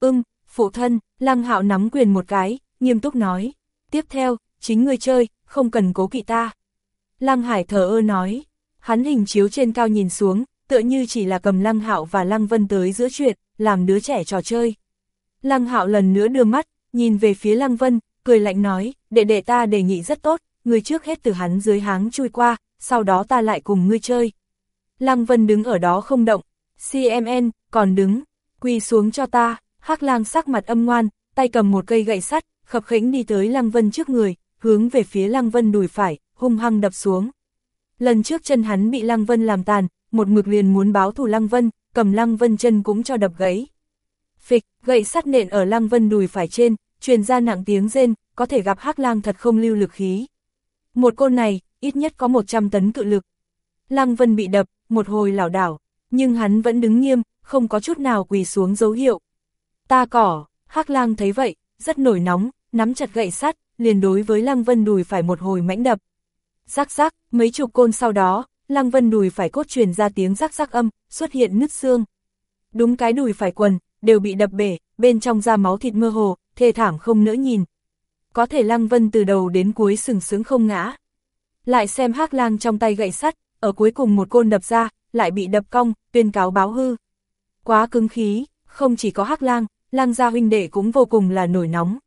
A: Ưm, phụ thân, Lăng Hạo nắm quyền một cái, nghiêm túc nói. Tiếp theo, chính ngươi chơi, không cần cố kỵ ta. Lăng Hải thờ ơ nói, hắn hình chiếu trên cao nhìn xuống, tựa như chỉ là cầm Lăng Hạo và Lăng Vân tới giữa chuyện, làm đứa trẻ trò chơi. Lăng Hạo lần nữa đưa mắt, nhìn về phía Lăng Vân, cười lạnh nói, đệ đệ ta đề nghị rất tốt, ngươi trước hết từ hắn dưới háng chui qua, sau đó ta lại cùng ngươi chơi. Lăng Vân đứng ở đó không động, CMN, còn đứng, quỳ xuống cho ta, Hắc lang sắc mặt âm ngoan, tay cầm một cây gậy sắt, khập khỉnh đi tới Lăng Vân trước người, hướng về phía Lăng Vân đùi phải, hung hăng đập xuống. Lần trước chân hắn bị Lăng Vân làm tàn, một mực liền muốn báo thù Lăng Vân, cầm Lăng Vân chân cũng cho đập gãy. Phịch, gậy sắt nện ở Lăng Vân đùi phải trên, truyền ra nặng tiếng rên, có thể gặp Hắc lang thật không lưu lực khí. Một côn này, ít nhất có 100 tấn cự lực. Lăng Vân bị đập, một hồi lảo đảo, nhưng hắn vẫn đứng nghiêm, không có chút nào quỳ xuống dấu hiệu. Ta cỏ, Hắc lang thấy vậy, rất nổi nóng, nắm chặt gậy sắt, liền đối với Lăng Vân đùi phải một hồi mãnh đập. Rắc rắc, mấy chục côn sau đó, Lăng Vân đùi phải cốt truyền ra tiếng rắc rắc âm, xuất hiện nứt xương. Đúng cái đùi phải quần, đều bị đập bể, bên trong da máu thịt mơ hồ, thê thảm không nỡ nhìn. Có thể Lăng Vân từ đầu đến cuối sừng sướng không ngã. Lại xem hắc lang trong tay gậy sắt, ở cuối cùng một côn đập ra, lại bị đập cong, tuyên cáo báo hư. Quá cứng khí, không chỉ có hắc lang, lang gia huynh đệ cũng vô cùng là nổi nóng.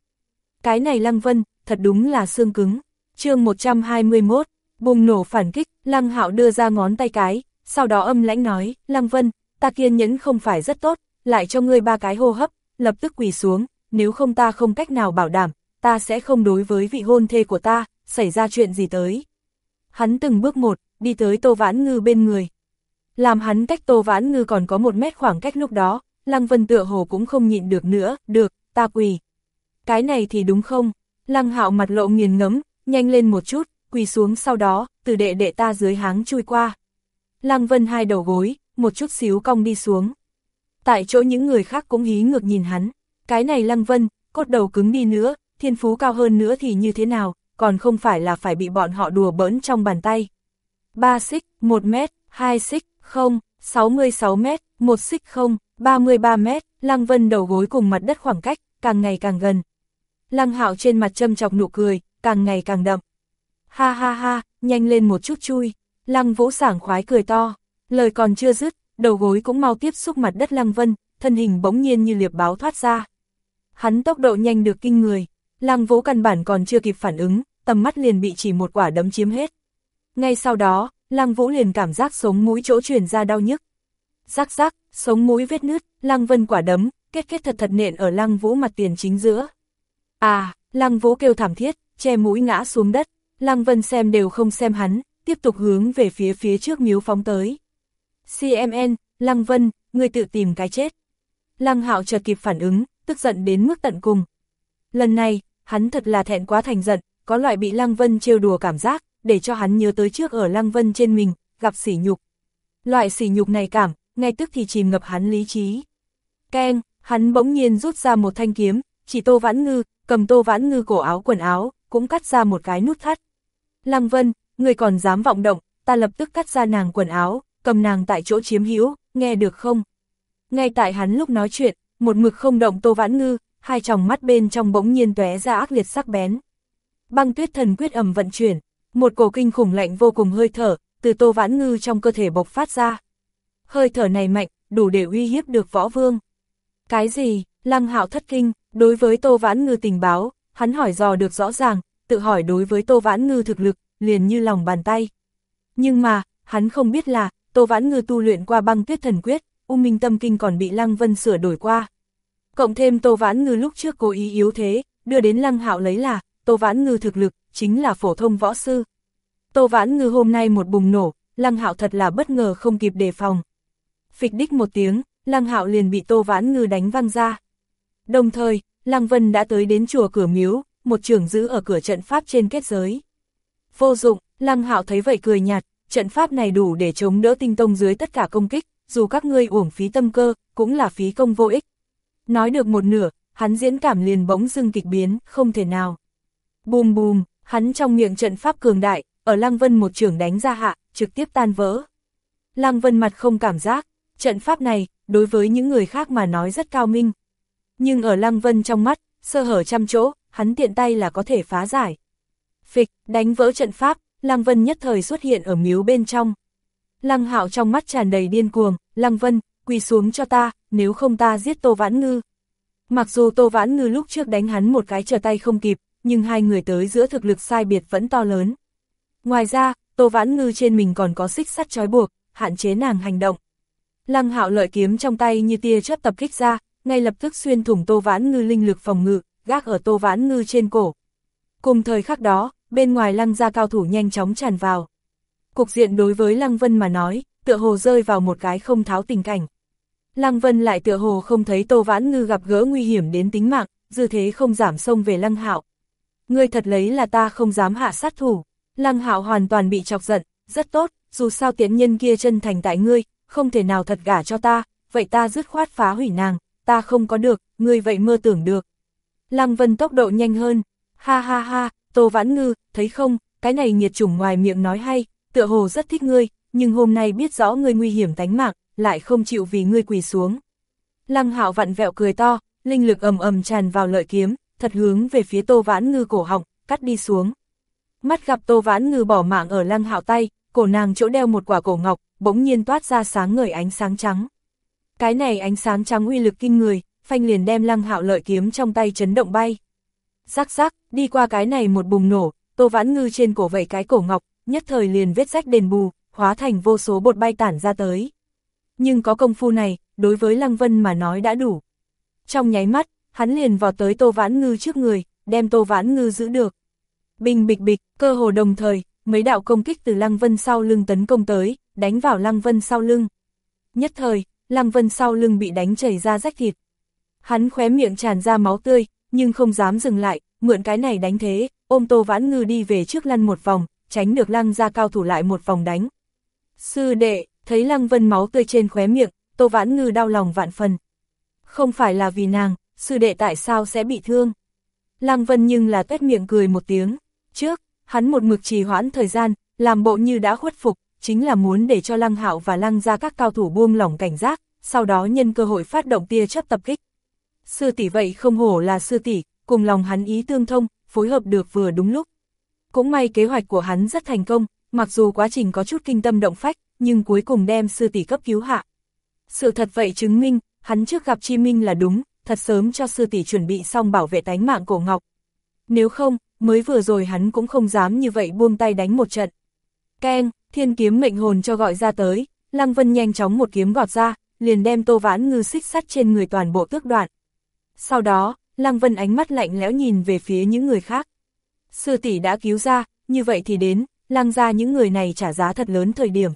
A: Cái này Lăng Vân, thật đúng là xương cứng. chương 121, bùng nổ phản kích, Lăng Hạo đưa ra ngón tay cái, sau đó âm lãnh nói, Lăng Vân, ta kiên nhẫn không phải rất tốt, lại cho ngươi ba cái hô hấp, lập tức quỳ xuống, nếu không ta không cách nào bảo đảm, ta sẽ không đối với vị hôn thê của ta, xảy ra chuyện gì tới. Hắn từng bước một, đi tới Tô Vãn Ngư bên người. Làm hắn cách Tô Vãn Ngư còn có một mét khoảng cách lúc đó, Lăng Vân tựa hồ cũng không nhịn được nữa, được, ta quỳ. Cái này thì đúng không? Lăng hạo mặt lộ nghiền ngấm, nhanh lên một chút, quỳ xuống sau đó, từ đệ đệ ta dưới háng chui qua. Lăng Vân hai đầu gối, một chút xíu cong đi xuống. Tại chỗ những người khác cũng hí ngược nhìn hắn, cái này Lăng Vân, cốt đầu cứng đi nữa, thiên phú cao hơn nữa thì như thế nào, còn không phải là phải bị bọn họ đùa bỡn trong bàn tay. 3 xích, 1 mét, 2 xích, 0, 66 mét, 1 xích 0, 33 mét, Lăng Vân đầu gối cùng mặt đất khoảng cách, càng ngày càng gần. Lăng Hạo trên mặt châm chọc nụ cười, càng ngày càng đậm. Ha ha ha, nhanh lên một chút chui. Lăng Vũ sảng khoái cười to, lời còn chưa dứt, đầu gối cũng mau tiếp xúc mặt đất Lăng Vân, thân hình bỗng nhiên như liệp báo thoát ra. Hắn tốc độ nhanh được kinh người, Lăng Vũ căn bản còn chưa kịp phản ứng, tầm mắt liền bị chỉ một quả đấm chiếm hết. Ngay sau đó, Lăng Vũ liền cảm giác sống mũi chỗ truyền ra đau nhức. Rắc rắc, sống mũi vết nứt, Lăng Vân quả đấm, kết kết thật thật nện ở Lăng Vũ mặt tiền chính giữa. À, Lăng Vũ kêu thảm thiết, che mũi ngã xuống đất, Lăng Vân xem đều không xem hắn, tiếp tục hướng về phía phía trước miếu phóng tới. CMN, Lăng Vân, người tự tìm cái chết. Lăng Hạo chợt kịp phản ứng, tức giận đến mức tận cùng. Lần này, hắn thật là thẹn quá thành giận, có loại bị Lăng Vân trêu đùa cảm giác, để cho hắn nhớ tới trước ở Lăng Vân trên mình, gặp sỉ nhục. Loại sỉ nhục này cảm, ngay tức thì chìm ngập hắn lý trí. Ken, hắn bỗng nhiên rút ra một thanh kiếm, chỉ Tô Vãn Ngư, cầm Tô Vãn Ngư cổ áo quần áo, cũng cắt ra một cái nút thắt. Lăng Vân, người còn dám vọng động, ta lập tức cắt ra nàng quần áo, cầm nàng tại chỗ chiếm hữu, nghe được không? Ngay tại hắn lúc nói chuyện, một mực không động Tô Vãn Ngư, hai tròng mắt bên trong bỗng nhiên tóe ra ác liệt sắc bén. Băng tuyết thần quyết ầm vận chuyển, một cổ kinh khủng lạnh vô cùng hơi thở, từ Tô Vãn Ngư trong cơ thể bộc phát ra. Hơi thở này mạnh, đủ để uy hiếp được võ vương. Cái gì? Lăng hạo thất kinh, đối với Tô Vãn Ngư tình báo, hắn hỏi dò được rõ ràng, tự hỏi đối với Tô Vãn Ngư thực lực, liền như lòng bàn tay. Nhưng mà, hắn không biết là, Tô Vãn Ngư tu luyện qua băng tuyết thần quyết, U Minh Tâm Kinh còn bị Lăng Vân sửa đổi qua. Cộng thêm Tô Vãn Ngư lúc trước cố ý yếu thế, đưa đến Lăng Hạo lấy là, Tô Vãn Ngư thực lực, chính là phổ thông võ sư. Tô Vãn Ngư hôm nay một bùng nổ, Lăng Hạo thật là bất ngờ không kịp đề phòng. Phịch đích một tiếng, Lăng Hạo liền bị Tô Vãn Ngư đánh văng ra. Đồng thời, Lăng Vân đã tới đến chùa cửa miếu, một trưởng giữ ở cửa trận pháp trên kết giới. Vô dụng, Lăng Hạo thấy vậy cười nhạt, trận pháp này đủ để chống đỡ tinh tông dưới tất cả công kích, dù các ngươi uổng phí tâm cơ, cũng là phí công vô ích. Nói được một nửa, hắn diễn cảm liền bỗng dưng kịch biến, không thể nào. Bùm bùm, hắn trong miệng trận pháp cường đại, ở Lăng Vân một trường đánh ra hạ, trực tiếp tan vỡ. Lăng Vân mặt không cảm giác, trận pháp này, đối với những người khác mà nói rất cao minh. Nhưng ở Lăng Vân trong mắt, sơ hở trăm chỗ, hắn tiện tay là có thể phá giải. Phịch, đánh vỡ trận pháp, Lăng Vân nhất thời xuất hiện ở miếu bên trong. Lăng Hạo trong mắt tràn đầy điên cuồng, Lăng Vân, quỳ xuống cho ta, nếu không ta giết Tô Vãn Ngư. Mặc dù Tô Vãn Ngư lúc trước đánh hắn một cái trở tay không kịp, nhưng hai người tới giữa thực lực sai biệt vẫn to lớn. Ngoài ra, Tô Vãn Ngư trên mình còn có xích sắt trói buộc, hạn chế nàng hành động. Lăng Hạo lợi kiếm trong tay như tia chớp tập kích ra, ngay lập tức xuyên thủng Tô Vãn Ngư linh lực phòng ngự, gác ở Tô Vãn Ngư trên cổ. Cùng thời khắc đó, bên ngoài lăng gia cao thủ nhanh chóng tràn vào. Cục diện đối với Lăng Vân mà nói, tựa hồ rơi vào một cái không tháo tình cảnh. Lăng Vân lại tựa hồ không thấy Tô Vãn Ngư gặp gỡ nguy hiểm đến tính mạng, dư thế không giảm sông về Lăng Hạo. Ngươi thật lấy là ta không dám hạ sát thủ. Lăng Hạo hoàn toàn bị chọc giận, rất tốt, dù sao tiện nhân kia chân thành tại ngươi, không thể nào thật gả cho ta, vậy ta dứt khoát phá hủy nàng, ta không có được, ngươi vậy mơ tưởng được. Lăng Vân tốc độ nhanh hơn, ha ha ha, Tô Vãn Ngư, thấy không, cái này nhiệt chủng ngoài miệng nói hay, tựa hồ rất thích ngươi, nhưng hôm nay biết rõ ngươi nguy hiểm tánh mạng, lại không chịu vì ngươi quỳ xuống. Lăng Hạo vặn vẹo cười to, linh lực ầm ầm tràn vào lợi kiếm, thật hướng về phía Tô Vãn Ngư cổ họng, cắt đi xuống. Mắt gặp Tô Vãn Ngư bỏ mạng ở Lăng Hạo tay, cổ nàng chỗ đeo một quả cổ ngọc, bỗng nhiên toát ra sáng ngời ánh sáng trắng. Cái này ánh sáng trắng uy lực kinh người, phanh liền đem Lăng Hạo lợi kiếm trong tay chấn động bay. Rắc rắc, đi qua cái này một bùng nổ, Tô Vãn Ngư trên cổ vẩy cái cổ ngọc, nhất thời liền vết rách đền bù, hóa thành vô số bột bay tản ra tới. Nhưng có công phu này, đối với Lăng Vân mà nói đã đủ. Trong nháy mắt, hắn liền vào tới Tô Vãn Ngư trước người, đem Tô Vãn Ngư giữ được. Bình bịch bịch, cơ hồ đồng thời, mấy đạo công kích từ Lăng Vân sau lưng tấn công tới, đánh vào Lăng Vân sau lưng. Nhất thời, Lăng Vân sau lưng bị đánh chảy ra rách thịt. Hắn khóe miệng tràn ra máu tươi, nhưng không dám dừng lại, mượn cái này đánh thế, ôm Tô Vãn Ngư đi về trước lăn một vòng, tránh được Lăng ra cao thủ lại một vòng đánh. Sư đệ, thấy Lăng Vân máu tươi trên khóe miệng, Tô Vãn Ngư đau lòng vạn phần. Không phải là vì nàng, sư đệ tại sao sẽ bị thương? Lăng Vân nhưng là tét miệng cười một tiếng. Trước, hắn một mực trì hoãn thời gian, làm bộ như đã khuất phục, chính là muốn để cho Lăng Hạo và Lăng ra các cao thủ buông lỏng cảnh giác, sau đó nhân cơ hội phát động tia chấp tập kích. Sư tỷ vậy không hổ là sư tỷ, cùng lòng hắn ý tương thông, phối hợp được vừa đúng lúc. Cũng may kế hoạch của hắn rất thành công, mặc dù quá trình có chút kinh tâm động phách, nhưng cuối cùng đem sư tỷ cấp cứu hạ. Sự thật vậy chứng minh, hắn trước gặp Chi Minh là đúng, thật sớm cho sư tỷ chuẩn bị xong bảo vệ tánh mạng cổ ngọc. Nếu không, mới vừa rồi hắn cũng không dám như vậy buông tay đánh một trận. Ken, thiên kiếm mệnh hồn cho gọi ra tới, Lăng Vân nhanh chóng một kiếm gọt ra, liền đem tô vãn ngư xích sắt trên người toàn bộ tước đoạn. Sau đó, Lăng Vân ánh mắt lạnh lẽo nhìn về phía những người khác. Sư tỷ đã cứu ra, như vậy thì đến, lăng ra những người này trả giá thật lớn thời điểm.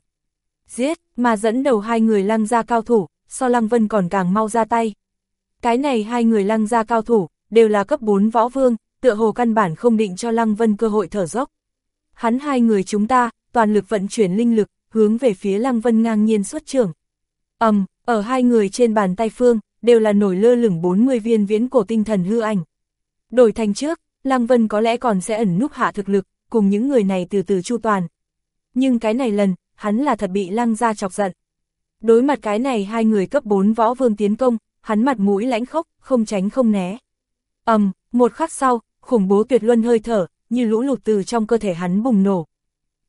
A: Giết, mà dẫn đầu hai người lăng ra cao thủ, so Lăng Vân còn càng mau ra tay. Cái này hai người lăng ra cao thủ, đều là cấp 4 võ vương, tựa hồ căn bản không định cho Lăng Vân cơ hội thở dốc. Hắn hai người chúng ta, toàn lực vận chuyển linh lực, hướng về phía Lăng Vân ngang nhiên xuất trưởng. ầm, ở hai người trên bàn tay phương, đều là nổi lơ lửng 40 viên viễn cổ tinh thần hư ảnh. Đổi thành trước, Lăng Vân có lẽ còn sẽ ẩn núp hạ thực lực, cùng những người này từ từ chu toàn. Nhưng cái này lần, hắn là thật bị Lăng ra chọc giận. Đối mặt cái này hai người cấp 4 võ vương tiến công, hắn mặt mũi lãnh khốc, không tránh không né. ầm, um, một khắc sau, khủng bố tuyệt luân hơi thở, như lũ lụt từ trong cơ thể hắn bùng nổ.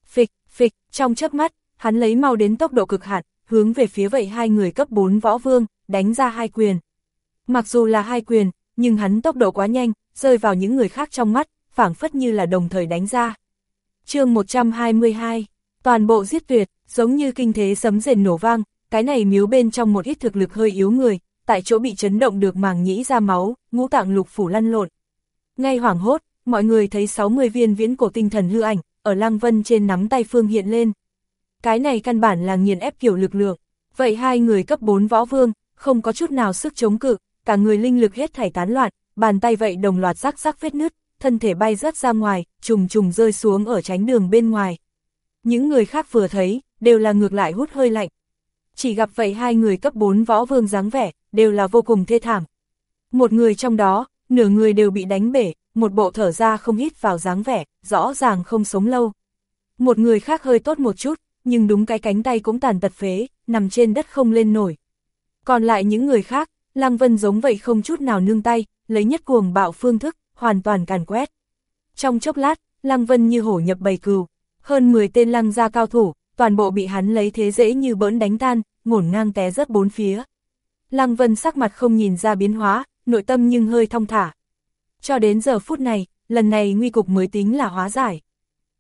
A: Phịch, phịch, trong chớp mắt, hắn lấy mau đến tốc độ cực hạn, hướng về phía vậy hai người cấp 4 võ vương, đánh ra hai quyền. Mặc dù là hai quyền, nhưng hắn tốc độ quá nhanh, rơi vào những người khác trong mắt, phảng phất như là đồng thời đánh ra. chương 122, toàn bộ giết tuyệt, giống như kinh thế sấm rền nổ vang, cái này miếu bên trong một ít thực lực hơi yếu người, tại chỗ bị chấn động được màng nhĩ ra máu, ngũ tạng lục phủ lăn lộn. Ngay hoảng hốt, mọi người thấy 60 viên viễn cổ tinh thần hư ảnh, ở Lăng Vân trên nắm tay Phương hiện lên. Cái này căn bản là nghiền ép kiểu lực lượng. Vậy hai người cấp 4 võ vương, không có chút nào sức chống cự, cả người linh lực hết thảy tán loạn, bàn tay vậy đồng loạt rắc rắc vết nứt, thân thể bay rớt ra ngoài, trùng trùng rơi xuống ở tránh đường bên ngoài. Những người khác vừa thấy, đều là ngược lại hút hơi lạnh. Chỉ gặp vậy hai người cấp 4 võ vương dáng vẻ, đều là vô cùng thê thảm. Một người trong đó, nửa người đều bị đánh bể, một bộ thở ra không hít vào dáng vẻ, rõ ràng không sống lâu. Một người khác hơi tốt một chút, nhưng đúng cái cánh tay cũng tàn tật phế, nằm trên đất không lên nổi. Còn lại những người khác, Lăng Vân giống vậy không chút nào nương tay, lấy nhất cuồng bạo phương thức, hoàn toàn càn quét. Trong chốc lát, Lăng Vân như hổ nhập bầy cừu, hơn 10 tên lăng gia cao thủ, toàn bộ bị hắn lấy thế dễ như bỡn đánh tan, ngổn ngang té rớt bốn phía. Lăng Vân sắc mặt không nhìn ra biến hóa, nội tâm nhưng hơi thong thả. Cho đến giờ phút này, lần này nguy cục mới tính là hóa giải.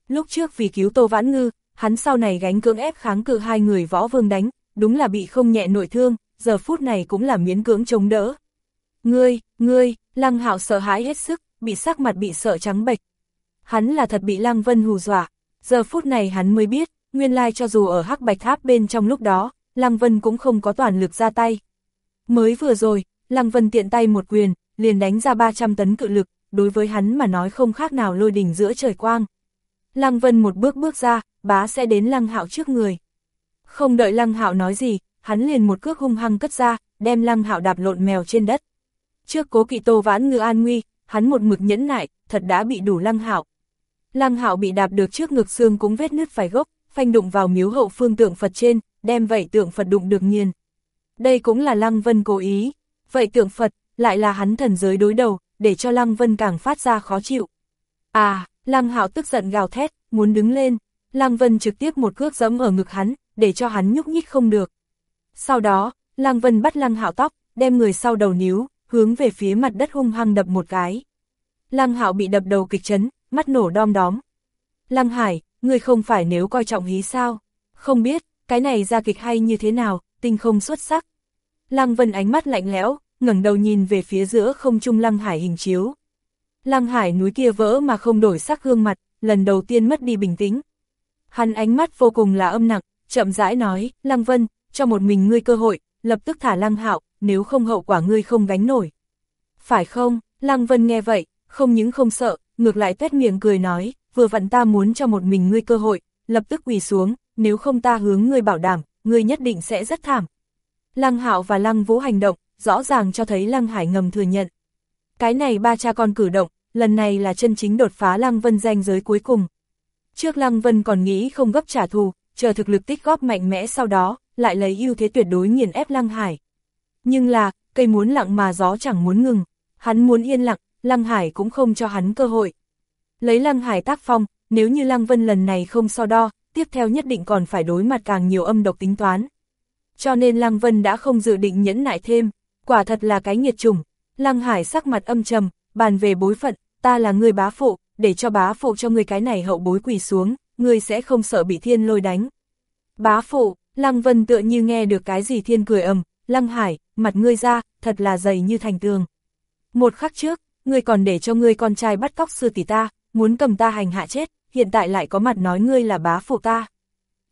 A: Lúc trước vì cứu Tô Vãn Ngư, hắn sau này gánh cưỡng ép kháng cự hai người võ vương đánh, đúng là bị không nhẹ nội thương, giờ phút này cũng là miễn cưỡng chống đỡ. Ngươi, ngươi, Lăng Hạo sợ hãi hết sức, bị sắc mặt bị sợ trắng bệch. Hắn là thật bị Lăng Vân hù dọa, giờ phút này hắn mới biết, nguyên lai cho dù ở hắc bạch tháp bên trong lúc đó, Lăng Vân cũng không có toàn lực ra tay. Mới vừa rồi, Lăng Vân tiện tay một quyền, liền đánh ra 300 tấn cự lực, đối với hắn mà nói không khác nào lôi đỉnh giữa trời quang. Lăng Vân một bước bước ra, bá sẽ đến Lăng Hạo trước người. Không đợi Lăng Hạo nói gì, hắn liền một cước hung hăng cất ra, đem Lăng Hạo đạp lộn mèo trên đất. Trước cố kỵ Tô Vãn Ngư an nguy, hắn một mực nhẫn nại, thật đã bị đủ Lăng Hạo. Lăng Hạo bị đạp được trước ngực xương cũng vết nứt phải gốc, phanh đụng vào miếu hậu phương tượng Phật trên, đem vậy tượng Phật đụng được nghiền. Đây cũng là Lăng Vân cố ý, vậy tượng Phật, lại là hắn thần giới đối đầu, để cho Lăng Vân càng phát ra khó chịu. À, Lăng Hạo tức giận gào thét, muốn đứng lên, Lăng Vân trực tiếp một cước giẫm ở ngực hắn, để cho hắn nhúc nhích không được. Sau đó, Lăng Vân bắt Lăng Hạo tóc, đem người sau đầu níu, hướng về phía mặt đất hung hăng đập một cái. Lăng Hạo bị đập đầu kịch chấn, mắt nổ đom đóm. Lăng Hải, người không phải nếu coi trọng hí sao? Không biết, cái này ra kịch hay như thế nào, tinh không xuất sắc. Lăng Vân ánh mắt lạnh lẽo, ngẩng đầu nhìn về phía giữa không trung Lăng Hải hình chiếu. Lăng Hải núi kia vỡ mà không đổi sắc gương mặt, lần đầu tiên mất đi bình tĩnh. Hắn ánh mắt vô cùng là âm nặng, chậm rãi nói, Lăng Vân, cho một mình ngươi cơ hội, lập tức thả Lăng Hạo, nếu không hậu quả ngươi không gánh nổi. Phải không, Lăng Vân nghe vậy, không những không sợ, ngược lại tuét miệng cười nói, vừa vặn ta muốn cho một mình ngươi cơ hội, lập tức quỳ xuống, nếu không ta hướng ngươi bảo đảm, ngươi nhất định sẽ rất thảm. Lăng Hạo và Lăng Vũ hành động, rõ ràng cho thấy Lăng Hải ngầm thừa nhận. Cái này ba cha con cử động, lần này là chân chính đột phá Lăng Vân danh giới cuối cùng. Trước Lăng Vân còn nghĩ không gấp trả thù, chờ thực lực tích góp mạnh mẽ sau đó, lại lấy ưu thế tuyệt đối nghiền ép Lăng Hải. Nhưng là, cây muốn lặng mà gió chẳng muốn ngừng, hắn muốn yên lặng, Lăng Hải cũng không cho hắn cơ hội. Lấy Lăng Hải tác phong, nếu như Lăng Vân lần này không so đo, tiếp theo nhất định còn phải đối mặt càng nhiều âm độc tính toán. Cho nên Lăng Vân đã không dự định nhẫn nại thêm, quả thật là cái nghiệt chủng. Lăng Hải sắc mặt âm trầm, bàn về bối phận, ta là người bá phụ, để cho bá phụ cho người cái này hậu bối quỳ xuống, người sẽ không sợ bị thiên lôi đánh. Bá phụ, Lăng Vân tựa như nghe được cái gì thiên cười ầm, Lăng Hải, mặt ngươi ra, thật là dày như thành tường. Một khắc trước, ngươi còn để cho ngươi con trai bắt cóc sư tỷ ta, muốn cầm ta hành hạ chết, hiện tại lại có mặt nói ngươi là bá phụ ta.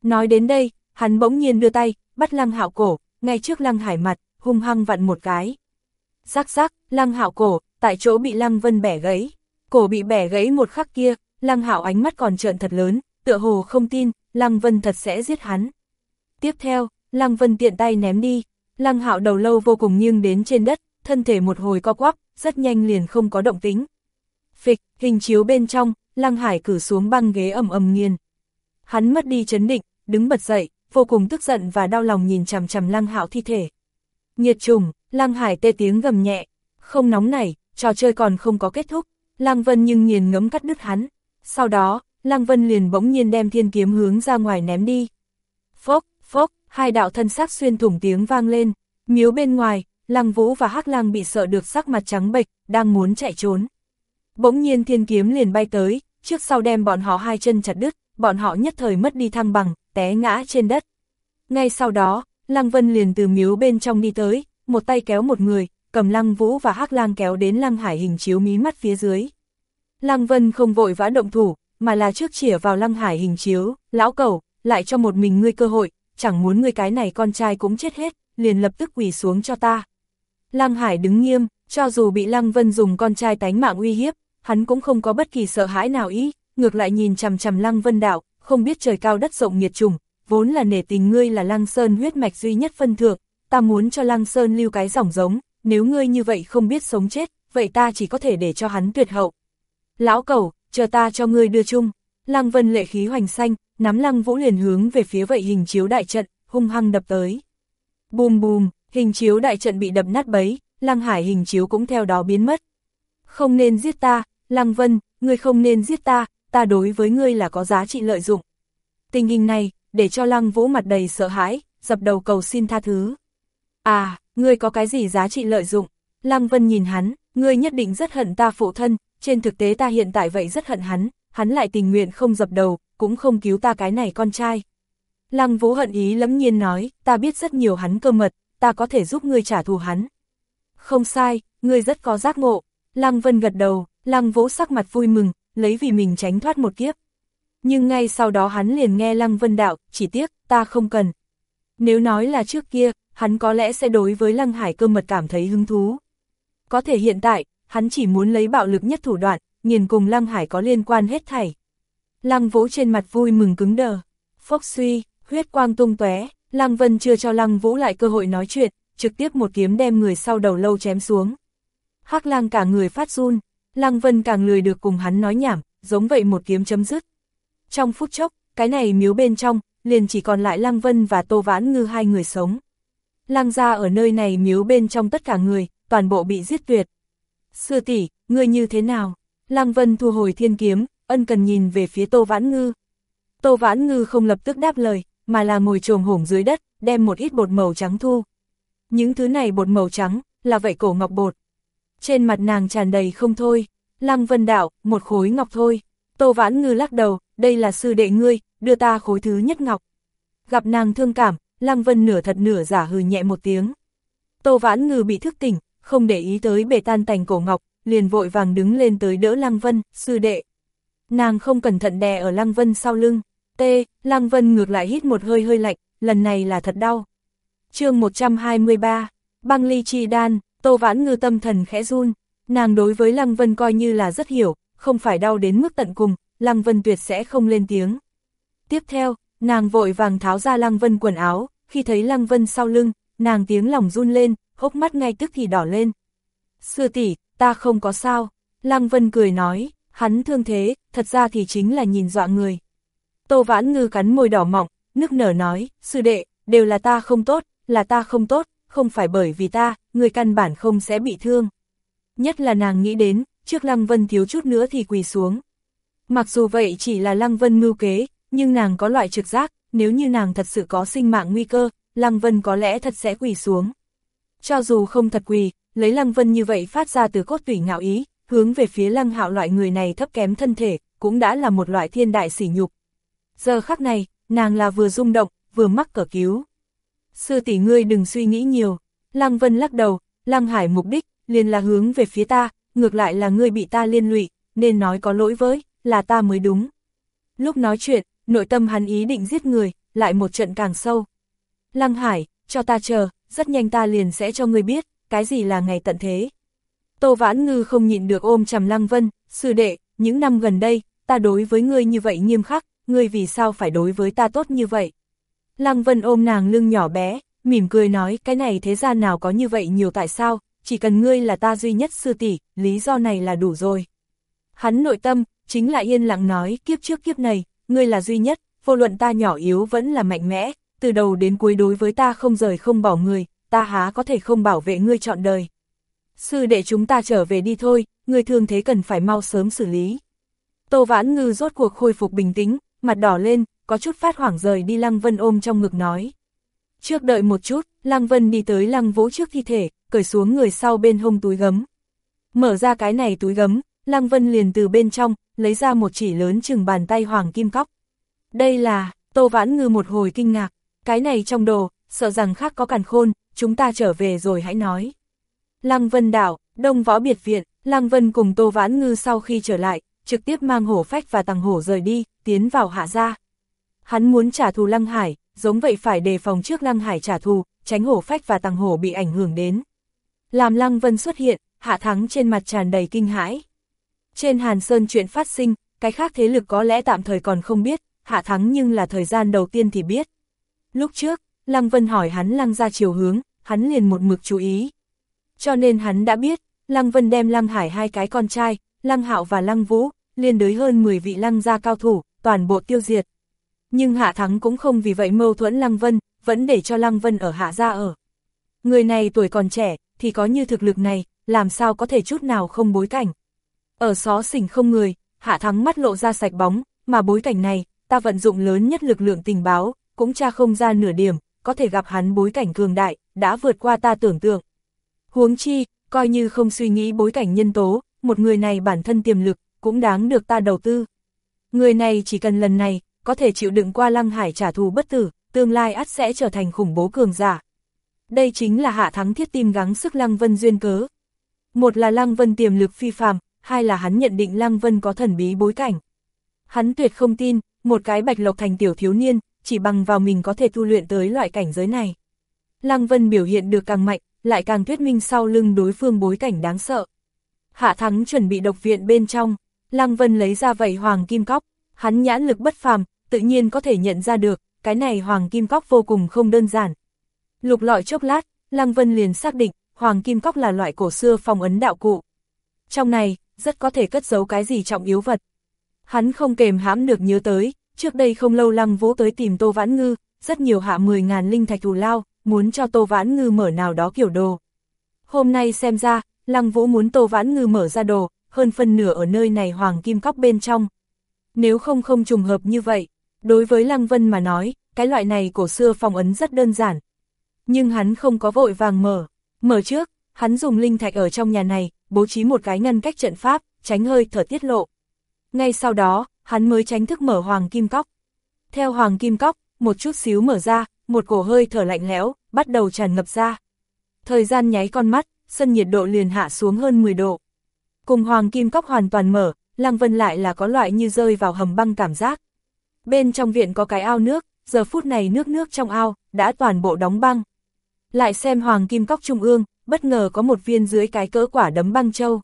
A: Nói đến đây, hắn bỗng nhiên đưa tay, bắt Lăng Hạo cổ, ngay trước Lăng Hải mặt, hung hăng vặn một cái. Rắc rắc, Lăng Hạo cổ, tại chỗ bị Lăng Vân bẻ gãy. Cổ bị bẻ gãy một khắc kia, Lăng Hạo ánh mắt còn trợn thật lớn, tựa hồ không tin, Lăng Vân thật sẽ giết hắn. Tiếp theo, Lăng Vân tiện tay ném đi, Lăng Hạo đầu lâu vô cùng nghiêng đến trên đất, thân thể một hồi co quắp, rất nhanh liền không có động tính. Phịch, hình chiếu bên trong, Lăng Hải cử xuống băng ghế ầm ầm nghiền. Hắn mất đi chấn định, đứng bật dậy, vô cùng tức giận và đau lòng nhìn chằm chằm Lăng Hạo thi thể. Nhiệt trùng, Lăng Hải tê tiếng gầm nhẹ, không nóng này, trò chơi còn không có kết thúc, Lăng Vân nhưng nghiền ngấm cắt đứt hắn. Sau đó, Lăng Vân liền bỗng nhiên đem thiên kiếm hướng ra ngoài ném đi. Phốc, phốc, hai đạo thân xác xuyên thủng tiếng vang lên, miếu bên ngoài, Lăng Vũ và Hắc lang bị sợ được sắc mặt trắng bệch, đang muốn chạy trốn. Bỗng nhiên thiên kiếm liền bay tới, trước sau đem bọn họ hai chân chặt đứt, bọn họ nhất thời mất đi thăng bằng, té ngã trên đất. Ngay sau đó, Lăng Vân liền từ miếu bên trong đi tới, một tay kéo một người, cầm Lăng Vũ và Hắc Lang kéo đến Lăng Hải hình chiếu mí mắt phía dưới. Lăng Vân không vội vã động thủ, mà là trước chỉa vào Lăng Hải hình chiếu, lão cẩu lại cho một mình ngươi cơ hội, chẳng muốn ngươi cái này con trai cũng chết hết, liền lập tức quỳ xuống cho ta. Lăng Hải đứng nghiêm, cho dù bị Lăng Vân dùng con trai tánh mạng uy hiếp, hắn cũng không có bất kỳ sợ hãi nào ý, ngược lại nhìn chằm chằm Lăng Vân đạo, không biết trời cao đất rộng nghiệt trùng, vốn là nể tình ngươi là Lăng Sơn huyết mạch duy nhất phân thượng, ta muốn cho Lăng Sơn lưu cái dòng giống, nếu ngươi như vậy không biết sống chết, vậy ta chỉ có thể để cho hắn tuyệt hậu. Lão cẩu chờ ta cho ngươi đưa chung. Lăng Vân lệ khí hoành xanh, nắm Lăng Vũ liền hướng về phía vậy hình chiếu đại trận, hung hăng đập tới. Bùm bùm, hình chiếu đại trận bị đập nát bấy, Lăng Hải hình chiếu cũng theo đó biến mất. Không nên giết ta, Lăng Vân, ngươi không nên giết ta, ta đối với ngươi là có giá trị lợi dụng. Tình hình này, để cho Lăng Vũ mặt đầy sợ hãi, dập đầu cầu xin tha thứ. À, ngươi có cái gì giá trị lợi dụng? Lăng Vân nhìn hắn, ngươi nhất định rất hận ta phụ thân, trên thực tế ta hiện tại vậy rất hận hắn, hắn lại tình nguyện không dập đầu, cũng không cứu ta cái này con trai. Lăng Vũ hận ý lẫm nhiên nói, ta biết rất nhiều hắn cơ mật, ta có thể giúp ngươi trả thù hắn. Không sai, ngươi rất có giác ngộ. Lăng Vân gật đầu, Lăng Vũ sắc mặt vui mừng, lấy vì mình tránh thoát một kiếp. Nhưng ngay sau đó hắn liền nghe Lăng Vân đạo, chỉ tiếc, ta không cần. Nếu nói là trước kia, hắn có lẽ sẽ đối với Lăng Hải cơ mật cảm thấy hứng thú. Có thể hiện tại, hắn chỉ muốn lấy bạo lực nhất thủ đoạn, nghiền cùng Lăng Hải có liên quan hết thảy. Lăng Vũ trên mặt vui mừng cứng đờ. Phốc suy, huyết quang tung tóe, Lăng Vân chưa cho Lăng Vũ lại cơ hội nói chuyện, trực tiếp một kiếm đem người sau đầu lâu chém xuống. Hắc Lang cả người phát run, Lăng Vân càng lười được cùng hắn nói nhảm, giống vậy một kiếm chấm dứt. Trong phút chốc, cái này miếu bên trong, liền chỉ còn lại Lăng Vân và Tô Vãn Ngư hai người sống. Lăng ra ở nơi này miếu bên trong tất cả người, toàn bộ bị giết tuyệt. Sư tỷ, người như thế nào? Lăng Vân thu hồi thiên kiếm, ân cần nhìn về phía Tô Vãn Ngư. Tô Vãn Ngư không lập tức đáp lời, mà là ngồi trồm hổm dưới đất, đem một ít bột màu trắng thu. Những thứ này bột màu trắng, là vậy cổ ngọc bột. Trên mặt nàng tràn đầy không thôi, Lăng Vân Đạo, một khối ngọc thôi. Tô Vãn Ngư lắc đầu, đây là sư đệ ngươi, đưa ta khối thứ nhất ngọc. Gặp nàng thương cảm, Lăng Vân nửa thật nửa giả hừ nhẹ một tiếng. Tô Vãn Ngư bị thức tỉnh, không để ý tới bể tan tành cổ ngọc, liền vội vàng đứng lên tới đỡ Lăng Vân, sư đệ. Nàng không cẩn thận đè ở Lăng Vân sau lưng, tê, Lăng Vân ngược lại hít một hơi hơi lạnh, lần này là thật đau. chương 123, băng ly chi đan, Tô Vãn Ngư tâm thần khẽ run, nàng đối với Lăng Vân coi như là rất hiểu, không phải đau đến mức tận cùng, Lăng Vân tuyệt sẽ không lên tiếng. Tiếp theo, nàng vội vàng tháo ra Lăng Vân quần áo, khi thấy Lăng Vân sau lưng, nàng tiếng lòng run lên, hốc mắt ngay tức thì đỏ lên. Sư tỷ, ta không có sao. Lăng Vân cười nói, hắn thương thế, thật ra thì chính là nhìn dọa người. Tô Vãn Ngư cắn môi đỏ mọng, nước nở nói, sư đệ, đều là ta không tốt, là ta không tốt, không phải bởi vì ta, người căn bản không sẽ bị thương. Nhất là nàng nghĩ đến, trước Lăng Vân thiếu chút nữa thì quỳ xuống. Mặc dù vậy chỉ là Lăng Vân mưu kế, nhưng nàng có loại trực giác, nếu như nàng thật sự có sinh mạng nguy cơ, Lăng Vân có lẽ thật sẽ quỳ xuống. Cho dù không thật quỳ, lấy Lăng Vân như vậy phát ra từ cốt tủy ngạo ý, hướng về phía Lăng Hạo loại người này thấp kém thân thể, cũng đã là một loại thiên đại sỉ nhục. Giờ khắc này, nàng là vừa rung động, vừa mắc cờ cứu. Sư tỷ ngươi đừng suy nghĩ nhiều, Lăng Vân lắc đầu, Lăng Hải mục đích, liền là hướng về phía ta, ngược lại là ngươi bị ta liên lụy, nên nói có lỗi với, là ta mới đúng. Lúc nói chuyện, nội tâm hắn ý định giết người, lại một trận càng sâu. Lăng Hải, cho ta chờ, rất nhanh ta liền sẽ cho ngươi biết, cái gì là ngày tận thế. Tô Vãn Ngư không nhịn được ôm chầm Lăng Vân, sư đệ, những năm gần đây, ta đối với ngươi như vậy nghiêm khắc, ngươi vì sao phải đối với ta tốt như vậy. Lăng Vân ôm nàng lưng nhỏ bé, mỉm cười nói cái này thế gian nào có như vậy nhiều tại sao, chỉ cần ngươi là ta duy nhất sư tỷ, lý do này là đủ rồi. Hắn nội tâm, chính là yên lặng nói kiếp trước kiếp này, ngươi là duy nhất, vô luận ta nhỏ yếu vẫn là mạnh mẽ, từ đầu đến cuối đối với ta không rời không bỏ người, ta há có thể không bảo vệ ngươi trọn đời. Sư để chúng ta trở về đi thôi, người thương thế cần phải mau sớm xử lý. Tô Vãn Ngư rốt cuộc khôi phục bình tĩnh, mặt đỏ lên, có chút phát hoảng rời đi Lăng Vân ôm trong ngực nói. Trước đợi một chút, Lăng Vân đi tới Lăng Vũ trước thi thể, cởi xuống người sau bên hông túi gấm. Mở ra cái này túi gấm, Lăng Vân liền từ bên trong, lấy ra một chỉ lớn chừng bàn tay hoàng kim cóc. Đây là, Tô Vãn Ngư một hồi kinh ngạc, cái này trong đồ, sợ rằng khác có càn khôn, chúng ta trở về rồi hãy nói. Lăng Vân đảo, Đông Võ Biệt Viện, Lăng Vân cùng Tô Vãn Ngư sau khi trở lại, trực tiếp mang hổ phách và tàng hổ rời đi, tiến vào hạ gia. Hắn muốn trả thù Lăng Hải, giống vậy phải đề phòng trước Lăng Hải trả thù, tránh hổ phách và tàng hổ bị ảnh hưởng đến. Làm Lăng Vân xuất hiện, hạ thắng trên mặt tràn đầy kinh hãi. Trên Hàn Sơn chuyện phát sinh, cái khác thế lực có lẽ tạm thời còn không biết, hạ thắng nhưng là thời gian đầu tiên thì biết. Lúc trước, Lăng Vân hỏi hắn Lăng ra chiều hướng, hắn liền một mực chú ý. Cho nên hắn đã biết, Lăng Vân đem Lăng Hải hai cái con trai, Lăng Hạo và Lăng Vũ, liên đới hơn 10 vị Lăng gia cao thủ, toàn bộ tiêu diệt. Nhưng Hạ Thắng cũng không vì vậy mâu thuẫn Lăng Vân, vẫn để cho Lăng Vân ở Hạ gia ở. Người này tuổi còn trẻ, thì có như thực lực này, làm sao có thể chút nào không bối cảnh. Ở xó xỉnh không người, Hạ Thắng mắt lộ ra sạch bóng, mà bối cảnh này, ta vận dụng lớn nhất lực lượng tình báo, cũng tra không ra nửa điểm, có thể gặp hắn bối cảnh cường đại, đã vượt qua ta tưởng tượng. Huống chi, coi như không suy nghĩ bối cảnh nhân tố, một người này bản thân tiềm lực, cũng đáng được ta đầu tư. Người này chỉ cần lần này, có thể chịu đựng qua Lăng Hải trả thù bất tử, tương lai ắt sẽ trở thành khủng bố cường giả. Đây chính là hạ thắng thiết tim gắng sức Lăng Vân duyên cớ. Một là Lăng Vân tiềm lực phi phàm, hai là hắn nhận định Lăng Vân có thần bí bối cảnh. Hắn tuyệt không tin, một cái bạch lộc thành tiểu thiếu niên, chỉ bằng vào mình có thể tu luyện tới loại cảnh giới này. Lăng Vân biểu hiện được càng mạnh, lại càng thuyết minh sau lưng đối phương bối cảnh đáng sợ. Hạ Thắng chuẩn bị độc viện bên trong, Lăng Vân lấy ra vảy hoàng kim cóc, hắn nhãn lực bất phàm, tự nhiên có thể nhận ra được, cái này hoàng kim cóc vô cùng không đơn giản. Lục lọi chốc lát, Lăng Vân liền xác định, hoàng kim cóc là loại cổ xưa phong ấn đạo cụ. Trong này, rất có thể cất giấu cái gì trọng yếu vật. Hắn không kềm hãm được nhớ tới, trước đây không lâu Lăng Vũ tới tìm Tô Vãn Ngư, rất nhiều hạ 10.000 linh thạch thù lao, muốn cho Tô Vãn Ngư mở nào đó kiểu đồ. Hôm nay xem ra, Lăng Vũ muốn Tô Vãn Ngư mở ra đồ, hơn phân nửa ở nơi này hoàng kim cóc bên trong. Nếu không không trùng hợp như vậy, đối với Lăng Vân mà nói, cái loại này cổ xưa phong ấn rất đơn giản. Nhưng hắn không có vội vàng mở, mở trước, hắn dùng linh thạch ở trong nhà này, bố trí một cái ngăn cách trận pháp, tránh hơi thở tiết lộ. Ngay sau đó, hắn mới tránh thức mở hoàng kim cóc. Theo hoàng kim cóc, một chút xíu mở ra, một cổ hơi thở lạnh lẽo, bắt đầu tràn ngập ra. Thời gian nháy con mắt, sân nhiệt độ liền hạ xuống hơn 10 độ. Cùng hoàng kim cóc hoàn toàn mở, Lăng Vân lại là có loại như rơi vào hầm băng cảm giác. Bên trong viện có cái ao nước, giờ phút này nước nước trong ao, đã toàn bộ đóng băng. Lại xem hoàng kim cóc trung ương, bất ngờ có một viên dưới cái cỡ quả đấm băng châu.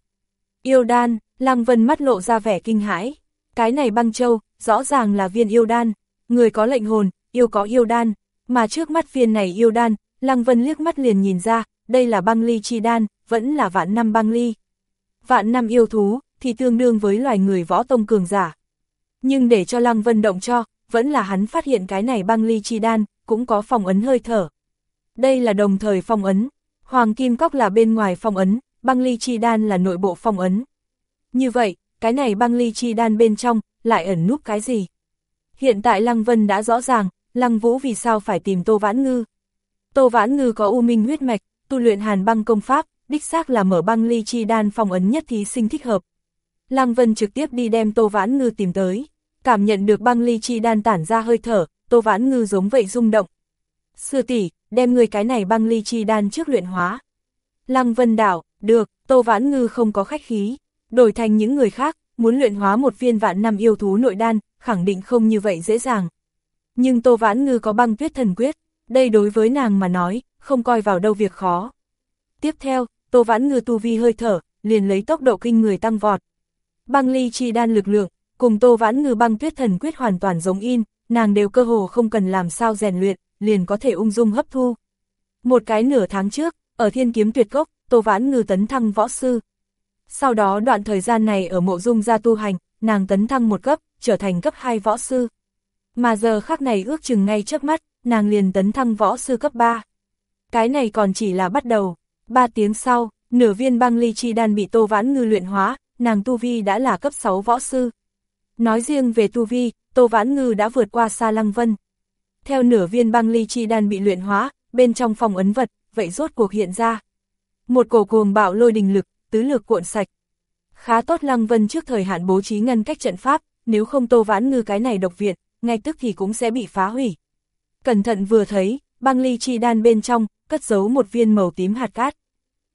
A: Yêu đan, Lăng Vân mắt lộ ra vẻ kinh hãi. Cái này băng châu, rõ ràng là viên yêu đan. Người có lệnh hồn, yêu có yêu đan. Mà trước mắt viên này yêu đan, Lăng Vân liếc mắt liền nhìn ra, đây là băng ly chi đan, vẫn là vạn năm băng ly. Vạn năm yêu thú, thì tương đương với loài người võ tông cường giả. Nhưng để cho Lăng Vân động cho, vẫn là hắn phát hiện cái này băng ly chi đan, cũng có phòng ấn hơi thở. Đây là đồng thời phong ấn, hoàng kim cóc là bên ngoài phong ấn, băng ly chi đan là nội bộ phong ấn. Như vậy, cái này băng ly chi đan bên trong, lại ẩn núp cái gì? Hiện tại Lăng Vân đã rõ ràng, Lăng Vũ vì sao phải tìm Tô Vãn Ngư. Tô Vãn Ngư có u minh huyết mạch, tu luyện hàn băng công pháp, đích xác là mở băng ly chi đan phong ấn nhất thí sinh thích hợp. Lăng Vân trực tiếp đi đem Tô Vãn Ngư tìm tới, cảm nhận được băng ly chi đan tản ra hơi thở, Tô Vãn Ngư giống vậy rung động. Sư tỷ, đem người cái này băng ly chi đan trước luyện hóa. Lăng Vân đảo, được, Tô Vãn Ngư không có khách khí, đổi thành những người khác, muốn luyện hóa một viên vạn năm yêu thú nội đan, khẳng định không như vậy dễ dàng. Nhưng Tô Vãn Ngư có băng tuyết thần quyết, đây đối với nàng mà nói, không coi vào đâu việc khó. Tiếp theo, Tô Vãn Ngư tu vi hơi thở, liền lấy tốc độ kinh người tăng vọt. Băng ly chi đan lực lượng, cùng Tô Vãn Ngư băng tuyết thần quyết hoàn toàn giống in, nàng đều cơ hồ không cần làm sao rèn luyện, liền có thể ung dung hấp thu. Một cái nửa tháng trước, ở thiên kiếm tuyệt cốc, Tô Vãn Ngư tấn thăng võ sư. Sau đó đoạn thời gian này ở mộ dung gia tu hành, nàng tấn thăng một cấp, trở thành cấp 2 võ sư. Mà giờ khắc này ước chừng ngay trước mắt, nàng liền tấn thăng võ sư cấp 3. Cái này còn chỉ là bắt đầu. Ba tiếng sau, nửa viên băng ly chi đan bị Tô Vãn Ngư luyện hóa, nàng Tu Vi đã là cấp 6 võ sư. Nói riêng về Tu Vi, Tô Vãn Ngư đã vượt qua xa Lăng Vân. Theo nửa viên băng ly chi đan bị luyện hóa, bên trong phòng ấn vật, vậy rốt cuộc hiện ra. Một cổ cuồng bạo lôi đình lực, tứ lực cuộn sạch. Khá tốt Lăng Vân trước thời hạn bố trí ngăn cách trận pháp, nếu không Tô Vãn Ngư cái này độc viện, ngay tức thì cũng sẽ bị phá hủy. Cẩn thận vừa thấy, băng ly chi đan bên trong, cất giấu một viên màu tím hạt cát.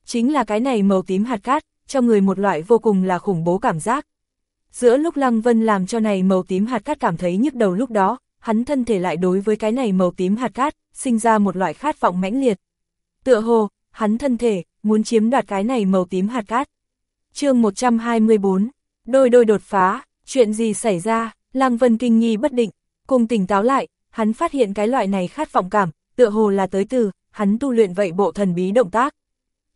A: Chính là cái này màu tím hạt cát, cho người một loại vô cùng là khủng bố cảm giác. Giữa lúc Lăng Vân làm cho này màu tím hạt cát cảm thấy nhức đầu lúc đó, hắn thân thể lại đối với cái này màu tím hạt cát, sinh ra một loại khát vọng mãnh liệt. Tựa hồ, hắn thân thể, muốn chiếm đoạt cái này màu tím hạt cát. chương 124, đôi đôi đột phá, chuyện gì xảy ra, Lăng Vân kinh nghi bất định, cùng tỉnh táo lại, hắn phát hiện cái loại này khát vọng cảm, tựa hồ là tới từ, hắn tu luyện vậy bộ thần bí động tác.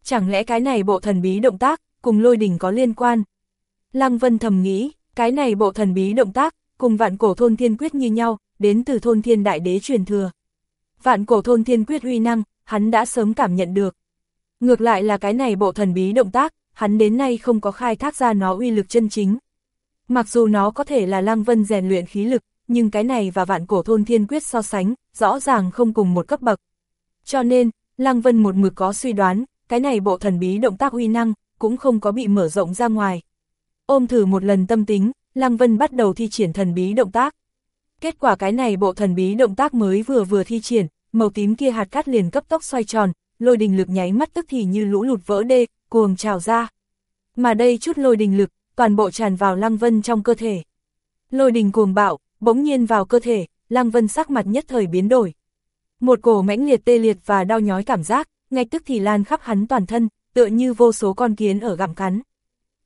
A: Chẳng lẽ cái này bộ thần bí động tác, cùng lôi đỉnh có liên quan? Lăng Vân thầm nghĩ, cái này bộ thần bí động tác, cùng vạn cổ thôn thiên quyết như nhau, đến từ thôn thiên đại đế truyền thừa. Vạn cổ thôn thiên quyết uy năng, hắn đã sớm cảm nhận được. Ngược lại là cái này bộ thần bí động tác, hắn đến nay không có khai thác ra nó uy lực chân chính. Mặc dù nó có thể là Lang Vân rèn luyện khí lực, nhưng cái này và vạn cổ thôn thiên quyết so sánh, rõ ràng không cùng một cấp bậc. Cho nên, Lang Vân một mực có suy đoán, cái này bộ thần bí động tác uy năng, cũng không có bị mở rộng ra ngoài. Ôm thử một lần tâm tính, Lang Vân bắt đầu thi triển thần bí động tác. Kết quả cái này bộ thần bí động tác mới vừa vừa thi triển, màu tím kia hạt cát liền cấp tốc xoay tròn, lôi đình lực nháy mắt tức thì như lũ lụt vỡ đê, cuồng trào ra. Mà đây chút lôi đình lực, toàn bộ tràn vào Lăng Vân trong cơ thể. Lôi đình cuồng bạo, bỗng nhiên vào cơ thể, Lăng Vân sắc mặt nhất thời biến đổi. Một cổ mãnh liệt tê liệt và đau nhói cảm giác, ngay tức thì lan khắp hắn toàn thân, tựa như vô số con kiến ở gặm cắn.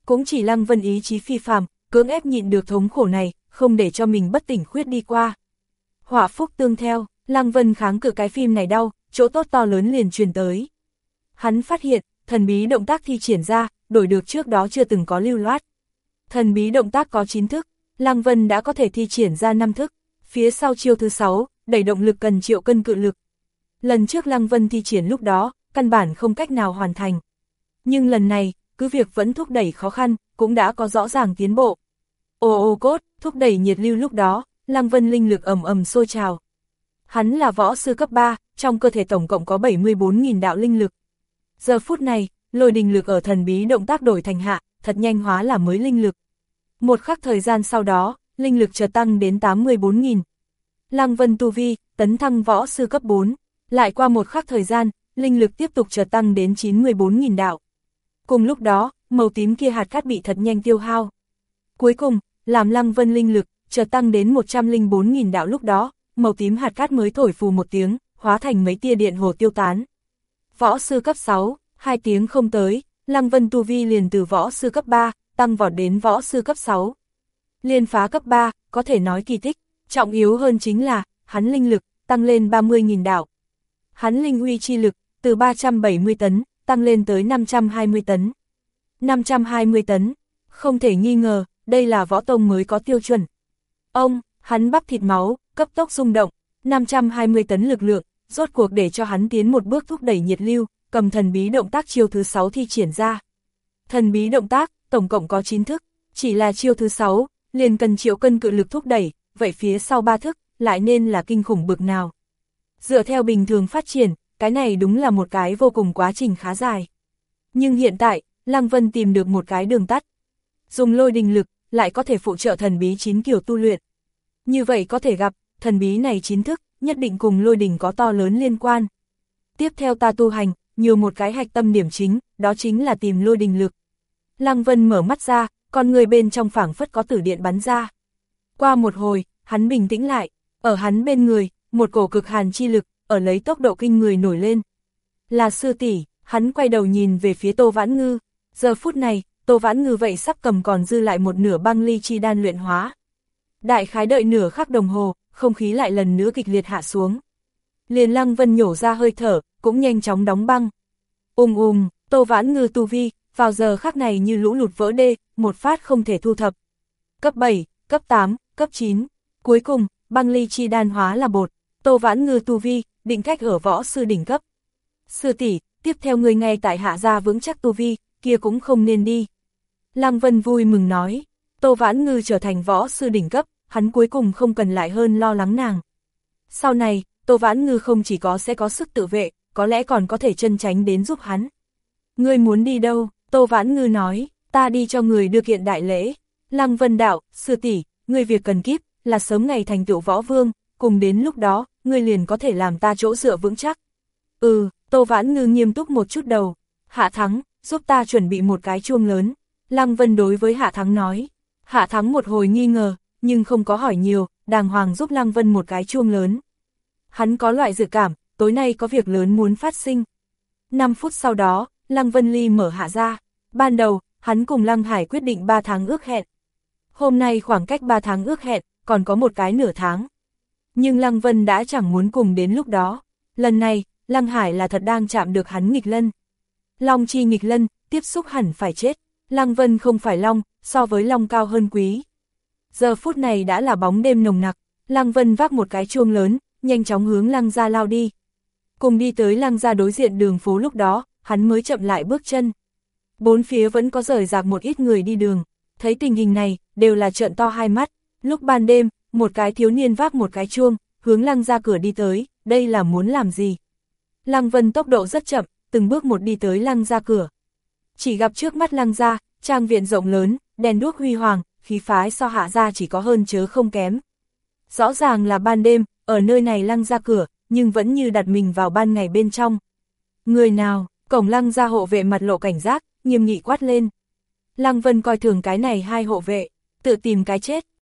A: Cũng chỉ Lăng Vân ý chí phi phàm, cưỡng ép nhịn được thống khổ này, không để cho mình bất tỉnh khuyết đi qua. Hỏa phúc tương theo, Lăng Vân kháng cự cái phim này đau, chỗ tốt to lớn liền truyền tới. Hắn phát hiện, thần bí động tác thi triển ra, đổi được trước đó chưa từng có lưu loát. Thần bí động tác có 9 thức, Lăng Vân đã có thể thi triển ra 5 thức, phía sau chiêu thứ 6, đẩy động lực cần triệu cân cự lực. Lần trước Lăng Vân thi triển lúc đó, căn bản không cách nào hoàn thành. Nhưng lần này, cứ việc vẫn thúc đẩy khó khăn, cũng đã có rõ ràng tiến bộ. Ô ô cốt, thúc đẩy nhiệt lưu lúc đó, Lăng Vân linh lực ầm ầm sôi trào. Hắn là võ sư cấp 3, trong cơ thể tổng cộng có 74.000 đạo linh lực. Giờ phút này, lôi đình lực ở thần bí động tác đổi thành hạ, thật nhanh hóa là mới linh lực. Một khắc thời gian sau đó, linh lực chợt tăng đến 84.000. Lăng Vân Tu Vi, tấn thăng võ sư cấp 4. Lại qua một khắc thời gian, linh lực tiếp tục chợt tăng đến 94.000 đạo. Cùng lúc đó, màu tím kia hạt cát bị thật nhanh tiêu hao. Cuối cùng, làm Lăng Vân linh lực, chợt tăng đến 104.000 đạo lúc đó, màu tím hạt cát mới thổi phù một tiếng, hóa thành mấy tia điện hồ tiêu tán. Võ sư cấp 6, hai tiếng không tới, Lăng Vân Tu Vi liền từ võ sư cấp 3, tăng vọt đến võ sư cấp 6. Liên phá cấp 3, có thể nói kỳ tích, trọng yếu hơn chính là, hắn linh lực, tăng lên 30.000 đạo. Hắn linh uy chi lực, từ 370 tấn, tăng lên tới 520 tấn. 520 tấn, không thể nghi ngờ, đây là võ tông mới có tiêu chuẩn. Ông, hắn bắp thịt máu, cấp tốc rung động, 520 tấn lực lượng, rốt cuộc để cho hắn tiến một bước thúc đẩy nhiệt lưu, cầm thần bí động tác chiêu thứ 6 thi triển ra. Thần bí động tác, tổng cộng có 9 thức, chỉ là chiêu thứ 6, liền cần triệu cân cự lực thúc đẩy, vậy phía sau ba thức, lại nên là kinh khủng bực nào. Dựa theo bình thường phát triển, cái này đúng là một cái vô cùng quá trình khá dài. Nhưng hiện tại, Lăng Vân tìm được một cái đường tắt. Dùng lôi đình lực, lại có thể phụ trợ thần bí chín kiểu tu luyện. Như vậy có thể gặp, thần bí này chính thức, nhất định cùng lôi đình có to lớn liên quan. Tiếp theo ta tu hành, nhiều một cái hạch tâm điểm chính, đó chính là tìm lôi đình lực. Lăng Vân mở mắt ra, con người bên trong phảng phất có tử điện bắn ra. Qua một hồi, hắn bình tĩnh lại, ở hắn bên người, một cổ cực hàn chi lực, ở lấy tốc độ kinh người nổi lên. Là sư tỷ, hắn quay đầu nhìn về phía Tô Vãn Ngư, giờ phút này, Tô Vãn Ngư vậy sắp cầm còn dư lại một nửa băng ly chi đan luyện hóa. Đại khái đợi nửa khắc đồng hồ, không khí lại lần nữa kịch liệt hạ xuống. Liền Lăng Vân nhổ ra hơi thở, cũng nhanh chóng đóng băng. Ùm ùm, Tô Vãn Ngư tu vi, vào giờ khắc này như lũ lụt vỡ đê, một phát không thể thu thập. Cấp 7, cấp 8, cấp 9. Cuối cùng, băng ly chi đan hóa là bột. Tô Vãn Ngư tu vi, định cách ở võ sư đỉnh cấp. Sư tỷ, tiếp theo người ngay tại hạ gia vững chắc tu vi, kia cũng không nên đi. Lăng Vân vui mừng nói, Tô Vãn Ngư trở thành võ sư đỉnh cấp, hắn cuối cùng không cần lại hơn lo lắng nàng. Sau này, Tô Vãn Ngư không chỉ có sẽ có sức tự vệ, có lẽ còn có thể chân tránh đến giúp hắn. Ngươi muốn đi đâu? Tô Vãn Ngư nói, ta đi cho người đưa kiện đại lễ. Lăng Vân Đạo, sư tỷ, ngươi việc cần kíp, là sớm ngày thành tựu võ vương, cùng đến lúc đó, ngươi liền có thể làm ta chỗ dựa vững chắc. Ừ, Tô Vãn Ngư nghiêm túc một chút đầu. Hạ Thắng, giúp ta chuẩn bị một cái chuông lớn. Lăng Vân đối với Hạ Thắng nói. Hạ Thắng một hồi nghi ngờ, nhưng không có hỏi nhiều, đàng hoàng giúp Lăng Vân một cái chuông lớn. Hắn có loại dự cảm, tối nay có việc lớn muốn phát sinh. 5 phút sau đó, Lăng Vân Ly mở hạ ra. Ban đầu, hắn cùng Lăng Hải quyết định 3 tháng ước hẹn. Hôm nay khoảng cách 3 tháng ước hẹn, còn có một cái nửa tháng. Nhưng Lăng Vân đã chẳng muốn cùng đến lúc đó. Lần này, Lăng Hải là thật đang chạm được hắn nghịch lân. Long chi nghịch lân, tiếp xúc hẳn phải chết. Lăng Vân không phải Long, so với Long cao hơn quý. Giờ phút này đã là bóng đêm nồng nặc, Lăng Vân vác một cái chuông lớn, nhanh chóng hướng Lăng ra lao đi. Cùng đi tới Lăng ra đối diện đường phố lúc đó, hắn mới chậm lại bước chân. Bốn phía vẫn có rời rạc một ít người đi đường, thấy tình hình này, đều là trợn to hai mắt. Lúc ban đêm, một cái thiếu niên vác một cái chuông, hướng Lăng ra cửa đi tới, đây là muốn làm gì? Lăng Vân tốc độ rất chậm, từng bước một đi tới Lăng ra cửa. Chỉ gặp trước mắt Lăng ra, trang viện rộng lớn, đèn đuốc huy hoàng, khí phái so hạ ra chỉ có hơn chớ không kém. Rõ ràng là ban đêm, ở nơi này Lăng ra cửa, nhưng vẫn như đặt mình vào ban ngày bên trong. Người nào, cổng Lăng ra hộ vệ mặt lộ cảnh giác, nghiêm nghị quát lên. Lăng Vân coi thường cái này hai hộ vệ, tự tìm cái chết,